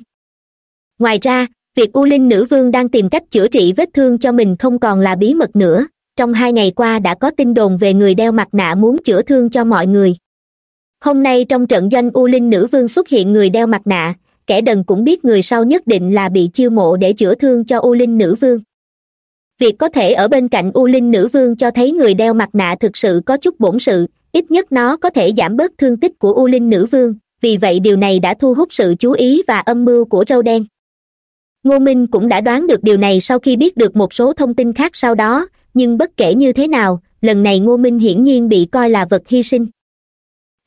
Ngoài ra, việc u linh nữ vương đang tìm cách chữa trị vết thương cho mình không còn là bí mật nữa trong hai ngày qua đã có tin đồn về người đeo mặt nạ muốn chữa thương cho mọi người. Hôm nay trong trận doanh u linh nữ vương xuất hiện người đeo mặt nạ, kẻ đần cũng biết người sau nhất định là bị chiêu mộ để chữa thương cho u linh nữ vương. Việc có thể ở bên cạnh u linh nữ vương cho thấy người đeo mặt nạ thực sự có chút bổn sự, ít nhất nó có thể giảm bớt thương tích của u linh nữ vương, vì vậy điều này đã thu hút sự chú ý và âm mưu của râu đen. Ngô minh cũng đã đoán được điều này sau khi biết được một số thông tin khác sau đó nhưng bất kể như thế nào, lần này ngô minh hiển nhiên bị coi là vật hy sinh.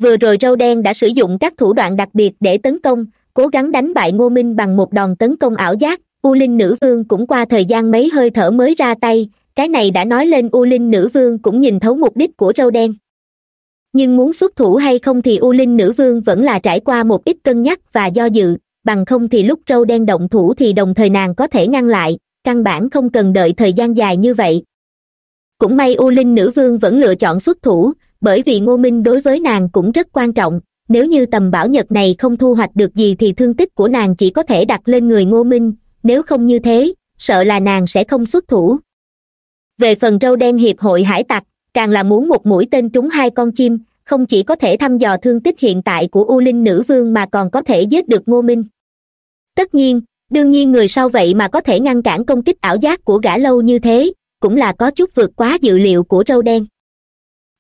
Vừa rồi râu đen đã sử dụng các thủ đoạn đặc biệt để tấn công, cố gắng đánh bại ngô minh bằng một đòn tấn công ảo giác, u linh nữ vương cũng qua thời gian mấy hơi thở mới ra tay, cái này đã nói lên u linh nữ vương cũng nhìn thấu mục đích của râu đen. Nhưng muốn xuất thủ hay không thì u linh nữ vương vẫn là trải qua một ít cân nhắc và do dự, bằng không thì lúc râu đen động thủ thì đồng thời nàng có thể ngăn lại, căn bản không cần đợi thời gian dài như vậy cũng may u linh nữ vương vẫn lựa chọn xuất thủ, bởi vì ngô minh đối với nàng cũng rất quan trọng. Nếu như tầm bảo nhật này không thu hoạch được gì thì thương tích của nàng chỉ có thể đặt lên người ngô minh. Nếu không như thế, sợ là nàng sẽ không xuất thủ. Về phần râu đen hiệp hội hải tặc, càng là muốn một mũi tên trúng hai con chim, không chỉ có thể thăm dò thương tích hiện tại của u linh nữ vương mà còn có thể giết được ngô minh. Tất nhiên, đương nhiên người sau vậy mà có thể ngăn cản công kích ảo giác của gã lâu như thế? Cũng là có chút vượt quá dự liệu của râu đen.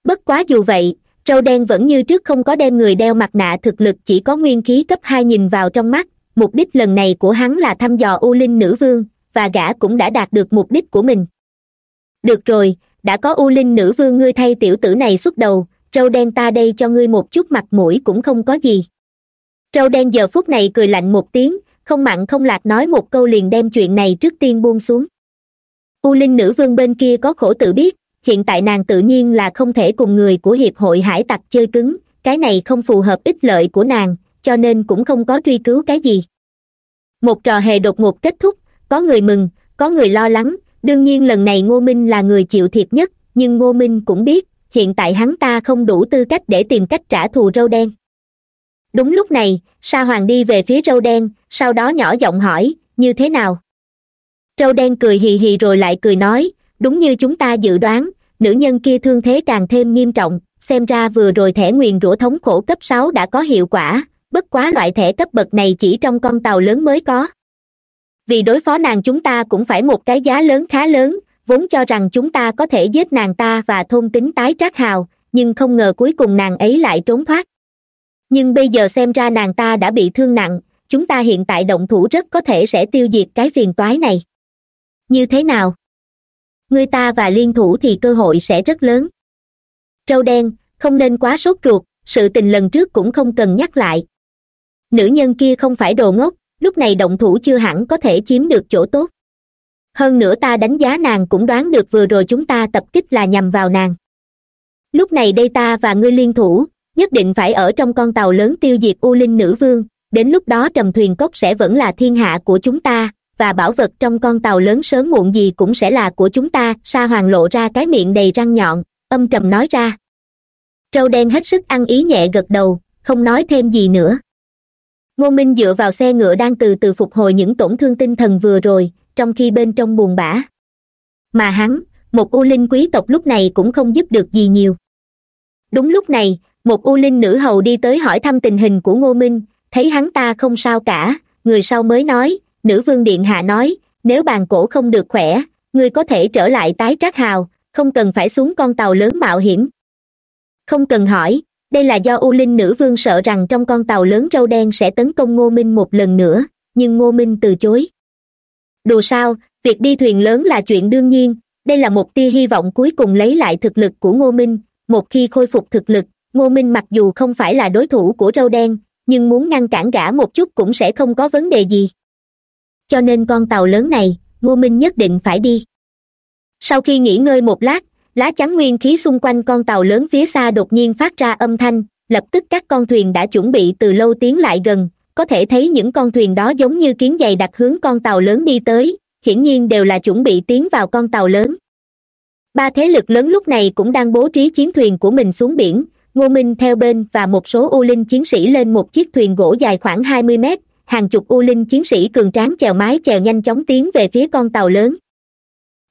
Bất quá dù vậy, râu đen vẫn như trước không có đem người đeo mặt nạ thực lực chỉ có nguyên khí cấp hai nhìn vào trong mắt, mục đích lần này của hắn là thăm dò u linh nữ vương, và gã cũng đã đạt được mục đích của mình. Được rồi, đã có u linh nữ vương ngươi thay tiểu tử này xuất đầu, râu đen ta đây cho ngươi một chút mặt mũi cũng không có gì. Râu đen giờ phút này cười lạnh một tiếng, không mặn không lạc nói một câu liền đem chuyện này trước tiên buông xuống u linh nữ vương bên kia có khổ tự biết, hiện tại nàng tự nhiên là không thể cùng người của hiệp hội hải tặc chơi cứng, cái này không phù hợp ích lợi của nàng, cho nên cũng không có truy cứu cái gì. Một trò hề đột ngột kết thúc, có người mừng, có người lo lắng, đương nhiên lần này ngô minh là người chịu thiệt nhất, nhưng ngô minh cũng biết, hiện tại hắn ta không đủ tư cách để tìm cách trả thù râu đen. Đúng lúc này, sa hoàng đi về phía râu đen, sau đó nhỏ giọng hỏi, như thế nào? Trâu đen cười hì hì rồi lại cười nói, đúng như chúng ta dự đoán, nữ nhân kia thương thế càng thêm nghiêm trọng, xem ra vừa rồi thẻ nguyền rủa thống khổ cấp sáu đã có hiệu quả, bất quá loại thẻ cấp bậc này chỉ trong con tàu lớn mới có. Vì đối phó nàng chúng ta cũng phải một cái giá lớn khá lớn, vốn cho rằng chúng ta có thể giết nàng ta và thôn tính tái trác hào, nhưng không ngờ cuối cùng nàng ấy lại trốn thoát. Nhưng bây giờ xem ra nàng ta đã bị thương nặng, chúng ta hiện tại động thủ rất có thể sẽ tiêu diệt cái phiền toái này như thế nào? Người ta và liên thủ thì cơ hội sẽ rất lớn. Trâu đen, không nên quá sốt ruột, sự tình lần trước cũng không cần nhắc lại. Nữ nhân kia không phải đồ ngốc, lúc này động thủ chưa hẳn có thể chiếm được chỗ tốt. Hơn nữa ta đánh giá nàng cũng đoán được vừa rồi chúng ta tập kích là nhằm vào nàng. Lúc này đây ta và ngươi liên thủ, nhất định phải ở trong con tàu lớn tiêu diệt u linh nữ vương, đến lúc đó trầm thuyền cốc sẽ vẫn là thiên hạ của chúng ta và bảo vật trong con tàu lớn sớm muộn gì cũng sẽ là của chúng ta, sa hoàng lộ ra cái miệng đầy răng nhọn, âm trầm nói ra. Trâu đen hết sức ăn ý nhẹ gật đầu, không nói thêm gì nữa. Ngô minh dựa vào xe ngựa đang từ từ phục hồi những tổn thương tinh thần vừa rồi, trong khi bên trong buồn bã. Mà hắn, một u linh quý tộc lúc này cũng không giúp được gì nhiều. Đúng lúc này, một u linh nữ hầu đi tới hỏi thăm tình hình của ngô minh, thấy hắn ta không sao cả, người sau mới nói nữ vương điện hạ nói, nếu bàn cổ không được khỏe, ngươi có thể trở lại tái trác hào, không cần phải xuống con tàu lớn mạo hiểm. Không cần hỏi, đây là do u linh nữ vương sợ rằng trong con tàu lớn râu đen sẽ tấn công ngô minh một lần nữa, nhưng ngô minh từ chối. Đồ sao, việc đi thuyền lớn là chuyện đương nhiên, đây là một tia hy vọng cuối cùng lấy lại thực lực của ngô minh. Một khi khôi phục thực lực, ngô minh mặc dù không phải là đối thủ của râu đen, nhưng muốn ngăn cản gã một chút cũng sẽ không có vấn đề gì cho nên con tàu lớn này, ngô minh nhất định phải đi. Sau khi nghỉ ngơi một lát, lá chắn nguyên khí xung quanh con tàu lớn phía xa đột nhiên phát ra âm thanh, lập tức các con thuyền đã chuẩn bị từ lâu tiến lại gần, có thể thấy những con thuyền đó giống như kiến dày đặt hướng con tàu lớn đi tới, hiển nhiên đều là chuẩn bị tiến vào con tàu lớn. Ba thế lực lớn lúc này cũng đang bố trí chiến thuyền của mình xuống biển, ngô minh theo bên và một số u linh chiến sĩ lên một chiếc thuyền gỗ dài khoảng hai mươi mét hàng chục u linh chiến sĩ cường tráng chèo mái chèo nhanh chóng tiến về phía con tàu lớn.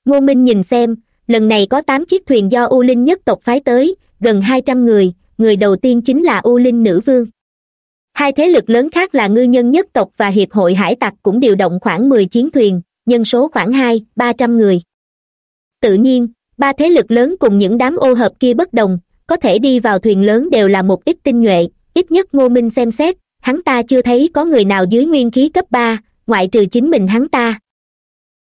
Ngô minh nhìn xem, lần này có tám chiếc thuyền do u linh nhất tộc phái tới, gần hai trăm người người đầu tiên chính là u linh nữ vương. Hai thế lực lớn khác là ngư nhân nhất tộc và hiệp hội hải tặc cũng điều động khoảng mười chiến thuyền, nhân số khoảng hai, ba trăm người. Tự nhiên, ba thế lực lớn cùng những đám ô hợp kia bất đồng, có thể đi vào thuyền lớn đều là một ít tinh nhuệ, ít nhất ngô minh xem xét hắn ta chưa thấy có người nào dưới nguyên khí cấp ba, ngoại trừ chính mình hắn ta.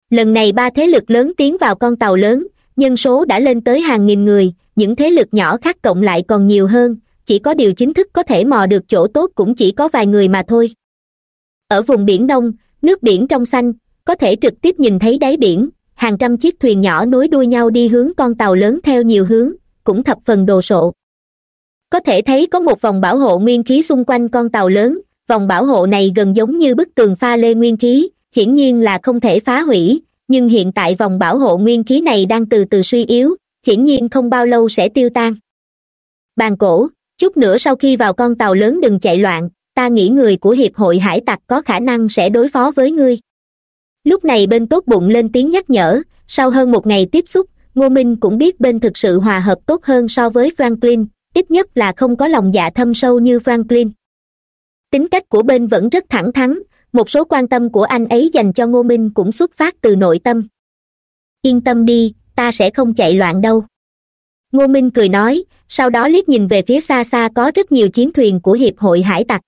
Lần này ba thế lực lớn tiến vào con tàu lớn, nhân số đã lên tới hàng nghìn người, những thế lực nhỏ khác cộng lại còn nhiều hơn, chỉ có điều chính thức có thể mò được chỗ tốt cũng chỉ có vài người mà thôi. Ở vùng biển đông, nước biển trong xanh, có thể trực tiếp nhìn thấy đáy biển, hàng trăm chiếc thuyền nhỏ nối đuôi nhau đi hướng con tàu lớn theo nhiều hướng, cũng thập phần đồ sộ có thể thấy có một vòng bảo hộ nguyên khí xung quanh con tàu lớn. Vòng bảo hộ này gần giống như bức tường pha lê nguyên khí, hiển nhiên là không thể phá hủy. Nhưng hiện tại vòng bảo hộ nguyên khí này đang từ từ suy yếu, hiển nhiên không bao lâu sẽ tiêu tan. Bàn cổ, chút nữa sau khi vào con tàu lớn đừng chạy loạn, ta nghĩ người của hiệp hội hải tặc có khả năng sẽ đối phó với ngươi. Lúc này bên tốt bụng lên tiếng nhắc nhở, sau hơn một ngày tiếp xúc, ngô minh cũng biết bên thực sự hòa hợp tốt hơn so với franklin ít nhất là không có lòng dạ thâm sâu như franklin. Tính cách của bên vẫn rất thẳng thắn, một số quan tâm của anh ấy dành cho ngô minh cũng xuất phát từ nội tâm. Yên tâm đi, ta sẽ không chạy loạn đâu. Ngô minh cười nói, sau đó liếc nhìn về phía xa xa có rất nhiều chiến thuyền của hiệp hội hải tặc.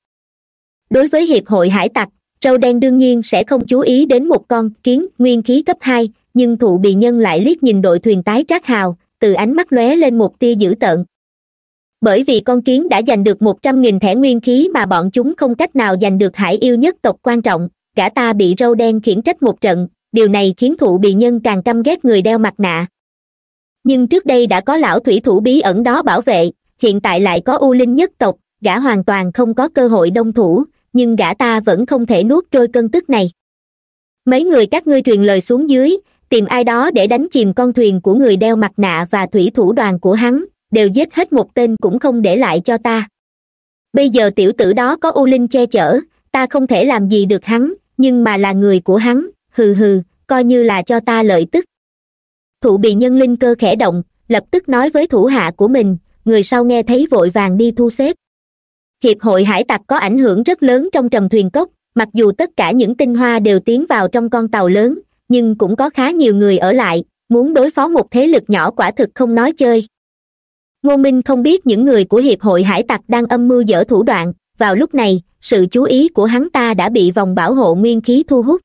Đối với hiệp hội hải tặc, râu đen đương nhiên sẽ không chú ý đến một con kiến nguyên khí cấp hai, nhưng thụ bị nhân lại liếc nhìn đội thuyền tái trác hào, từ ánh mắt lóe lên một tia dữ tợn bởi vì con kiến đã giành được một trăm nghìn thẻ nguyên khí mà bọn chúng không cách nào giành được hải yêu nhất tộc quan trọng cả ta bị râu đen khiển trách một trận, điều này khiến thụ bị nhân càng căm ghét người đeo mặt nạ. Nhưng trước đây đã có lão thủy thủ bí ẩn đó bảo vệ, hiện tại lại có u linh nhất tộc, gã hoàn toàn không có cơ hội đông thủ, nhưng gã ta vẫn không thể nuốt trôi cơn tức này. Mấy người các ngươi truyền lời xuống dưới, tìm ai đó để đánh chìm con thuyền của người đeo mặt nạ và thủy thủ đoàn của hắn đều giết hết một tên cũng không để lại cho ta. Bây giờ tiểu tử đó có u linh che chở, ta không thể làm gì được hắn, nhưng mà là người của hắn, hừ hừ, coi như là cho ta lợi tức. Thụ bị nhân linh cơ khẽ động, lập tức nói với thủ hạ của mình, người sau nghe thấy vội vàng đi thu xếp. Hiệp hội hải tặc có ảnh hưởng rất lớn trong trầm thuyền cốc, mặc dù tất cả những tinh hoa đều tiến vào trong con tàu lớn, nhưng cũng có khá nhiều người ở lại, muốn đối phó một thế lực nhỏ quả thực không nói chơi ngô minh không biết những người của hiệp hội hải tặc đang âm mưu dở thủ đoạn. Vào lúc này, sự chú ý của hắn ta đã bị vòng bảo hộ nguyên khí thu hút.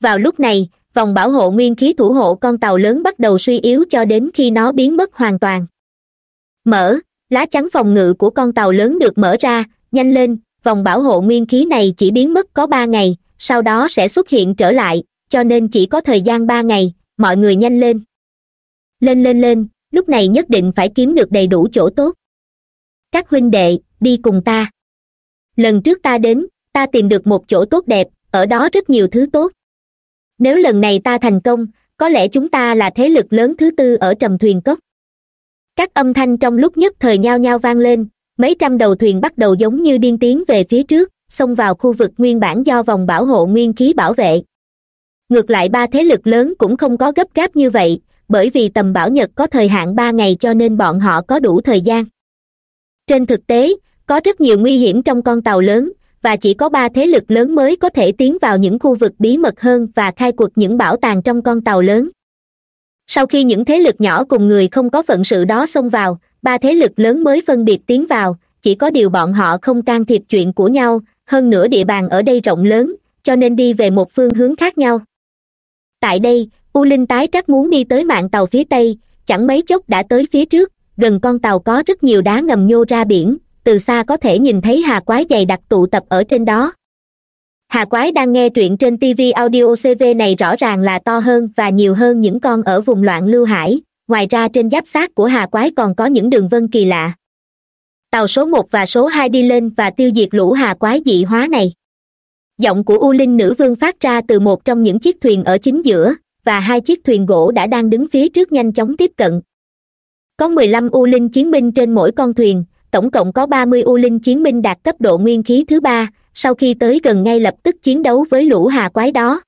Vào lúc này, vòng bảo hộ nguyên khí thủ hộ con tàu lớn bắt đầu suy yếu cho đến khi nó biến mất hoàn toàn. Mở, lá chắn phòng ngự của con tàu lớn được mở ra, nhanh lên, vòng bảo hộ nguyên khí này chỉ biến mất có ba ngày, sau đó sẽ xuất hiện trở lại, cho nên chỉ có thời gian ba ngày, mọi người nhanh lên. Lên lên lên lúc này nhất định phải kiếm được đầy đủ chỗ tốt. Các huynh đệ, đi cùng ta. Lần trước ta đến, ta tìm được một chỗ tốt đẹp, ở đó rất nhiều thứ tốt. Nếu lần này ta thành công, có lẽ chúng ta là thế lực lớn thứ tư ở trầm thuyền cốc. Các âm thanh trong lúc nhất thời nhao nhao vang lên, mấy trăm đầu thuyền bắt đầu giống như điên tiến về phía trước, xông vào khu vực nguyên bản do vòng bảo hộ nguyên khí bảo vệ. Ngược lại ba thế lực lớn cũng không có gấp gáp như vậy bởi vì tầm bảo nhật có thời hạn ba ngày cho nên bọn họ có đủ thời gian. Trên thực tế, có rất nhiều nguy hiểm trong con tàu lớn, và chỉ có ba thế lực lớn mới có thể tiến vào những khu vực bí mật hơn và khai quật những bảo tàng trong con tàu lớn. Sau khi những thế lực nhỏ cùng người không có phận sự đó xông vào, ba thế lực lớn mới phân biệt tiến vào, chỉ có điều bọn họ không can thiệp chuyện của nhau, hơn nữa địa bàn ở đây rộng lớn, cho nên đi về một phương hướng khác nhau. Tại đây u linh tái trắc muốn đi tới mạng tàu phía tây, chẳng mấy chốc đã tới phía trước, gần con tàu có rất nhiều đá ngầm nhô ra biển, từ xa có thể nhìn thấy hà quái dày đặc tụ tập ở trên đó. Hà quái đang nghe truyện trên tv audio cv này rõ ràng là to hơn và nhiều hơn những con ở vùng loạn lưu hải, ngoài ra trên giáp sát của hà quái còn có những đường vân kỳ lạ. Tàu số một và số hai đi lên và tiêu diệt lũ hà quái dị hóa này. Giọng của u linh nữ vương phát ra từ một trong những chiếc thuyền ở chính giữa và hai chiếc thuyền gỗ đã đang đứng phía trước nhanh chóng tiếp cận. Có mười lăm u linh chiến binh trên mỗi con thuyền, tổng cộng có ba mươi u linh chiến binh đạt cấp độ nguyên khí thứ ba, sau khi tới gần ngay lập tức chiến đấu với lũ hà quái đó.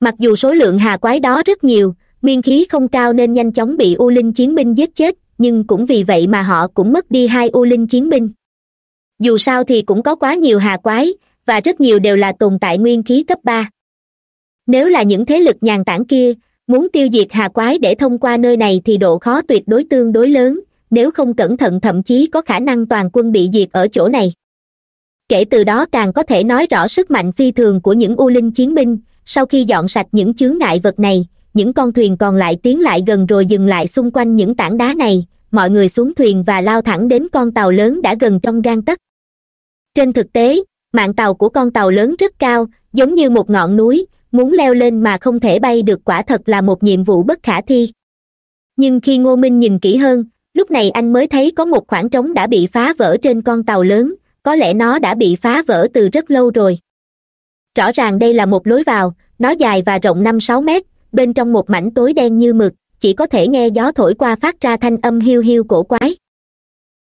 Mặc dù số lượng hà quái đó rất nhiều, nguyên khí không cao nên nhanh chóng bị u linh chiến binh giết chết, nhưng cũng vì vậy mà họ cũng mất đi hai u linh chiến binh. Dù sao thì cũng có quá nhiều hà quái, và rất nhiều đều là tồn tại nguyên khí cấp ba nếu là những thế lực nhàn tản kia, muốn tiêu diệt hà quái để thông qua nơi này thì độ khó tuyệt đối tương đối lớn, nếu không cẩn thận thậm chí có khả năng toàn quân bị diệt ở chỗ này. Kể từ đó càng có thể nói rõ sức mạnh phi thường của những u linh chiến binh, sau khi dọn sạch những chướng ngại vật này, những con thuyền còn lại tiến lại gần rồi dừng lại xung quanh những tảng đá này, mọi người xuống thuyền và lao thẳng đến con tàu lớn đã gần trong gang tấc. Trên thực tế, mạng tàu của con tàu lớn rất cao, giống như một ngọn núi muốn leo lên mà không thể bay được quả thật là một nhiệm vụ bất khả thi. Nhưng khi ngô minh nhìn kỹ hơn, lúc này anh mới thấy có một khoảng trống đã bị phá vỡ trên con tàu lớn, có lẽ nó đã bị phá vỡ từ rất lâu rồi. Rõ ràng đây là một lối vào, nó dài và rộng năm sáu mét, bên trong một mảnh tối đen như mực, chỉ có thể nghe gió thổi qua phát ra thanh âm hiu hiu cổ quái.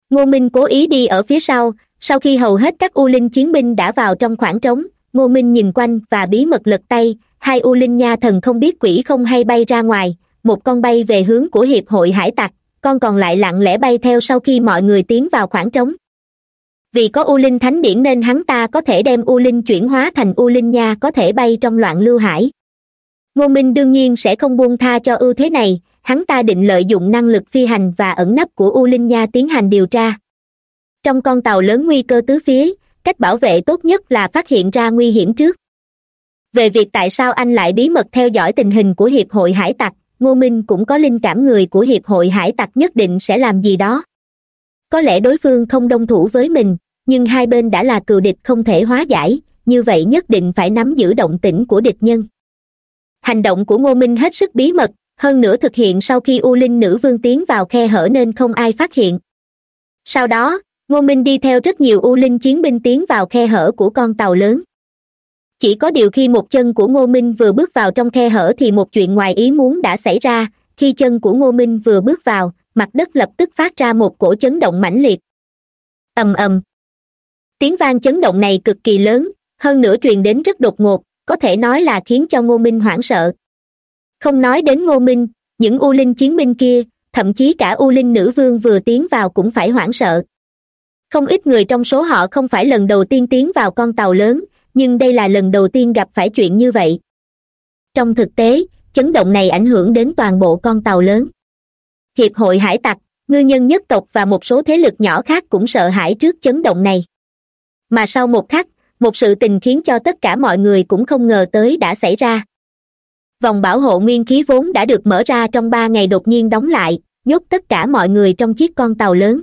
Ngô minh cố ý đi ở phía sau sau khi hầu hết các u linh chiến binh đã vào trong khoảng trống ngô minh nhìn quanh và bí mật lật tay, hai u linh nha thần không biết quỷ không hay bay ra ngoài, một con bay về hướng của hiệp hội hải tặc, con còn lại lặng lẽ bay theo sau khi mọi người tiến vào khoảng trống. Vì có u linh thánh điển nên hắn ta có thể đem u linh chuyển hóa thành u linh nha có thể bay trong loạn lưu hải. Ngô minh đương nhiên sẽ không buông tha cho ưu thế này, hắn ta định lợi dụng năng lực phi hành và ẩn nấp của u linh nha tiến hành điều tra. Trong con tàu lớn nguy cơ tứ phía cách bảo vệ tốt nhất là phát hiện ra nguy hiểm trước. Về việc tại sao anh lại bí mật theo dõi tình hình của hiệp hội hải tặc, ngô minh cũng có linh cảm người của hiệp hội hải tặc nhất định sẽ làm gì đó. Có lẽ đối phương không đông thủ với mình, nhưng hai bên đã là cừu địch không thể hóa giải, như vậy nhất định phải nắm giữ động tĩnh của địch nhân. Hành động của ngô minh hết sức bí mật, hơn nữa thực hiện sau khi u linh nữ vương tiến vào khe hở nên không ai phát hiện. Sau đó ngô minh đi theo rất nhiều u linh chiến binh tiến vào khe hở của con tàu lớn. Chỉ có điều khi một chân của ngô minh vừa bước vào trong khe hở thì một chuyện ngoài ý muốn đã xảy ra. Khi chân của ngô minh vừa bước vào, mặt đất lập tức phát ra một cổ chấn động mãnh liệt. Ầm ầm. Tiếng vang chấn động này cực kỳ lớn, hơn nữa truyền đến rất đột ngột, có thể nói là khiến cho ngô minh hoảng sợ. Không nói đến ngô minh, những u linh chiến binh kia, thậm chí cả u linh nữ vương vừa tiến vào cũng phải hoảng sợ không ít người trong số họ không phải lần đầu tiên tiến vào con tàu lớn, nhưng đây là lần đầu tiên gặp phải chuyện như vậy. Trong thực tế, chấn động này ảnh hưởng đến toàn bộ con tàu lớn. Hiệp hội hải tặc, ngư nhân nhất tộc và một số thế lực nhỏ khác cũng sợ hãi trước chấn động này. Mà sau một khắc, một sự tình khiến cho tất cả mọi người cũng không ngờ tới đã xảy ra. Vòng bảo hộ nguyên khí vốn đã được mở ra trong ba ngày đột nhiên đóng lại, nhốt tất cả mọi người trong chiếc con tàu lớn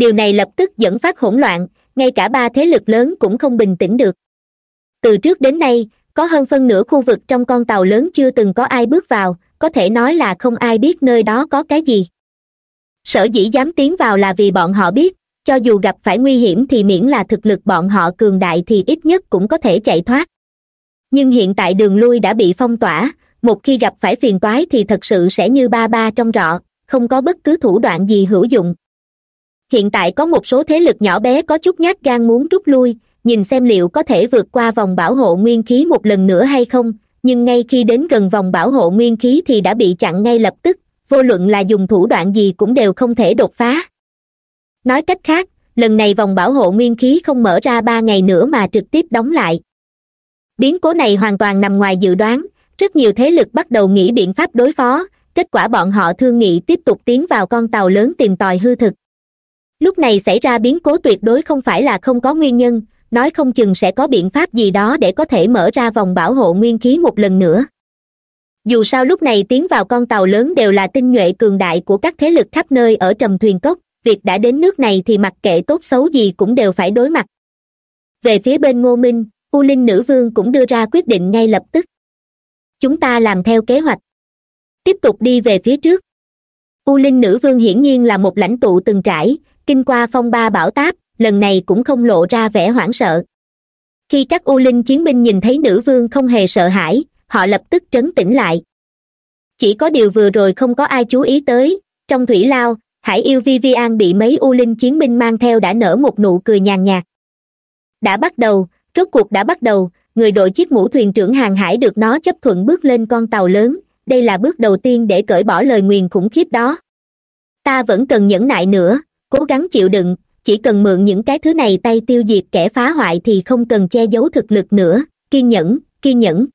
điều này lập tức dẫn phát hỗn loạn, ngay cả ba thế lực lớn cũng không bình tĩnh được. Từ trước đến nay, có hơn phân nửa khu vực trong con tàu lớn chưa từng có ai bước vào, có thể nói là không ai biết nơi đó có cái gì. Sở dĩ dám tiến vào là vì bọn họ biết, cho dù gặp phải nguy hiểm thì miễn là thực lực bọn họ cường đại thì ít nhất cũng có thể chạy thoát. Nhưng hiện tại đường lui đã bị phong tỏa, một khi gặp phải phiền toái thì thật sự sẽ như ba ba trong rọ, không có bất cứ thủ đoạn gì hữu dụng hiện tại có một số thế lực nhỏ bé có chút nhát gan muốn rút lui, nhìn xem liệu có thể vượt qua vòng bảo hộ nguyên khí một lần nữa hay không, nhưng ngay khi đến gần vòng bảo hộ nguyên khí thì đã bị chặn ngay lập tức, vô luận là dùng thủ đoạn gì cũng đều không thể đột phá. Nói cách khác, lần này vòng bảo hộ nguyên khí không mở ra ba ngày nữa mà trực tiếp đóng lại. Biến cố này hoàn toàn nằm ngoài dự đoán, rất nhiều thế lực bắt đầu nghĩ biện pháp đối phó, kết quả bọn họ thương nghị tiếp tục tiến vào con tàu lớn tìm tòi hư thực lúc này xảy ra biến cố tuyệt đối không phải là không có nguyên nhân, nói không chừng sẽ có biện pháp gì đó để có thể mở ra vòng bảo hộ nguyên khí một lần nữa. Dù sao lúc này tiến vào con tàu lớn đều là tinh nhuệ cường đại của các thế lực khắp nơi ở trầm thuyền cốc, việc đã đến nước này thì mặc kệ tốt xấu gì cũng đều phải đối mặt. Về phía bên ngô minh, u linh nữ vương cũng đưa ra quyết định ngay lập tức. Chúng ta làm theo kế hoạch. Tiếp tục đi về phía trước. U linh nữ vương hiển nhiên là một lãnh tụ từng trải kinh qua phong ba bảo táp, lần này cũng không lộ ra vẻ hoảng sợ. Khi các u linh chiến binh nhìn thấy nữ vương không hề sợ hãi, họ lập tức trấn tĩnh lại. Chỉ có điều vừa rồi không có ai chú ý tới, trong thủy lao, hải yêu vivian bị mấy u linh chiến binh mang theo đã nở một nụ cười nhàn nhạt. Đã bắt đầu, rốt cuộc đã bắt đầu, người đội chiếc mũ thuyền trưởng hàng hải được nó chấp thuận bước lên con tàu lớn, đây là bước đầu tiên để cởi bỏ lời nguyền khủng khiếp đó. Ta vẫn cần nhẫn nại nữa cố gắng chịu đựng, chỉ cần mượn những cái thứ này tay tiêu diệt kẻ phá hoại thì không cần che giấu thực lực nữa. Kiên nhẫn kiên nhẫn.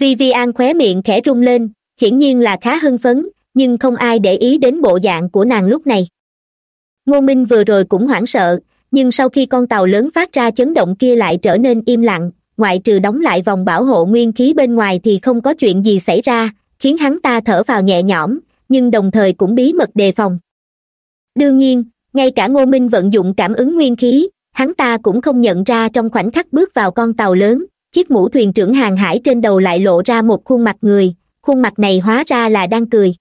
Vi vi an khóe miệng khẽ rung lên, hiển nhiên là khá hưng phấn, nhưng không ai để ý đến bộ dạng của nàng lúc này. Ngô minh vừa rồi cũng hoảng sợ, nhưng sau khi con tàu lớn phát ra chấn động kia lại trở nên im lặng, ngoại trừ đóng lại vòng bảo hộ nguyên khí bên ngoài thì không có chuyện gì xảy ra, khiến hắn ta thở vào nhẹ nhõm, nhưng đồng thời cũng bí mật đề phòng đương nhiên, ngay cả ngô minh vận dụng cảm ứng nguyên khí, hắn ta cũng không nhận ra trong khoảnh khắc bước vào con tàu lớn, chiếc mũ thuyền trưởng hàng hải trên đầu lại lộ ra một khuôn mặt người, khuôn mặt này hóa ra là đang cười.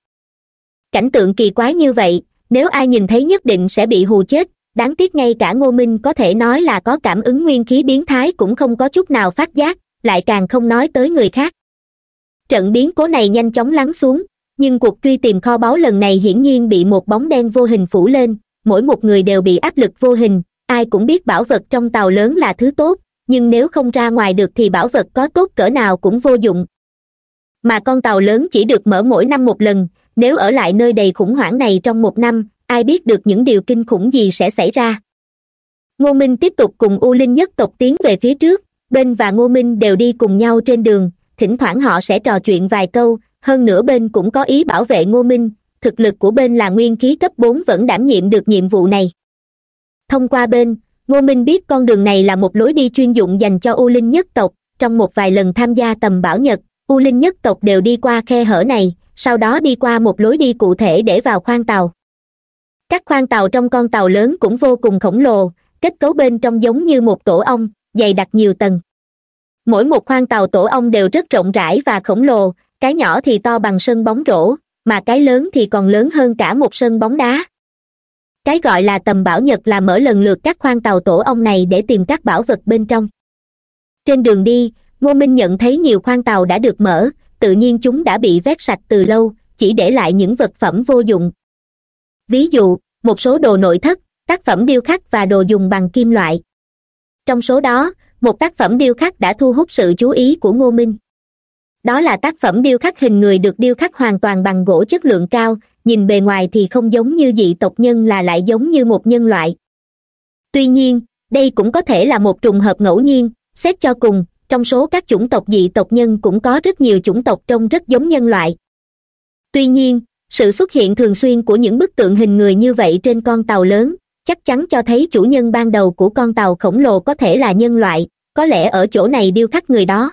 Cảnh tượng kỳ quái như vậy, nếu ai nhìn thấy nhất định sẽ bị hù chết, đáng tiếc ngay cả ngô minh có thể nói là có cảm ứng nguyên khí biến thái cũng không có chút nào phát giác, lại càng không nói tới người khác. Trận biến cố này nhanh chóng lắng xuống nhưng cuộc truy tìm kho báu lần này hiển nhiên bị một bóng đen vô hình phủ lên, mỗi một người đều bị áp lực vô hình, ai cũng biết bảo vật trong tàu lớn là thứ tốt, nhưng nếu không ra ngoài được thì bảo vật có tốt cỡ nào cũng vô dụng. Mà con tàu lớn chỉ được mở mỗi năm một lần, nếu ở lại nơi đầy khủng hoảng này trong một năm, ai biết được những điều kinh khủng gì sẽ xảy ra. Ngô minh tiếp tục cùng u linh nhất tộc tiến về phía trước, bên và ngô minh đều đi cùng nhau trên đường, thỉnh thoảng họ sẽ trò chuyện vài câu hơn nữa bên cũng có ý bảo vệ ngô minh, thực lực của bên là nguyên khí cấp bốn vẫn đảm nhiệm được nhiệm vụ này. Thông qua bên, ngô minh biết con đường này là một lối đi chuyên dụng dành cho u linh nhất tộc. Trong một vài lần tham gia tầm bảo nhật, u linh nhất tộc đều đi qua khe hở này, sau đó đi qua một lối đi cụ thể để vào khoang tàu. Các khoang tàu trong con tàu lớn cũng vô cùng khổng lồ, kết cấu bên trong giống như một tổ ong, dày đặc nhiều tầng. Mỗi một khoang tàu tổ ong đều rất rộng rãi và khổng lồ cái nhỏ thì to bằng sân bóng rổ, mà cái lớn thì còn lớn hơn cả một sân bóng đá. Cái gọi là tầm bảo nhật là mở lần lượt các khoang tàu tổ ong này để tìm các bảo vật bên trong. Trên đường đi, ngô minh nhận thấy nhiều khoang tàu đã được mở, tự nhiên chúng đã bị vét sạch từ lâu, chỉ để lại những vật phẩm vô dụng. Ví dụ, một số đồ nội thất, tác phẩm điêu khắc và đồ dùng bằng kim loại. Trong số đó, một tác phẩm điêu khắc đã thu hút sự chú ý của ngô minh đó là tác phẩm điêu khắc hình người được điêu khắc hoàn toàn bằng gỗ chất lượng cao, nhìn bề ngoài thì không giống như dị tộc nhân là lại giống như một nhân loại. Tuy nhiên, đây cũng có thể là một trùng hợp ngẫu nhiên, xét cho cùng, trong số các chủng tộc dị tộc nhân cũng có rất nhiều chủng tộc trông rất giống nhân loại. Tuy nhiên, sự xuất hiện thường xuyên của những bức tượng hình người như vậy trên con tàu lớn, chắc chắn cho thấy chủ nhân ban đầu của con tàu khổng lồ có thể là nhân loại, có lẽ ở chỗ này điêu khắc người đó.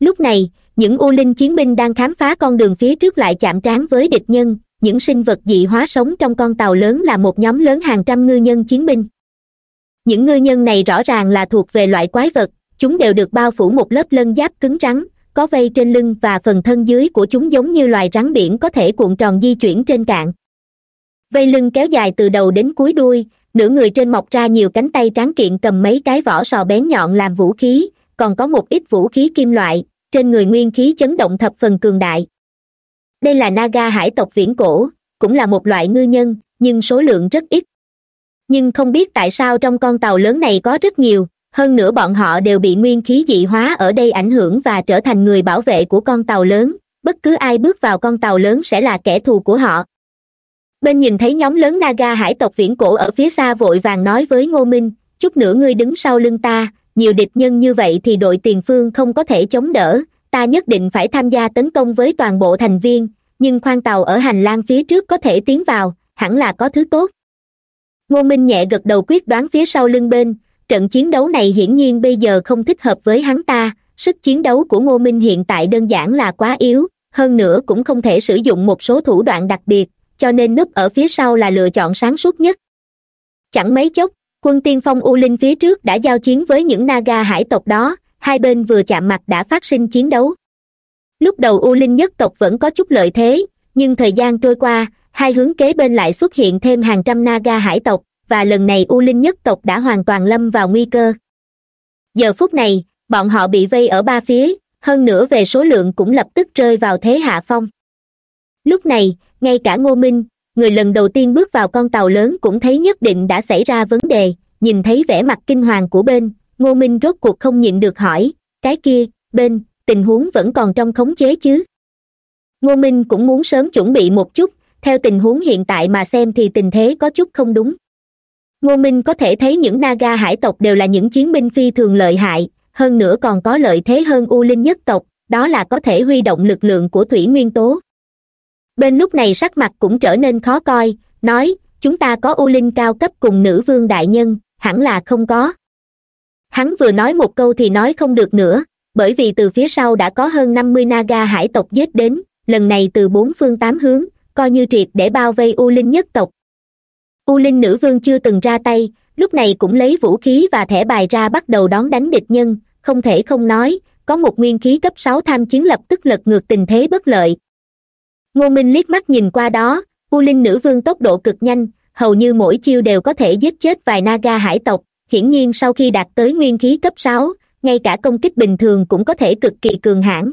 Lúc này những u linh chiến binh đang khám phá con đường phía trước lại chạm trán với địch nhân. Những sinh vật dị hóa sống trong con tàu lớn là một nhóm lớn hàng trăm ngư nhân chiến binh. Những ngư nhân này rõ ràng là thuộc về loại quái vật. Chúng đều được bao phủ một lớp lân giáp cứng rắn, có vây trên lưng và phần thân dưới của chúng giống như loài rắn biển có thể cuộn tròn di chuyển trên cạn. Vây lưng kéo dài từ đầu đến cuối đuôi, nửa người trên mọc ra nhiều cánh tay tráng kiện cầm mấy cái vỏ sò bén nhọn làm vũ khí, còn có một ít vũ khí kim loại trên người nguyên khí chấn động thập phần cường đại. Đây là naga hải tộc viễn cổ, cũng là một loại ngư nhân, nhưng số lượng rất ít. Nhưng không biết tại sao trong con tàu lớn này có rất nhiều, hơn nữa bọn họ đều bị nguyên khí dị hóa ở đây ảnh hưởng và trở thành người bảo vệ của con tàu lớn, bất cứ ai bước vào con tàu lớn sẽ là kẻ thù của họ. Bên nhìn thấy nhóm lớn naga hải tộc viễn cổ ở phía xa vội vàng nói với ngô minh, chút nữa ngươi đứng sau lưng ta nhiều địch nhân như vậy thì đội tiền phương không có thể chống đỡ. Ta nhất định phải tham gia tấn công với toàn bộ thành viên, nhưng khoang tàu ở hành lang phía trước có thể tiến vào, hẳn là có thứ tốt. Ngô minh nhẹ gật đầu quyết đoán phía sau lưng bên. Trận chiến đấu này hiển nhiên bây giờ không thích hợp với hắn ta. Sức chiến đấu của ngô minh hiện tại đơn giản là quá yếu, hơn nữa cũng không thể sử dụng một số thủ đoạn đặc biệt, cho nên núp ở phía sau là lựa chọn sáng suốt nhất. Chẳng mấy chốc quân tiên phong u linh phía trước đã giao chiến với những naga hải tộc đó, hai bên vừa chạm mặt đã phát sinh chiến đấu. Lúc đầu u linh nhất tộc vẫn có chút lợi thế, nhưng thời gian trôi qua, hai hướng kế bên lại xuất hiện thêm hàng trăm naga hải tộc, và lần này u linh nhất tộc đã hoàn toàn lâm vào nguy cơ. Giờ phút này, bọn họ bị vây ở ba phía, hơn nữa về số lượng cũng lập tức rơi vào thế hạ phong. Lúc này, ngay cả ngô minh người lần đầu tiên bước vào con tàu lớn cũng thấy nhất định đã xảy ra vấn đề, nhìn thấy vẻ mặt kinh hoàng của bên, ngô minh rốt cuộc không nhịn được hỏi, cái kia, bên, tình huống vẫn còn trong khống chế chứ? Ngô minh cũng muốn sớm chuẩn bị một chút, theo tình huống hiện tại mà xem thì tình thế có chút không đúng. Ngô minh có thể thấy những naga hải tộc đều là những chiến binh phi thường lợi hại, hơn nữa còn có lợi thế hơn u linh nhất tộc, đó là có thể huy động lực lượng của thủy nguyên tố bên lúc này sắc mặt cũng trở nên khó coi, nói, chúng ta có u linh cao cấp cùng nữ vương đại nhân, hẳn là không có. Hắn vừa nói một câu thì nói không được nữa, bởi vì từ phía sau đã có hơn năm mươi naga hải tộc giết đến, lần này từ bốn phương tám hướng, coi như triệt để bao vây u linh nhất tộc. U linh nữ vương chưa từng ra tay, lúc này cũng lấy vũ khí và thẻ bài ra bắt đầu đón đánh địch nhân, không thể không nói, có một nguyên khí cấp sáu tham chiến lập tức lật ngược tình thế bất lợi ngô minh liếc mắt nhìn qua đó, u linh nữ vương tốc độ cực nhanh, hầu như mỗi chiêu đều có thể giết chết vài naga hải tộc. Hiển nhiên sau khi đạt tới nguyên khí cấp sáu, ngay cả công kích bình thường cũng có thể cực kỳ cường hãn.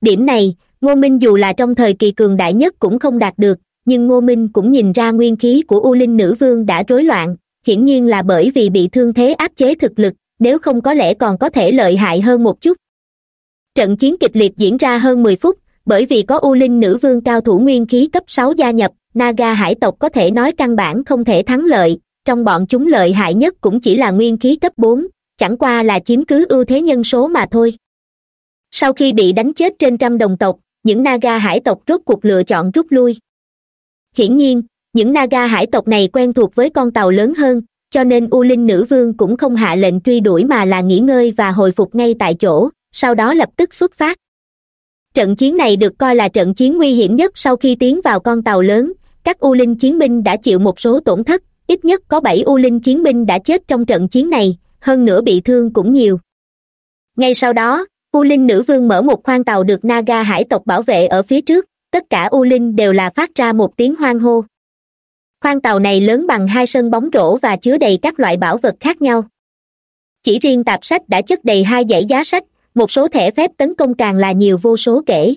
Điểm này, ngô minh dù là trong thời kỳ cường đại nhất cũng không đạt được, nhưng ngô minh cũng nhìn ra nguyên khí của u linh nữ vương đã rối loạn. Hiển nhiên là bởi vì bị thương thế áp chế thực lực, nếu không có lẽ còn có thể lợi hại hơn một chút. Trận chiến kịch liệt diễn ra hơn mười phút bởi vì có u linh nữ vương cao thủ nguyên khí cấp sáu gia nhập, naga hải tộc có thể nói căn bản không thể thắng lợi. Trong bọn chúng lợi hại nhất cũng chỉ là nguyên khí cấp bốn, chẳng qua là chiếm cứ ưu thế nhân số mà thôi. Sau khi bị đánh chết trên trăm đồng tộc, những naga hải tộc rốt cuộc lựa chọn rút lui. Hiển nhiên, những naga hải tộc này quen thuộc với con tàu lớn hơn, cho nên u linh nữ vương cũng không hạ lệnh truy đuổi mà là nghỉ ngơi và hồi phục ngay tại chỗ, sau đó lập tức xuất phát trận chiến này được coi là trận chiến nguy hiểm nhất sau khi tiến vào con tàu lớn. Các u linh chiến binh đã chịu một số tổn thất, ít nhất có bảy u linh chiến binh đã chết trong trận chiến này, hơn nữa bị thương cũng nhiều. Ngay sau đó, u linh nữ vương mở một khoang tàu được naga hải tộc bảo vệ ở phía trước, tất cả u linh đều là phát ra một tiếng hoang hô. Khoang tàu này lớn bằng hai sân bóng rổ và chứa đầy các loại bảo vật khác nhau. Chỉ riêng tạp sách đã chất đầy hai dãy giá sách một số thẻ phép tấn công càng là nhiều vô số kể.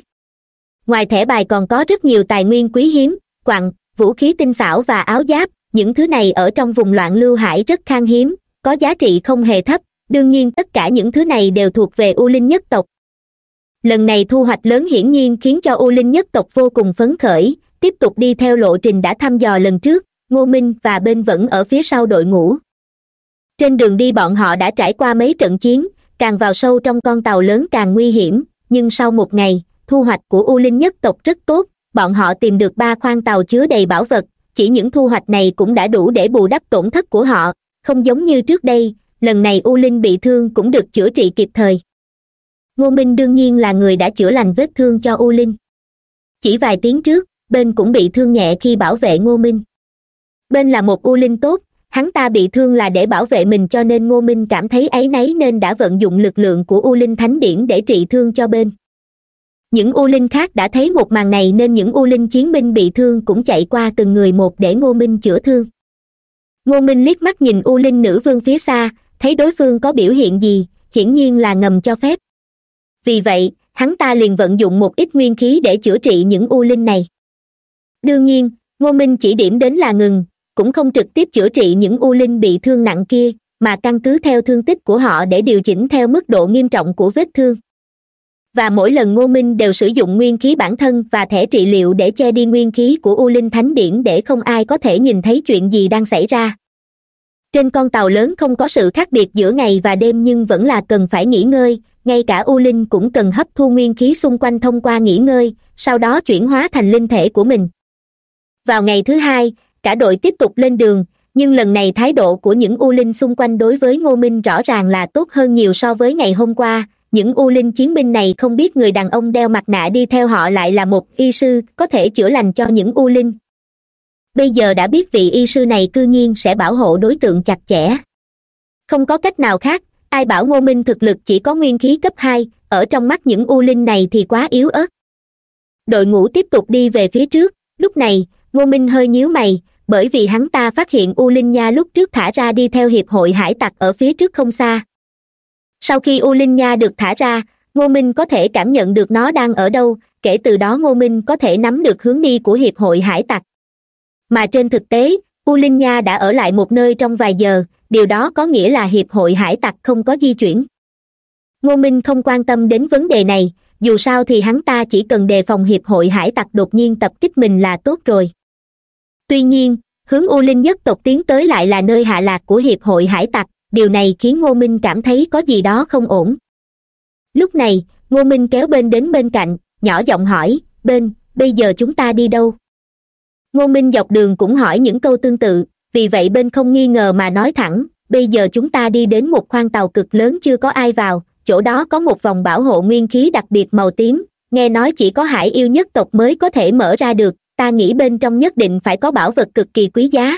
Ngoài thẻ bài còn có rất nhiều tài nguyên quý hiếm, quặng, vũ khí tinh xảo và áo giáp, những thứ này ở trong vùng loạn lưu hải rất khan hiếm, có giá trị không hề thấp, đương nhiên tất cả những thứ này đều thuộc về u linh nhất tộc. Lần này thu hoạch lớn hiển nhiên khiến cho u linh nhất tộc vô cùng phấn khởi, tiếp tục đi theo lộ trình đã thăm dò lần trước, ngô minh và bên vẫn ở phía sau đội ngũ. Trên đường đi bọn họ đã trải qua mấy trận chiến càng vào sâu trong con tàu lớn càng nguy hiểm, nhưng sau một ngày, thu hoạch của u linh nhất tộc rất tốt, bọn họ tìm được ba khoang tàu chứa đầy bảo vật, chỉ những thu hoạch này cũng đã đủ để bù đắp tổn thất của họ, không giống như trước đây, lần này u linh bị thương cũng được chữa trị kịp thời. Ngô minh đương nhiên là người đã chữa lành vết thương cho u linh. Chỉ vài tiếng trước, bên cũng bị thương nhẹ khi bảo vệ ngô minh. Bên là một u linh tốt hắn ta bị thương là để bảo vệ mình cho nên ngô minh cảm thấy áy náy nên đã vận dụng lực lượng của u linh thánh điển để trị thương cho bên. Những u linh khác đã thấy một màn này nên những u linh chiến binh bị thương cũng chạy qua từng người một để ngô minh chữa thương. Ngô minh liếc mắt nhìn u linh nữ vương phía xa, thấy đối phương có biểu hiện gì, hiển nhiên là ngầm cho phép. Vì vậy, hắn ta liền vận dụng một ít nguyên khí để chữa trị những u linh này. Đương nhiên, ngô minh chỉ điểm đến là ngừng cũng không trực tiếp chữa trị những u linh bị thương nặng kia, mà căn cứ theo thương tích của họ để điều chỉnh theo mức độ nghiêm trọng của vết thương. Và mỗi lần ngô minh đều sử dụng nguyên khí bản thân và thẻ trị liệu để che đi nguyên khí của u linh thánh điển để không ai có thể nhìn thấy chuyện gì đang xảy ra. Trên con tàu lớn không có sự khác biệt giữa ngày và đêm nhưng vẫn là cần phải nghỉ ngơi, ngay cả u linh cũng cần hấp thu nguyên khí xung quanh thông qua nghỉ ngơi, sau đó chuyển hóa thành linh thể của mình. Vào ngày thứ hai cả đội tiếp tục lên đường, nhưng lần này thái độ của những u linh xung quanh đối với ngô minh rõ ràng là tốt hơn nhiều so với ngày hôm qua. Những u linh chiến binh này không biết người đàn ông đeo mặt nạ đi theo họ lại là một y sư, có thể chữa lành cho những u linh. Bây giờ đã biết vị y sư này cư nhiên sẽ bảo hộ đối tượng chặt chẽ. Không có cách nào khác, ai bảo ngô minh thực lực chỉ có nguyên khí cấp hai, ở trong mắt những u linh này thì quá yếu ớt. Đội ngũ tiếp tục đi về phía trước, lúc này ngô minh hơi nhíu mày, bởi vì hắn ta phát hiện u linh nha lúc trước thả ra đi theo hiệp hội hải tặc ở phía trước không xa. Sau khi u linh nha được thả ra, ngô minh có thể cảm nhận được nó đang ở đâu, kể từ đó ngô minh có thể nắm được hướng đi của hiệp hội hải tặc. Mà trên thực tế, u linh nha đã ở lại một nơi trong vài giờ, điều đó có nghĩa là hiệp hội hải tặc không có di chuyển. Ngô minh không quan tâm đến vấn đề này, dù sao thì hắn ta chỉ cần đề phòng hiệp hội hải tặc đột nhiên tập kích mình là tốt rồi tuy nhiên, hướng u linh nhất tộc tiến tới lại là nơi hạ lạc của hiệp hội hải tặc, điều này khiến ngô minh cảm thấy có gì đó không ổn. Lúc này, ngô minh kéo bên đến bên cạnh, nhỏ giọng hỏi, bên, bây giờ chúng ta đi đâu? Ngô minh dọc đường cũng hỏi những câu tương tự, vì vậy bên không nghi ngờ mà nói thẳng, bây giờ chúng ta đi đến một khoang tàu cực lớn chưa có ai vào, chỗ đó có một vòng bảo hộ nguyên khí đặc biệt màu tím, nghe nói chỉ có hải yêu nhất tộc mới có thể mở ra được ta nghĩ bên trong nhất định phải có bảo vật cực kỳ quý giá.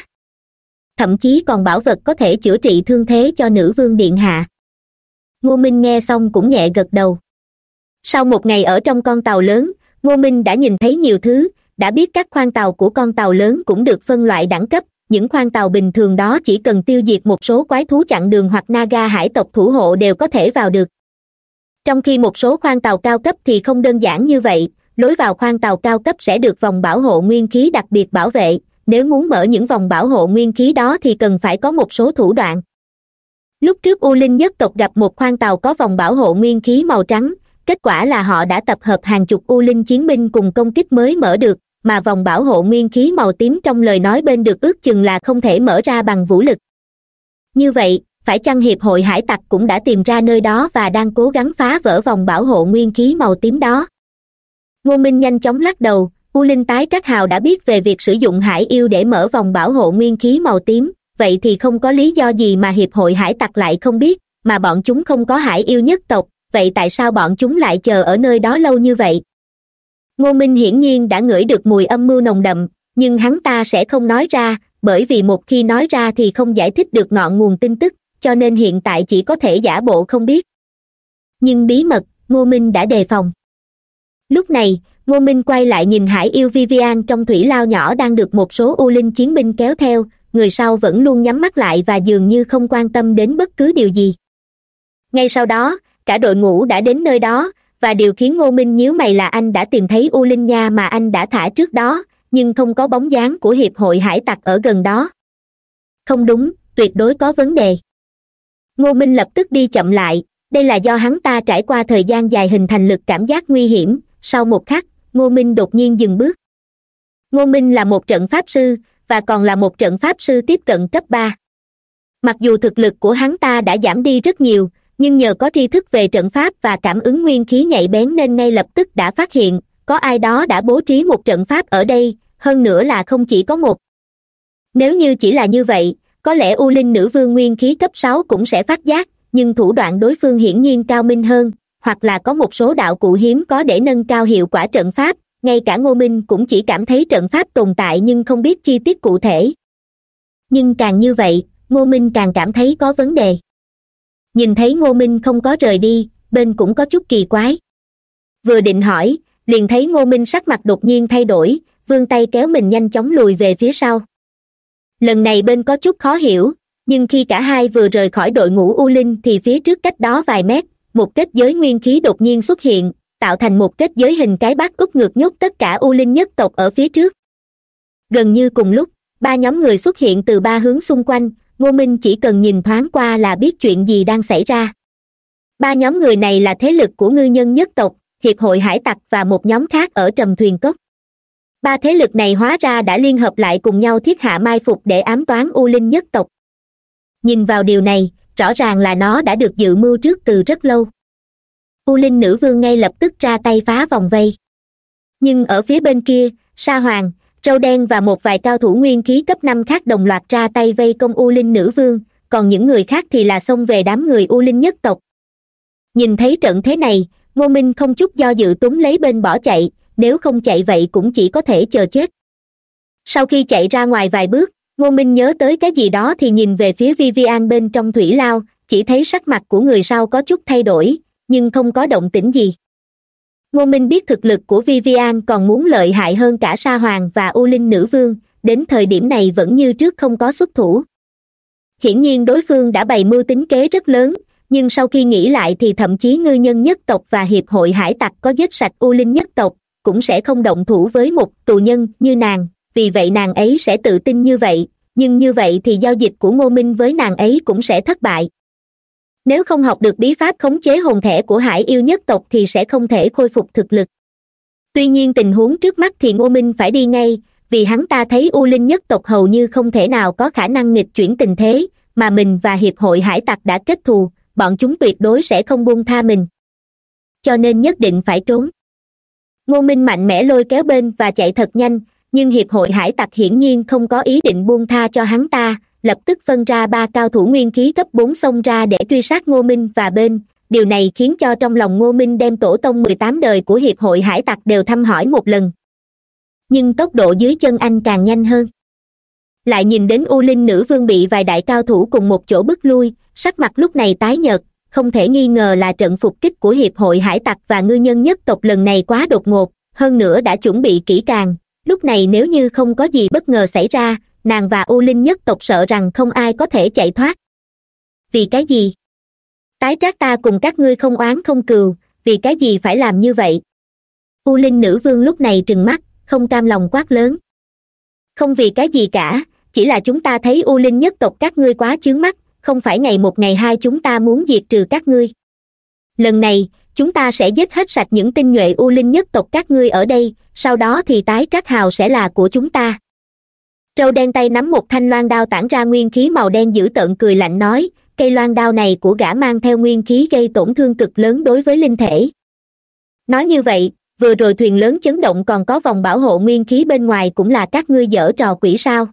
Thậm chí còn bảo vật có thể chữa trị thương thế cho nữ vương điện hạ. Ngô minh nghe xong cũng nhẹ gật đầu. Sau một ngày ở trong con tàu lớn, ngô minh đã nhìn thấy nhiều thứ, đã biết các khoang tàu của con tàu lớn cũng được phân loại đẳng cấp, những khoang tàu bình thường đó chỉ cần tiêu diệt một số quái thú chặn đường hoặc naga hải tộc thủ hộ đều có thể vào được. Trong khi một số khoang tàu cao cấp thì không đơn giản như vậy lối vào khoang tàu cao cấp sẽ được vòng bảo hộ nguyên khí đặc biệt bảo vệ. Nếu muốn mở những vòng bảo hộ nguyên khí đó thì cần phải có một số thủ đoạn. Lúc trước u linh nhất tộc gặp một khoang tàu có vòng bảo hộ nguyên khí màu trắng, kết quả là họ đã tập hợp hàng chục u linh chiến binh cùng công kích mới mở được, mà vòng bảo hộ nguyên khí màu tím trong lời nói bên được ước chừng là không thể mở ra bằng vũ lực. Như vậy, phải chăng hiệp hội hải tặc cũng đã tìm ra nơi đó và đang cố gắng phá vỡ vòng bảo hộ nguyên khí màu tím đó? Ngô minh nhanh chóng lắc đầu, u linh tái trắc hào đã biết về việc sử dụng hải yêu để mở vòng bảo hộ nguyên khí màu tím, vậy thì không có lý do gì mà hiệp hội hải tặc lại không biết, mà bọn chúng không có hải yêu nhất tộc, vậy tại sao bọn chúng lại chờ ở nơi đó lâu như vậy? Ngô minh hiển nhiên đã ngửi được mùi âm mưu nồng đậm, nhưng hắn ta sẽ không nói ra, bởi vì một khi nói ra thì không giải thích được ngọn nguồn tin tức, cho nên hiện tại chỉ có thể giả bộ không biết. Nhưng bí mật, ngô minh đã đề phòng lúc này, ngô minh quay lại nhìn hải yêu vivian trong thủy lao nhỏ đang được một số u linh chiến binh kéo theo, người sau vẫn luôn nhắm mắt lại và dường như không quan tâm đến bất cứ điều gì. Ngay sau đó, cả đội ngũ đã đến nơi đó, và điều khiến ngô minh nhíu mày là anh đã tìm thấy u linh nha mà anh đã thả trước đó, nhưng không có bóng dáng của hiệp hội hải tặc ở gần đó. Không đúng, tuyệt đối có vấn đề. Ngô minh lập tức đi chậm lại, đây là do hắn ta trải qua thời gian dài hình thành lực cảm giác nguy hiểm sau một khắc, ngô minh đột nhiên dừng bước. Ngô minh là một trận pháp sư, và còn là một trận pháp sư tiếp cận cấp ba. Mặc dù thực lực của hắn ta đã giảm đi rất nhiều, nhưng nhờ có tri thức về trận pháp và cảm ứng nguyên khí nhạy bén nên ngay lập tức đã phát hiện, có ai đó đã bố trí một trận pháp ở đây, hơn nữa là không chỉ có một. Nếu như chỉ là như vậy, có lẽ u linh nữ vương nguyên khí cấp sáu cũng sẽ phát giác, nhưng thủ đoạn đối phương hiển nhiên cao minh hơn hoặc là có một số đạo cụ hiếm có để nâng cao hiệu quả trận pháp, ngay cả ngô minh cũng chỉ cảm thấy trận pháp tồn tại nhưng không biết chi tiết cụ thể. Nhưng càng như vậy, ngô minh càng cảm thấy có vấn đề. Nhìn thấy ngô minh không có rời đi, bên cũng có chút kỳ quái. Vừa định hỏi, liền thấy ngô minh sắc mặt đột nhiên thay đổi, vươn tay kéo mình nhanh chóng lùi về phía sau. Lần này bên có chút khó hiểu, nhưng khi cả hai vừa rời khỏi đội ngũ u linh thì phía trước cách đó vài mét một kết giới nguyên khí đột nhiên xuất hiện, tạo thành một kết giới hình cái bát úp ngược nhốt tất cả u linh nhất tộc ở phía trước. Gần như cùng lúc, ba nhóm người xuất hiện từ ba hướng xung quanh, ngô minh chỉ cần nhìn thoáng qua là biết chuyện gì đang xảy ra. Ba nhóm người này là thế lực của ngư nhân nhất tộc, hiệp hội hải tặc và một nhóm khác ở trầm thuyền cốc. Ba thế lực này hóa ra đã liên hợp lại cùng nhau thiết hạ mai phục để ám toán u linh nhất tộc. Nhìn vào điều này rõ ràng là nó đã được dự mưu trước từ rất lâu. U linh nữ vương ngay lập tức ra tay phá vòng vây. Nhưng ở phía bên kia, sa hoàng, râu đen và một vài cao thủ nguyên khí cấp năm khác đồng loạt ra tay vây công u linh nữ vương, còn những người khác thì là xông về đám người u linh nhất tộc. Nhìn thấy trận thế này, ngô minh không chút do dự túng lấy bên bỏ chạy, nếu không chạy vậy cũng chỉ có thể chờ chết. Sau khi chạy ra ngoài vài bước ngô minh nhớ tới cái gì đó thì nhìn về phía vivian bên trong thủy lao, chỉ thấy sắc mặt của người sau có chút thay đổi, nhưng không có động tĩnh gì. Ngô minh biết thực lực của vivian còn muốn lợi hại hơn cả sa hoàng và u linh nữ vương, đến thời điểm này vẫn như trước không có xuất thủ. Hiển nhiên đối phương đã bày mưu tính kế rất lớn, nhưng sau khi nghĩ lại thì thậm chí ngư nhân nhất tộc và hiệp hội hải tặc có giết sạch u linh nhất tộc, cũng sẽ không động thủ với một tù nhân như nàng vì vậy nàng ấy sẽ tự tin như vậy, nhưng như vậy thì giao dịch của ngô minh với nàng ấy cũng sẽ thất bại. Nếu không học được bí pháp khống chế hồn thể của hải yêu nhất tộc thì sẽ không thể khôi phục thực lực. Tuy nhiên tình huống trước mắt thì ngô minh phải đi ngay, vì hắn ta thấy u linh nhất tộc hầu như không thể nào có khả năng nghịch chuyển tình thế, mà mình và hiệp hội hải tặc đã kết thù, bọn chúng tuyệt đối sẽ không buông tha mình. Cho nên nhất định phải trốn. Ngô minh mạnh mẽ lôi kéo bên và chạy thật nhanh nhưng hiệp hội hải tặc hiển nhiên không có ý định buông tha cho hắn ta, lập tức phân ra ba cao thủ nguyên khí cấp bốn xông ra để truy sát ngô minh và bên. Điều này khiến cho trong lòng ngô minh đem tổ tông mười tám đời của hiệp hội hải tặc đều thăm hỏi một lần. Nhưng tốc độ dưới chân anh càng nhanh hơn. Lại nhìn đến u linh nữ vương bị vài đại cao thủ cùng một chỗ bước lui, sắc mặt lúc này tái nhợt, không thể nghi ngờ là trận phục kích của hiệp hội hải tặc và ngư nhân nhất tộc lần này quá đột ngột, hơn nữa đã chuẩn bị kỹ càng lúc này nếu như không có gì bất ngờ xảy ra, nàng và u linh nhất tộc sợ rằng không ai có thể chạy thoát. Vì cái gì? Tái trác ta cùng các ngươi không oán không cừu, vì cái gì phải làm như vậy? U linh nữ vương lúc này trừng mắt, không cam lòng quát lớn. Không vì cái gì cả, chỉ là chúng ta thấy u linh nhất tộc các ngươi quá chướng mắt, không phải ngày một ngày hai chúng ta muốn diệt trừ các ngươi. Lần này, chúng ta sẽ giết hết sạch những tinh nhuệ u linh nhất tộc các ngươi ở đây sau đó thì tái trác hào sẽ là của chúng ta. Trâu đen tay nắm một thanh loan đao tản ra nguyên khí màu đen dữ tợn cười lạnh nói, cây loan đao này của gã mang theo nguyên khí gây tổn thương cực lớn đối với linh thể. Nói như vậy, vừa rồi thuyền lớn chấn động còn có vòng bảo hộ nguyên khí bên ngoài cũng là các ngươi dở trò quỷ sao.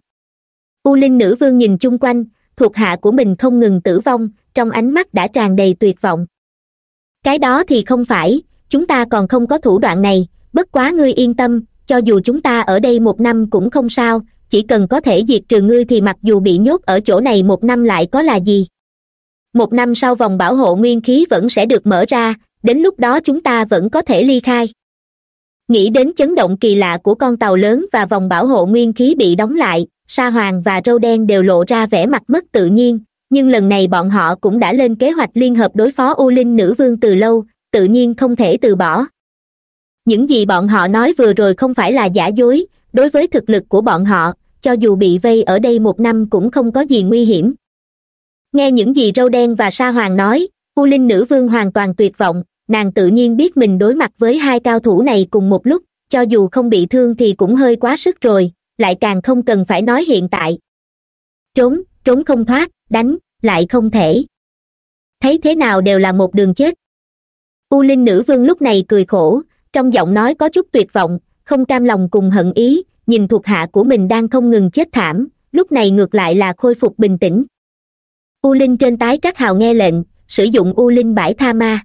U linh nữ vương nhìn chung quanh, thuộc hạ của mình không ngừng tử vong, trong ánh mắt đã tràn đầy tuyệt vọng. Cái đó thì không phải, chúng ta còn không có thủ đoạn này bất quá ngươi yên tâm, cho dù chúng ta ở đây một năm cũng không sao, chỉ cần có thể diệt trừ ngươi thì mặc dù bị nhốt ở chỗ này một năm lại có là gì? Một năm sau vòng bảo hộ nguyên khí vẫn sẽ được mở ra, đến lúc đó chúng ta vẫn có thể ly khai. Nghĩ đến chấn động kỳ lạ của con tàu lớn và vòng bảo hộ nguyên khí bị đóng lại, sa hoàng và râu đen đều lộ ra vẻ mặt mất tự nhiên, nhưng lần này bọn họ cũng đã lên kế hoạch liên hợp đối phó u linh nữ vương từ lâu, tự nhiên không thể từ bỏ những gì bọn họ nói vừa rồi không phải là giả dối. Đối với thực lực của bọn họ, cho dù bị vây ở đây một năm cũng không có gì nguy hiểm. Nghe những gì râu đen và sa hoàng nói u linh nữ vương hoàn toàn tuyệt vọng. Nàng tự nhiên biết mình đối mặt với hai cao thủ này cùng một lúc, cho dù không bị thương thì cũng hơi quá sức rồi, lại càng không cần phải nói hiện tại. Trốn trốn không thoát, đánh, lại không thể. Thấy thế nào đều là một đường chết. U linh nữ vương lúc này cười khổ trong giọng nói có chút tuyệt vọng, không cam lòng cùng hận ý, nhìn thuộc hạ của mình đang không ngừng chết thảm, lúc này ngược lại là khôi phục bình tĩnh. U linh trên tái trác hào nghe lệnh, sử dụng u linh bãi tha ma.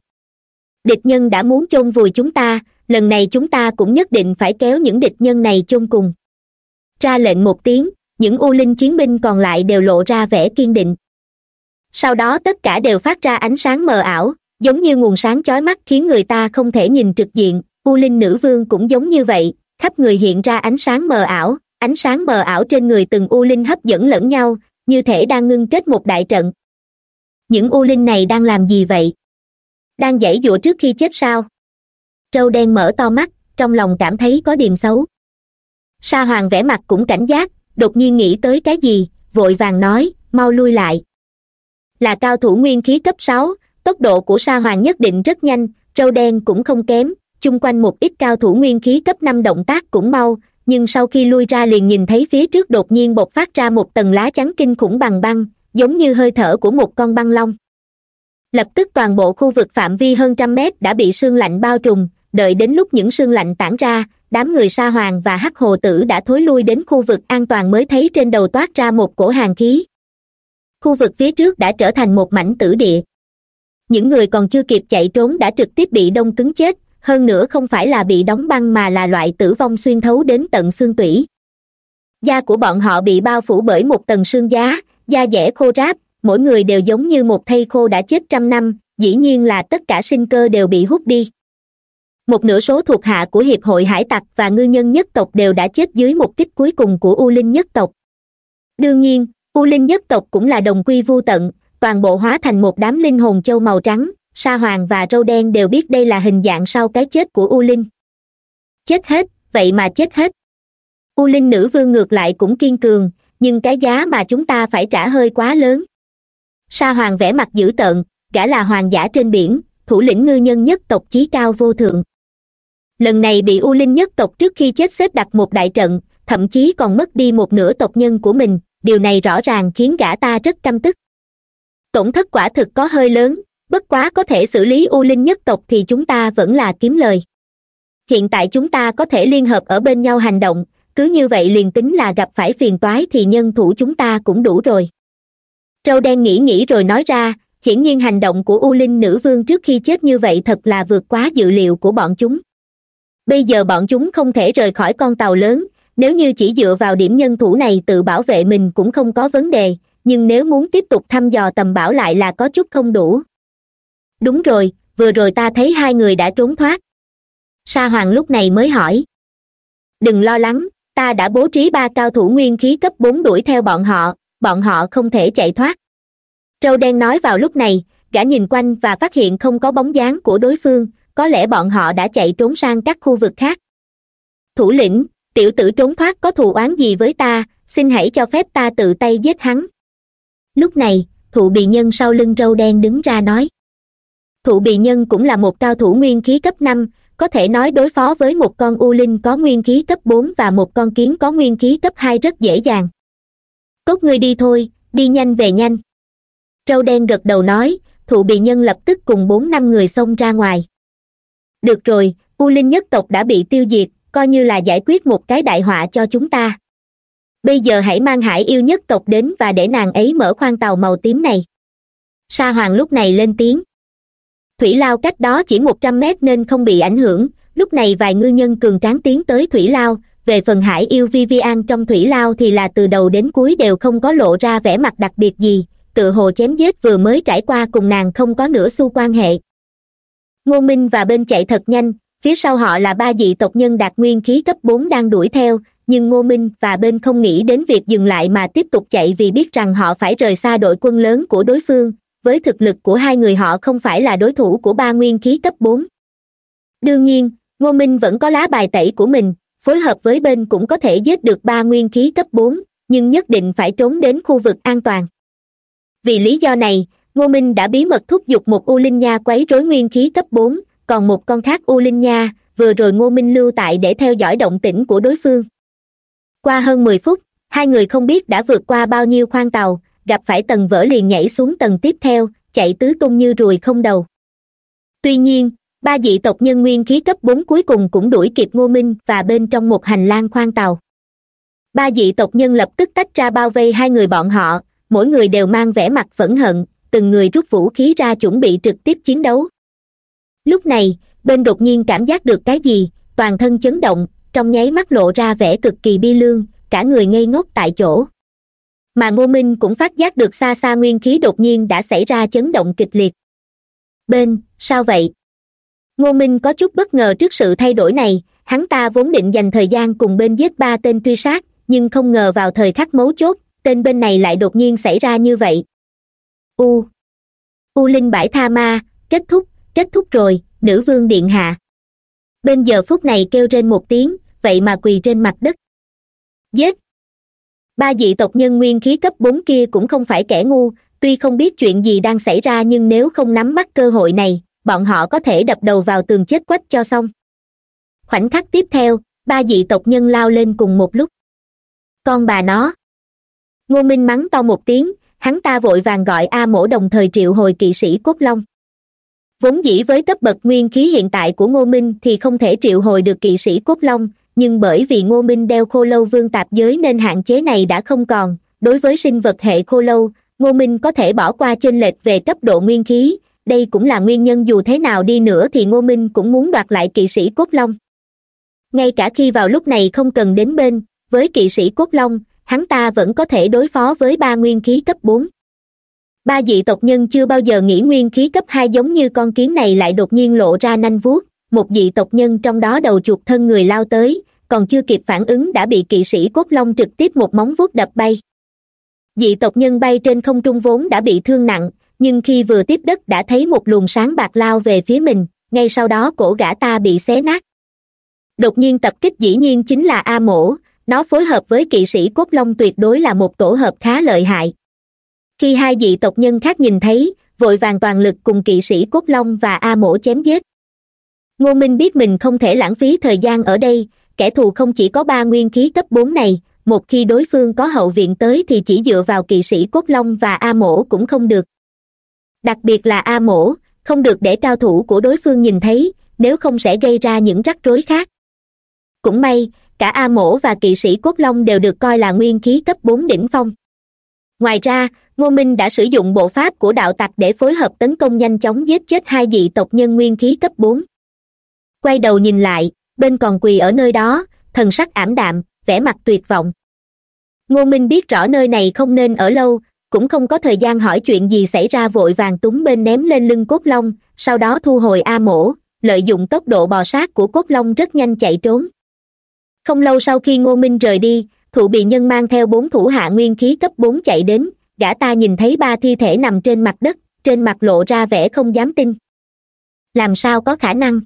Địch nhân đã muốn chôn vùi chúng ta, lần này chúng ta cũng nhất định phải kéo những địch nhân này chôn cùng. Ra lệnh một tiếng, những u linh chiến binh còn lại đều lộ ra vẻ kiên định. Sau đó tất cả đều phát ra ánh sáng mờ ảo, giống như nguồn sáng chói mắt khiến người ta không thể nhìn trực diện u linh nữ vương cũng giống như vậy, khắp người hiện ra ánh sáng mờ ảo, ánh sáng mờ ảo trên người từng u linh hấp dẫn lẫn nhau, như thể đang ngưng kết một đại trận. Những u linh này đang làm gì vậy? Đang giãy giụa trước khi chết sao? Trâu đen mở to mắt, trong lòng cảm thấy có điềm xấu. Sa hoàng vẻ mặt cũng cảnh giác, đột nhiên nghĩ tới cái gì, vội vàng nói, mau lui lại. Là cao thủ nguyên khí cấp sáu, tốc độ của sa hoàng nhất định rất nhanh, trâu đen cũng không kém chung quanh một ít cao thủ nguyên khí cấp năm động tác cũng mau, nhưng sau khi lui ra liền nhìn thấy phía trước đột nhiên bộc phát ra một tầng lá chắn kinh khủng bằng băng, giống như hơi thở của một con băng long. Lập tức toàn bộ khu vực phạm vi hơn trăm mét đã bị sương lạnh bao trùm, đợi đến lúc những sương lạnh tản ra, đám người sa hoàng và hắc hồ tử đã thối lui đến khu vực an toàn mới thấy trên đầu toát ra một cổ hàng khí. Khu vực phía trước đã trở thành một mảnh tử địa. Những người còn chưa kịp chạy trốn đã trực tiếp bị đông cứng chết hơn nữa không phải là bị đóng băng mà là loại tử vong xuyên thấu đến tận xương tủy. Da của bọn họ bị bao phủ bởi một tầng xương giá, da dẻ khô ráp, mỗi người đều giống như một thây khô đã chết trăm năm, dĩ nhiên là tất cả sinh cơ đều bị hút đi. Một nửa số thuộc hạ của hiệp hội hải tặc và ngư nhân nhất tộc đều đã chết dưới một kích cuối cùng của u linh nhất tộc. Đương nhiên, u linh nhất tộc cũng là đồng quy vô tận, toàn bộ hóa thành một đám linh hồn châu màu trắng sa hoàng và râu đen đều biết đây là hình dạng sau cái chết của u linh. Chết hết, vậy mà chết hết. U linh nữ vương ngược lại cũng kiên cường, nhưng cái giá mà chúng ta phải trả hơi quá lớn. Sa hoàng vẽ mặt dữ tợn, gã là hoàng giả trên biển, thủ lĩnh ngư nhân nhất tộc chí cao vô thượng. Lần này bị u linh nhất tộc trước khi chết xếp đặt một đại trận, thậm chí còn mất đi một nửa tộc nhân của mình, điều này rõ ràng khiến gã ta rất căm tức. Tổn thất quả thực có hơi lớn bất quá có thể xử lý u linh nhất tộc thì chúng ta vẫn là kiếm lời. Hiện tại chúng ta có thể liên hợp ở bên nhau hành động, cứ như vậy liền tính là gặp phải phiền toái thì nhân thủ chúng ta cũng đủ rồi. Trâu đen nghĩ nghĩ rồi nói ra, hiển nhiên hành động của u linh nữ vương trước khi chết như vậy thật là vượt quá dự liệu của bọn chúng. Bây giờ bọn chúng không thể rời khỏi con tàu lớn, nếu như chỉ dựa vào điểm nhân thủ này tự bảo vệ mình cũng không có vấn đề, nhưng nếu muốn tiếp tục thăm dò tầm bảo lại là có chút không đủ đúng rồi, vừa rồi ta thấy hai người đã trốn thoát. Sa hoàng lúc này mới hỏi. Đừng lo lắng, ta đã bố trí ba cao thủ nguyên khí cấp bốn đuổi theo bọn họ bọn họ không thể chạy thoát. Trâu đen nói vào lúc này, gã nhìn quanh và phát hiện không có bóng dáng của đối phương, có lẽ bọn họ đã chạy trốn sang các khu vực khác. Thủ lĩnh, tiểu tử trốn thoát có thù oán gì với ta, xin hãy cho phép ta tự tay giết hắn. Lúc này, thụ bị nhân sau lưng râu đen đứng ra nói thụ bị nhân cũng là một cao thủ nguyên khí cấp năm, có thể nói đối phó với một con u linh có nguyên khí cấp bốn và một con kiến có nguyên khí cấp hai rất dễ dàng. Cốt ngươi đi thôi, đi nhanh về nhanh. Râu đen gật đầu nói, thụ bị nhân lập tức cùng bốn năm người xông ra ngoài. Được rồi, u linh nhất tộc đã bị tiêu diệt, coi như là giải quyết một cái đại họa cho chúng ta. Bây giờ hãy mang hải yêu nhất tộc đến và để nàng ấy mở khoang tàu màu tím này. Sa hoàng lúc này lên tiếng thủy lao cách đó chỉ một trăm mét nên không bị ảnh hưởng. Lúc này vài ngư nhân cường tráng tiến tới thủy lao. Về phần hải yêu vivian trong thủy lao thì là từ đầu đến cuối đều không có lộ ra vẻ mặt đặc biệt gì. Tự hồ chém giết vừa mới trải qua cùng nàng không có nửa xu quan hệ. Ngô minh và bên chạy thật nhanh. Phía sau họ là ba dị tộc nhân đạt nguyên khí cấp bốn đang đuổi theo. Nhưng ngô minh và bên không nghĩ đến việc dừng lại mà tiếp tục chạy vì biết rằng họ phải rời xa đội quân lớn của đối phương với thực lực của hai người họ không phải là đối thủ của ba nguyên khí cấp bốn. Đương nhiên, ngô minh vẫn có lá bài tẩy của mình, phối hợp với bên cũng có thể giết được ba nguyên khí cấp bốn, nhưng nhất định phải trốn đến khu vực an toàn. Vì lý do này, ngô minh đã bí mật thúc giục một u linh nha quấy rối nguyên khí cấp bốn, còn một con khác u linh nha, vừa rồi ngô minh lưu tại để theo dõi động tĩnh của đối phương. Qua hơn mười phút, hai người không biết đã vượt qua bao nhiêu khoang tàu gặp phải tầng vỡ liền nhảy xuống tầng tiếp theo, chạy tứ tung như ruồi không đầu. Tuy nhiên, ba dị tộc nhân nguyên khí cấp bốn cuối cùng cũng đuổi kịp ngô minh và bên trong một hành lang khoang tàu. Ba dị tộc nhân lập tức tách ra bao vây hai người bọn họ, mỗi người đều mang vẻ mặt phẫn hận, từng người rút vũ khí ra chuẩn bị trực tiếp chiến đấu. Lúc này, bên đột nhiên cảm giác được cái gì, toàn thân chấn động, trong nháy mắt lộ ra vẻ cực kỳ bi lương, cả người ngây ngốc tại chỗ mà ngô minh cũng phát giác được xa xa nguyên khí đột nhiên đã xảy ra chấn động kịch liệt. Bên, sao vậy? Ngô minh có chút bất ngờ trước sự thay đổi này, hắn ta vốn định dành thời gian cùng bên giết ba tên truy sát, nhưng không ngờ vào thời khắc mấu chốt, tên bên này lại đột nhiên xảy ra như vậy. U. U linh bãi tha ma, kết thúc kết thúc rồi, nữ vương điện hạ. Bên giờ phút này kêu trên một tiếng, vậy mà quỳ trên mặt đất. Giết! Ba dị tộc nhân nguyên khí cấp bốn kia cũng không phải kẻ ngu, tuy không biết chuyện gì đang xảy ra nhưng nếu không nắm bắt cơ hội này, bọn họ có thể đập đầu vào tường chết quách cho xong. Khoảnh khắc tiếp theo, ba dị tộc nhân lao lên cùng một lúc. Con bà nó. Ngô minh mắng to một tiếng, hắn ta vội vàng gọi a mổ đồng thời triệu hồi kỵ sĩ cốt long. Vốn dĩ với cấp bậc nguyên khí hiện tại của ngô minh thì không thể triệu hồi được kỵ sĩ cốt long nhưng bởi vì ngô minh đeo khô lâu vương tạp giới nên hạn chế này đã không còn. Đối với sinh vật hệ khô lâu, ngô minh có thể bỏ qua chênh lệch về cấp độ nguyên khí. Đây cũng là nguyên nhân dù thế nào đi nữa thì ngô minh cũng muốn đoạt lại kỵ sĩ cốt long. Ngay cả khi vào lúc này không cần đến bên, với kỵ sĩ cốt long, hắn ta vẫn có thể đối phó với ba nguyên khí cấp bốn. Ba dị tộc nhân chưa bao giờ nghĩ nguyên khí cấp hai giống như con kiến này lại đột nhiên lộ ra nanh vuốt một dị tộc nhân trong đó đầu chuột thân người lao tới, còn chưa kịp phản ứng đã bị kỵ sĩ cốt long trực tiếp một móng vuốt đập bay. Dị tộc nhân bay trên không trung vốn đã bị thương nặng, nhưng khi vừa tiếp đất đã thấy một luồng sáng bạc lao về phía mình, ngay sau đó cổ gã ta bị xé nát. Đột nhiên tập kích dĩ nhiên chính là a mổ, nó phối hợp với kỵ sĩ cốt long tuyệt đối là một tổ hợp khá lợi hại. Khi hai dị tộc nhân khác nhìn thấy, vội vàng toàn lực cùng kỵ sĩ cốt long và a mổ chém giết ngô minh biết mình không thể lãng phí thời gian ở đây, kẻ thù không chỉ có ba nguyên khí cấp bốn này, một khi đối phương có hậu viện tới thì chỉ dựa vào kỵ sĩ cốt long và a mổ cũng không được. Đặc biệt là a mổ, không được để cao thủ của đối phương nhìn thấy, nếu không sẽ gây ra những rắc rối khác. Cũng may, cả a mổ và kỵ sĩ cốt long đều được coi là nguyên khí cấp bốn đỉnh phong. Ngoài ra, ngô minh đã sử dụng bộ pháp của đạo tặc để phối hợp tấn công nhanh chóng giết chết hai dị tộc nhân nguyên khí cấp bốn quay đầu nhìn lại, bên còn quỳ ở nơi đó, thần sắc ảm đạm, vẻ mặt tuyệt vọng. Ngô minh biết rõ nơi này không nên ở lâu, cũng không có thời gian hỏi chuyện gì xảy ra vội vàng túng bên ném lên lưng cốt long, sau đó thu hồi a mổ, lợi dụng tốc độ bò sát của cốt long rất nhanh chạy trốn. Không lâu sau khi ngô minh rời đi, thụ bị nhân mang theo bốn thủ hạ nguyên khí cấp bốn chạy đến, gã ta nhìn thấy ba thi thể nằm trên mặt đất, trên mặt lộ ra vẻ không dám tin. Làm sao có khả năng?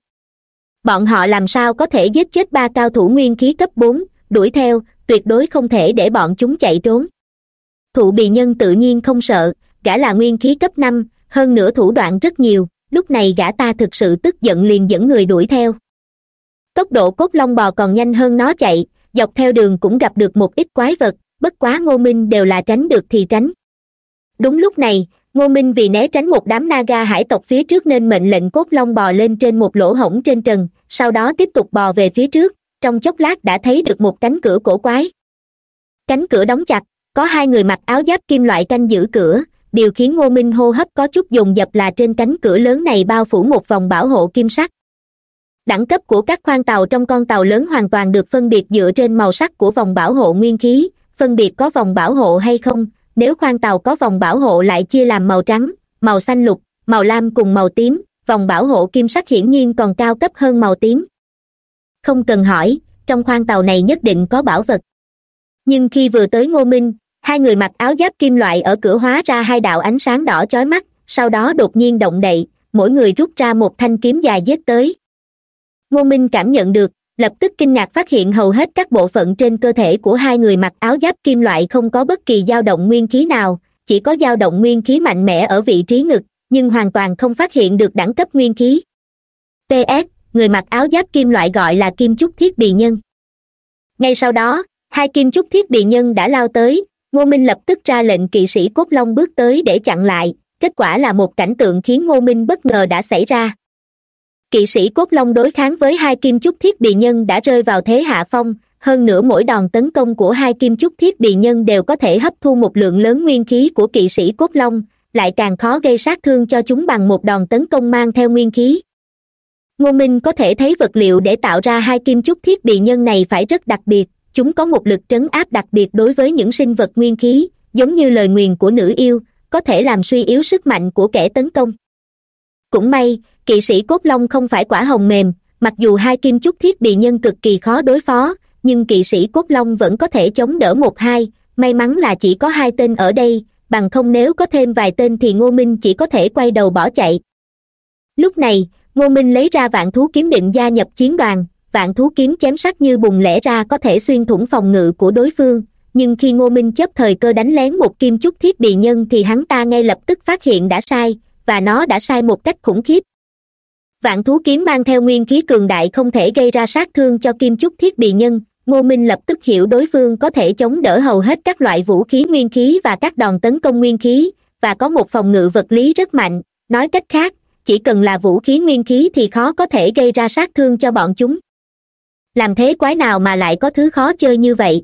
Bọn họ làm sao có thể giết chết ba cao thủ nguyên khí cấp bốn? Đuổi theo, tuyệt đối không thể để bọn chúng chạy trốn. Thụ bì nhân tự nhiên không sợ, gã là nguyên khí cấp năm, hơn nữa thủ đoạn rất nhiều, lúc này gã ta thực sự tức giận liền dẫn người đuổi theo. Tốc độ cốt long bò còn nhanh hơn nó chạy, dọc theo đường cũng gặp được một ít quái vật, bất quá ngô minh đều là tránh được thì tránh. Đúng lúc này, ngô minh vì né tránh một đám naga hải tộc phía trước nên mệnh lệnh cốt long bò lên trên một lỗ hổng trên trần sau đó tiếp tục bò về phía trước, trong chốc lát đã thấy được một cánh cửa cổ quái. Cánh cửa đóng chặt, có hai người mặc áo giáp kim loại canh giữ cửa, điều khiến ngô minh hô hấp có chút dồn dập là trên cánh cửa lớn này bao phủ một vòng bảo hộ kim sắc. Đẳng cấp của các khoang tàu trong con tàu lớn hoàn toàn được phân biệt dựa trên màu sắc của vòng bảo hộ nguyên khí, phân biệt có vòng bảo hộ hay không, nếu khoang tàu có vòng bảo hộ lại chia làm màu trắng, màu xanh lục, màu lam cùng màu tím vòng bảo hộ kim sắc hiển nhiên còn cao cấp hơn màu tím. Không cần hỏi, trong khoang tàu này nhất định có bảo vật. Nhưng khi vừa tới ngô minh, hai người mặc áo giáp kim loại ở cửa hóa ra hai đạo ánh sáng đỏ chói mắt, sau đó đột nhiên động đậy, mỗi người rút ra một thanh kiếm dài giết tới. Ngô minh cảm nhận được, lập tức kinh ngạc phát hiện hầu hết các bộ phận trên cơ thể của hai người mặc áo giáp kim loại không có bất kỳ dao động nguyên khí nào, chỉ có dao động nguyên khí mạnh mẽ ở vị trí ngực nhưng hoàn toàn không phát hiện được đẳng cấp nguyên khí. Ps người mặc áo giáp kim loại gọi là kim chúc thiết bị nhân. Ngay sau đó, hai kim chúc thiết bị nhân đã lao tới, ngô minh lập tức ra lệnh kỵ sĩ cốt long bước tới để chặn lại, kết quả là một cảnh tượng khiến ngô minh bất ngờ đã xảy ra. Kỵ sĩ cốt long đối kháng với hai kim chúc thiết bị nhân đã rơi vào thế hạ phong, hơn nữa mỗi đòn tấn công của hai kim chúc thiết bị nhân đều có thể hấp thu một lượng lớn nguyên khí của kỵ sĩ cốt long lại càng khó gây sát thương cho chúng bằng một đòn tấn công mang theo nguyên khí. Ngô minh có thể thấy vật liệu để tạo ra hai kim chúc thiết bị nhân này phải rất đặc biệt, chúng có một lực trấn áp đặc biệt đối với những sinh vật nguyên khí, giống như lời nguyền của nữ yêu, có thể làm suy yếu sức mạnh của kẻ tấn công. Cũng may, kỵ sĩ cốt long không phải quả hồng mềm, mặc dù hai kim chúc thiết bị nhân cực kỳ khó đối phó, nhưng kỵ sĩ cốt long vẫn có thể chống đỡ một hai, may mắn là chỉ có hai tên ở đây bằng không nếu có thêm vài tên thì ngô minh chỉ có thể quay đầu bỏ chạy. Lúc này, ngô minh lấy ra vạn thú kiếm định gia nhập chiến đoàn. Vạn thú kiếm chém sắc như bùng lẻ ra có thể xuyên thủng phòng ngự của đối phương. Nhưng khi ngô minh chấp thời cơ đánh lén một kim chúc thiết bị nhân thì hắn ta ngay lập tức phát hiện đã sai, và nó đã sai một cách khủng khiếp. Vạn thú kiếm mang theo nguyên khí cường đại không thể gây ra sát thương cho kim chúc thiết bị nhân ngô minh lập tức hiểu đối phương có thể chống đỡ hầu hết các loại vũ khí nguyên khí và các đòn tấn công nguyên khí, và có một phòng ngự vật lý rất mạnh. Nói cách khác, chỉ cần là vũ khí nguyên khí thì khó có thể gây ra sát thương cho bọn chúng. Làm thế quái nào mà lại có thứ khó chơi như vậy?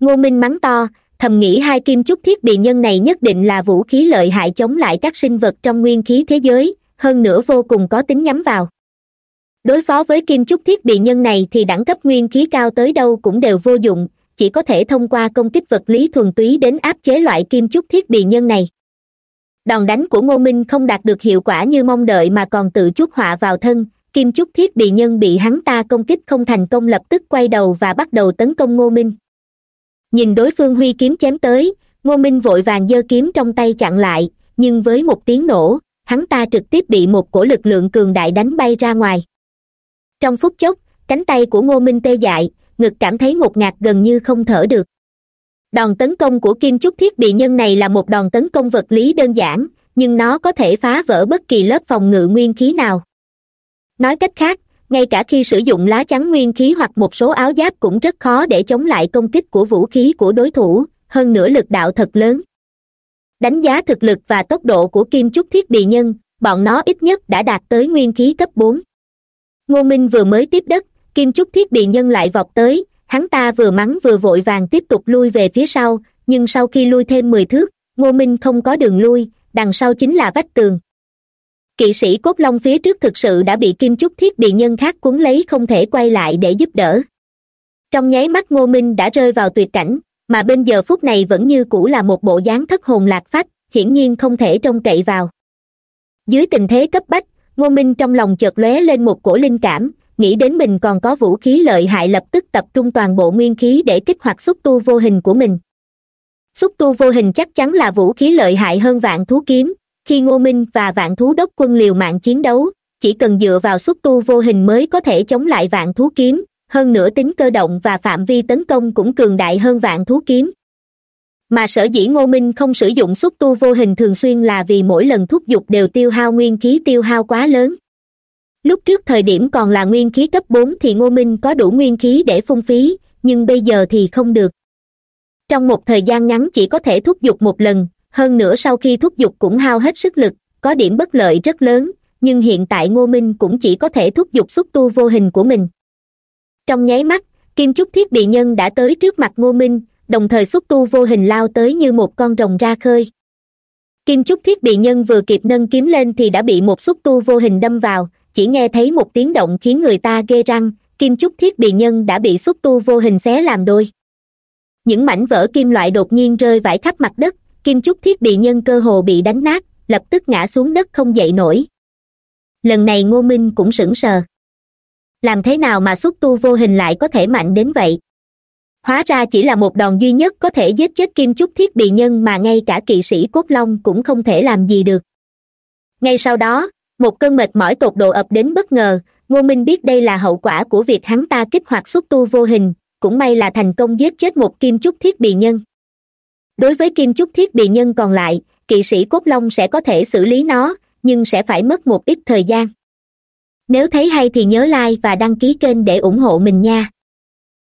Ngô minh mắng to, thầm nghĩ hai kim trúc thiết bị nhân này nhất định là vũ khí lợi hại chống lại các sinh vật trong nguyên khí thế giới, hơn nữa vô cùng có tính nhắm vào đối phó với kim trúc thiết bị nhân này thì đẳng cấp nguyên khí cao tới đâu cũng đều vô dụng, chỉ có thể thông qua công kích vật lý thuần túy đến áp chế loại kim trúc thiết bị nhân này. Đòn đánh của ngô minh không đạt được hiệu quả như mong đợi mà còn tự chuốc họa vào thân, kim trúc thiết bị nhân bị hắn ta công kích không thành công lập tức quay đầu và bắt đầu tấn công ngô minh. Nhìn đối phương huy kiếm chém tới, ngô minh vội vàng giơ kiếm trong tay chặn lại, nhưng với một tiếng nổ, hắn ta trực tiếp bị một cổ lực lượng cường đại đánh bay ra ngoài trong phút chốc, cánh tay của ngô minh tê dại, ngực cảm thấy ngột ngạt gần như không thở được. Đòn tấn công của kim trúc thiết bị nhân này là một đòn tấn công vật lý đơn giản, nhưng nó có thể phá vỡ bất kỳ lớp phòng ngự nguyên khí nào. Nói cách khác, ngay cả khi sử dụng lá chắn nguyên khí hoặc một số áo giáp cũng rất khó để chống lại công kích của vũ khí của đối thủ, hơn nữa lực đạo thật lớn. Đánh giá thực lực và tốc độ của kim trúc thiết bị nhân, bọn nó ít nhất đã đạt tới nguyên khí cấp bốn ngô minh vừa mới tiếp đất, kim trúc thiết bị nhân lại vọt tới, hắn ta vừa mắng vừa vội vàng tiếp tục lui về phía sau, nhưng sau khi lui thêm mười thước, ngô minh không có đường lui, đằng sau chính là vách tường. Kỵ sĩ cốt long phía trước thực sự đã bị kim trúc thiết bị nhân khác cuốn lấy không thể quay lại để giúp đỡ. Trong nháy mắt ngô minh đã rơi vào tuyệt cảnh, mà bên giờ phút này vẫn như cũ là một bộ dáng thất hồn lạc phách, hiển nhiên không thể trông cậy vào. Dưới tình thế cấp bách ngô minh trong lòng chợt lóe lên một cổ linh cảm, nghĩ đến mình còn có vũ khí lợi hại lập tức tập trung toàn bộ nguyên khí để kích hoạt xúc tu vô hình của mình. Xúc tu vô hình chắc chắn là vũ khí lợi hại hơn vạn thú kiếm, khi ngô minh và vạn thú đốc quân liều mạng chiến đấu, chỉ cần dựa vào xúc tu vô hình mới có thể chống lại vạn thú kiếm, hơn nữa tính cơ động và phạm vi tấn công cũng cường đại hơn vạn thú kiếm mà sở dĩ ngô minh không sử dụng xúc tu vô hình thường xuyên là vì mỗi lần thúc giục đều tiêu hao nguyên khí tiêu hao quá lớn. Lúc trước thời điểm còn là nguyên khí cấp bốn thì ngô minh có đủ nguyên khí để phung phí, nhưng bây giờ thì không được. Trong một thời gian ngắn chỉ có thể thúc giục một lần, hơn nữa sau khi thúc giục cũng hao hết sức lực, có điểm bất lợi rất lớn, nhưng hiện tại ngô minh cũng chỉ có thể thúc giục xúc tu vô hình của mình. Trong nháy mắt, kim trúc thiết bị nhân đã tới trước mặt ngô minh đồng thời xúc tu vô hình lao tới như một con rồng ra khơi. Kim trúc thiết bị nhân vừa kịp nâng kiếm lên thì đã bị một xúc tu vô hình đâm vào, chỉ nghe thấy một tiếng động khiến người ta ghê răng, kim trúc thiết bị nhân đã bị xúc tu vô hình xé làm đôi. Những mảnh vỡ kim loại đột nhiên rơi vãi khắp mặt đất, kim trúc thiết bị nhân cơ hồ bị đánh nát, lập tức ngã xuống đất không dậy nổi. Lần này ngô minh cũng sững sờ. Làm thế nào mà xúc tu vô hình lại có thể mạnh đến vậy? Hóa ra chỉ là một đòn duy nhất có thể giết chết kim chúc thiết bị nhân mà ngay cả kỵ sĩ cốt long cũng không thể làm gì được. Ngay sau đó, một cơn mệt mỏi tột độ ập đến bất ngờ, ngô minh biết đây là hậu quả của việc hắn ta kích hoạt xúc tu vô hình, cũng may là thành công giết chết một kim trúc thiết bị nhân. Đối với kim trúc thiết bị nhân còn lại, kỵ sĩ cốt long sẽ có thể xử lý nó, nhưng sẽ phải mất một ít thời gian. Nếu thấy hay thì nhớ like và đăng ký kênh để ủng hộ mình nha.